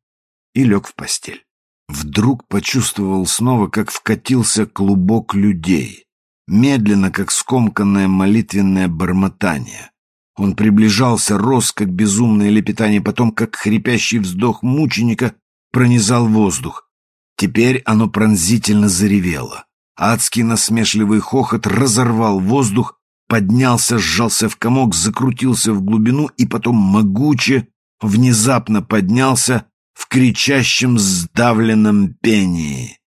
и лег в постель вдруг почувствовал снова, как вкатился клубок людей, медленно, как скомканное молитвенное бормотание. Он приближался, рос, как безумное лепетание, потом, как хрипящий вздох мученика, пронизал воздух. Теперь оно пронзительно заревело. Адский насмешливый хохот разорвал воздух, поднялся, сжался в комок, закрутился в глубину и потом могуче, внезапно поднялся, в кричащем сдавленном пении.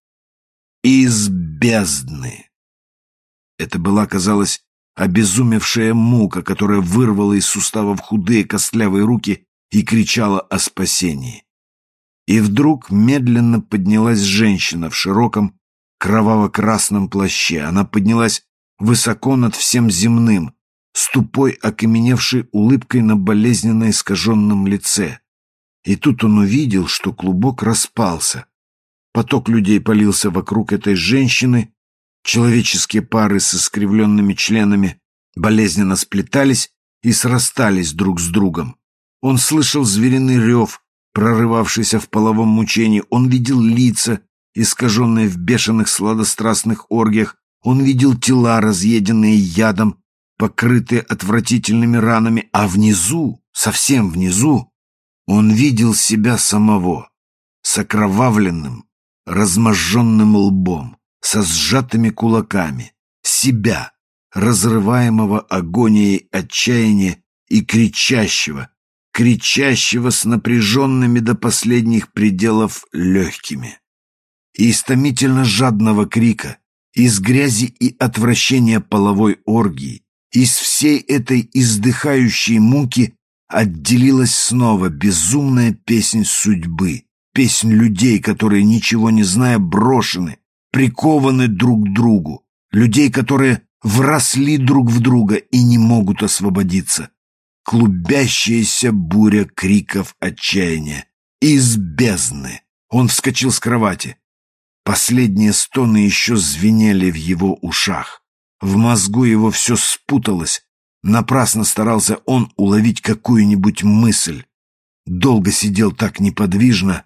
Из бездны. Это была, казалось, обезумевшая мука, которая вырвала из суставов худые костлявые руки и кричала о спасении. И вдруг медленно поднялась женщина в широком кроваво-красном плаще. Она поднялась высоко над всем земным, с тупой окаменевшей улыбкой на болезненно искаженном лице. И тут он увидел, что клубок распался. Поток людей полился вокруг этой женщины, человеческие пары с искривленными членами болезненно сплетались и срастались друг с другом. Он слышал звериный рев, прорывавшийся в половом мучении, он видел лица, искаженные в бешеных сладострастных оргиях, он видел тела, разъеденные ядом, покрытые отвратительными ранами, а внизу, совсем внизу, он видел себя самого, с окровавленным, разможженным лбом, со сжатыми кулаками, себя, разрываемого агонией отчаяния и кричащего, кричащего с напряженными до последних пределов легкими. И истомительно жадного крика, из грязи и отвращения половой оргии, из всей этой издыхающей муки отделилась снова безумная песнь судьбы, песнь людей, которые, ничего не зная, брошены, прикованы друг к другу, людей, которые вросли друг в друга и не могут освободиться. Клубящаяся буря криков отчаяния. Из бездны. Он вскочил с кровати. Последние стоны еще звенели в его ушах. В мозгу его все спуталось. Напрасно старался он уловить какую-нибудь мысль. Долго сидел так неподвижно.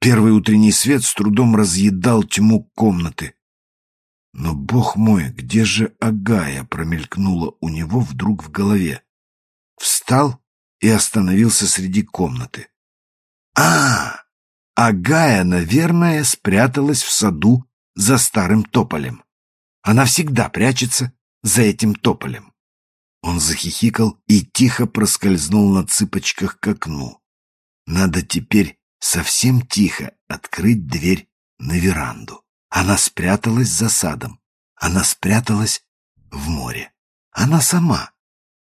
Первый утренний свет с трудом разъедал тьму комнаты. Но, бог мой, где же Агая промелькнула у него вдруг в голове? Встал и остановился среди комнаты. А, Агая, наверное, спряталась в саду за старым тополем. Она всегда прячется за этим тополем. Он захихикал и тихо проскользнул на цыпочках к окну. Надо теперь совсем тихо открыть дверь на веранду. Она спряталась за садом. Она спряталась в море. Она сама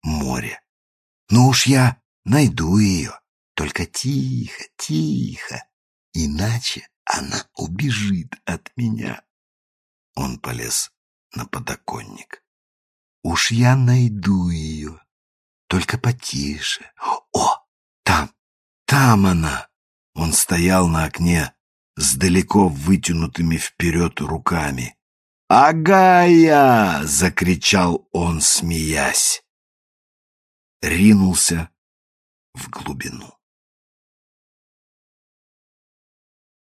море. Ну уж я найду ее. Только тихо, тихо. Иначе она убежит от меня. Он полез на подоконник. Уж я найду ее, только потише. О, там, там она! Он стоял на окне с далеко вытянутыми вперед руками. «Агая!» — закричал он, смеясь. Ринулся в глубину.